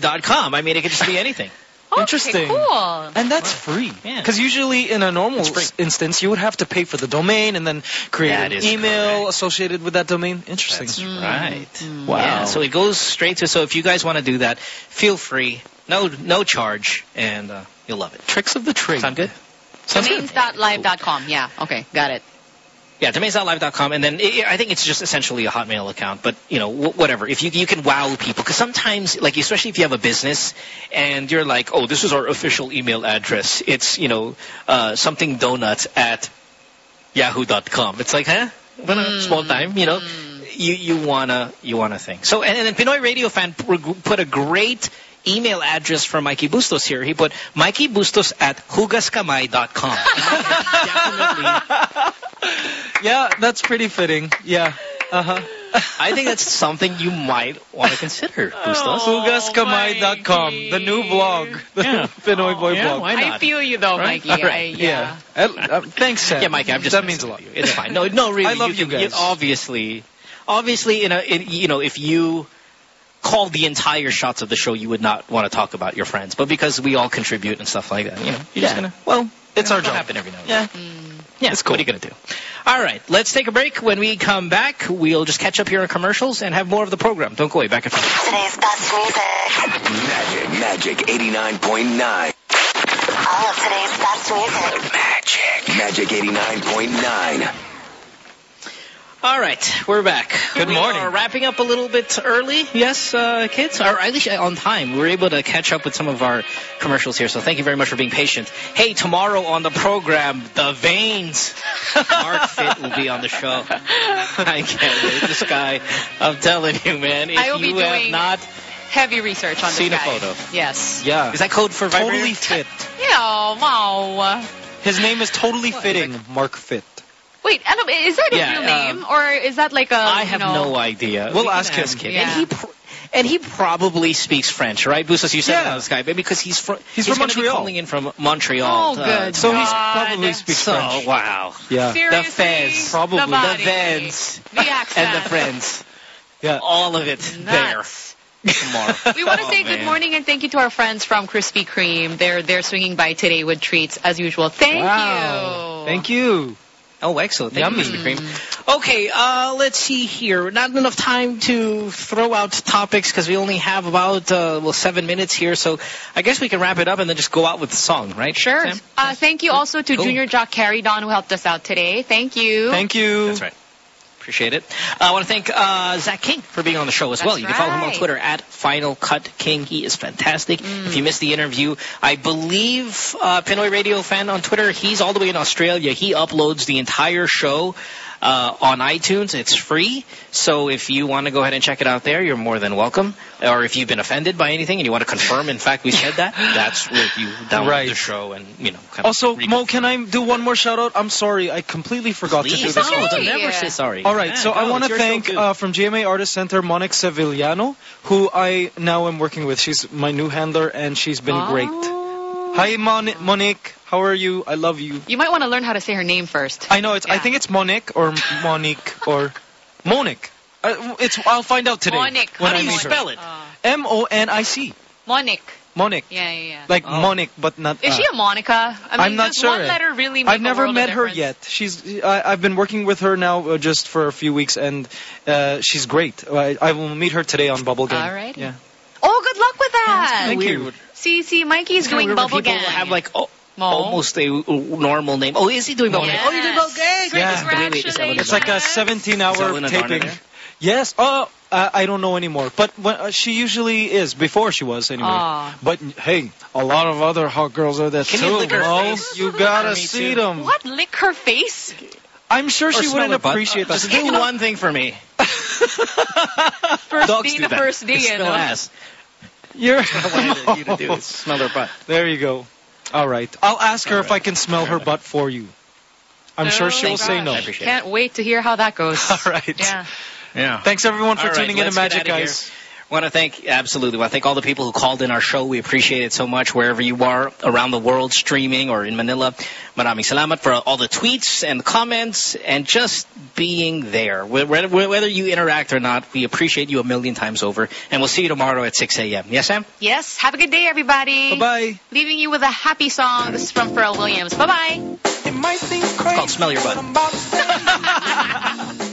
dot com. I mean, it could just be anything. Interesting. Okay, cool. And that's free. Yeah. Because usually in a normal s- instance, you would have to pay for the domain and then create That an email correct. associated with that domain. Interesting. That's right. Wow. Yeah, so it goes straight to. So if you guys want to do that, feel free. No, no charge, and uh, you'll love it. Tricks of the trade. Sound good? Sounds good. Domains.live.com. Yeah. Okay. Got it. Yeah, jermaineslive.com, and then i I think it's just essentially a Hotmail account. But you know, wh whatever. If you you can wow people, because sometimes, like especially if you have a business and you're like, oh, this is our official email address. It's you know uh, something donuts at yahoo.com. It's like, huh? A small time, you know. You you wanna you wanna think. So and, and then Pinoy Radio fan put a great email address for Mikey Bustos here. He put Mikey Bustos at hugaskamay.com. Yeah, that's pretty fitting. Yeah. Uh-huh. I think that's something you might want to consider, Bustos. Hugaskamay.com, the new blog. The Yeah. Pinoy Boy Yeah, blog. why I feel you though, Right? Mikey. All right. I, yeah. Uh, uh, thanks, Sam. Yeah, Mikey, I'm just That means a lot. you. It's fine. No, no, really. I love you can- guys. obviously, obviously, in a, in, you know, if you called the entire shots of the show, you would not want to talk about your friends. But because we all contribute and stuff like that, you know, you're just gonna. Well, It's our it'll job. happen every now and then. Yeah. Yeah, it's cool. What are you going to do? All right, let's take a break. When we come back, we'll just catch up here on commercials and have more of the program. Don't go away. Back in five. Today's best music. Magic, Magic 89.9. All of today's best music. Magic, Magic 89.9. All right, we're back. Good we morning. are wrapping up a little bit early. Yes, uh, kids, or at least on time. We were able to catch up with some of our commercials here, so thank you very much for being patient. Hey, tomorrow on the program, The Veins. Marc Fitt will be on the show. I can't wait. This guy, I'm telling you, man. If I will be you have doing not heavy research on seen this a photo. Yes. Yeah. Is that code for vibrator? Totally fit. Yeah, wow. His name is totally fitting, Marc Fitt. Wait, ano, is that his Yeah, real um, name? Or is that like a, I you have know, no idea. We'll We can ask him. Yeah. And he pr- and he probably speaks French, right? Bustos, you said Yeah. that on Skype because he's from He's from gonna be calling in from Montreal. Oh, uh, good So he's probably speaks so French. wow. Yeah. Seriously? The fez, Probably. The, The body, the Vans, The accent. and the friends. Yeah. All of it Nuts. there tomorrow. We want to Oh, say good man. morning and thank you to our friends from Krispy Kreme. They're they're swinging by today with treats as usual. Thank Wow. you. Thank you. Oh, excellent. Thank Yummy. you, Krispy Kreme. Okay, uh, let's see here. Not enough time to throw out topics because we only have about, uh, well, seven minutes here. So I guess we can wrap it up and then just go out with the song, right? Sure. Uh, thank you also to Cool. Junior Jock Carry Don who helped us out today. Thank you. Thank you. That's right. Appreciate it. Uh, I want to thank uh, Zach King for being on the show as well. That's You can follow him on. Twitter at Final Cut King. He is fantastic. If you missed the interview, I believe uh, Pinoy Radio fan on Twitter. He's all the way in Australia. He uploads the entire show uh, on iTunes. It's free. So if you want to go ahead and check it out there, you're more than welcome. Or if you've been offended by anything and you want to confirm, in fact, we said that, that's where you download Right. the show and, you know, kind Also, Mo, can I do one more shout out? I'm sorry, I completely forgot to do this. no, never say sorry. All right, Yeah, so I want to thank uh, from GMA Artist Center Monique Sevillano, who I now am working with. She's my new handler, and she's been great. Hi, Mon- Monique. How are you? I love you. You might want to learn how to say her name first. I know it's. I think it's Monique or Monique or Monique. Uh, it's. I'll find out today. Monique. When How I do you meet her. spell it? M O N I C. Monique. Monique. Yeah, yeah, yeah. Like Oh. Monique, but not. Is uh, she a Monica? I mean, I'm not does sure. one letter really make I've a never world of met her yet. She's. I, I've been working with her now uh, just for a few weeks, and uh, she's great. I, I will meet her today on Bubble Gang. All right. Yeah. Oh, good luck with that. Thank weird. you. See, see, Mikey's It's doing weird when bubble people gang. have like oh, Mo. almost a normal name. Oh, is he doing bubble gang? Oh, you're doing bubble gang. Great. Yeah. Wait, wait, is It's like a 17-hour taping. Yes. Oh, uh, I don't know anymore. But when, uh, she usually is. Before she was, anyway. Aw. But hey, a lot of other hot girls are there Can too. you lick her Mo. face? You gotta see too. them. What? Lick her face? I'm sure Or she wouldn't her butt. appreciate that. Just do one thing for me. First Dogs day do the that. first day, They you smell ass. You're. I wanted you to do is smell her butt. There you go. All right. I'll ask her if I can smell her butt for you. I'm sure she Oh, will say no. I Can't wait to hear how that goes. All right. Yeah. Yeah. Thanks everyone for All right, tuning in to let's get Magic outta here. Want to thank absolutely. want to thank all the people who called in our show. We appreciate it so much wherever you are around the world streaming or in Manila. Maraming salamat for all the tweets and comments and just being there. Whether, whether you interact or not, we appreciate you a million times over. And we'll see you tomorrow at 6 a.m. Yes, Sam? Yes. Have a good day, everybody. Bye-bye. Leaving you with a happy song. This is from Pharrell Williams. Bye-bye. It's called Smell Your Butt.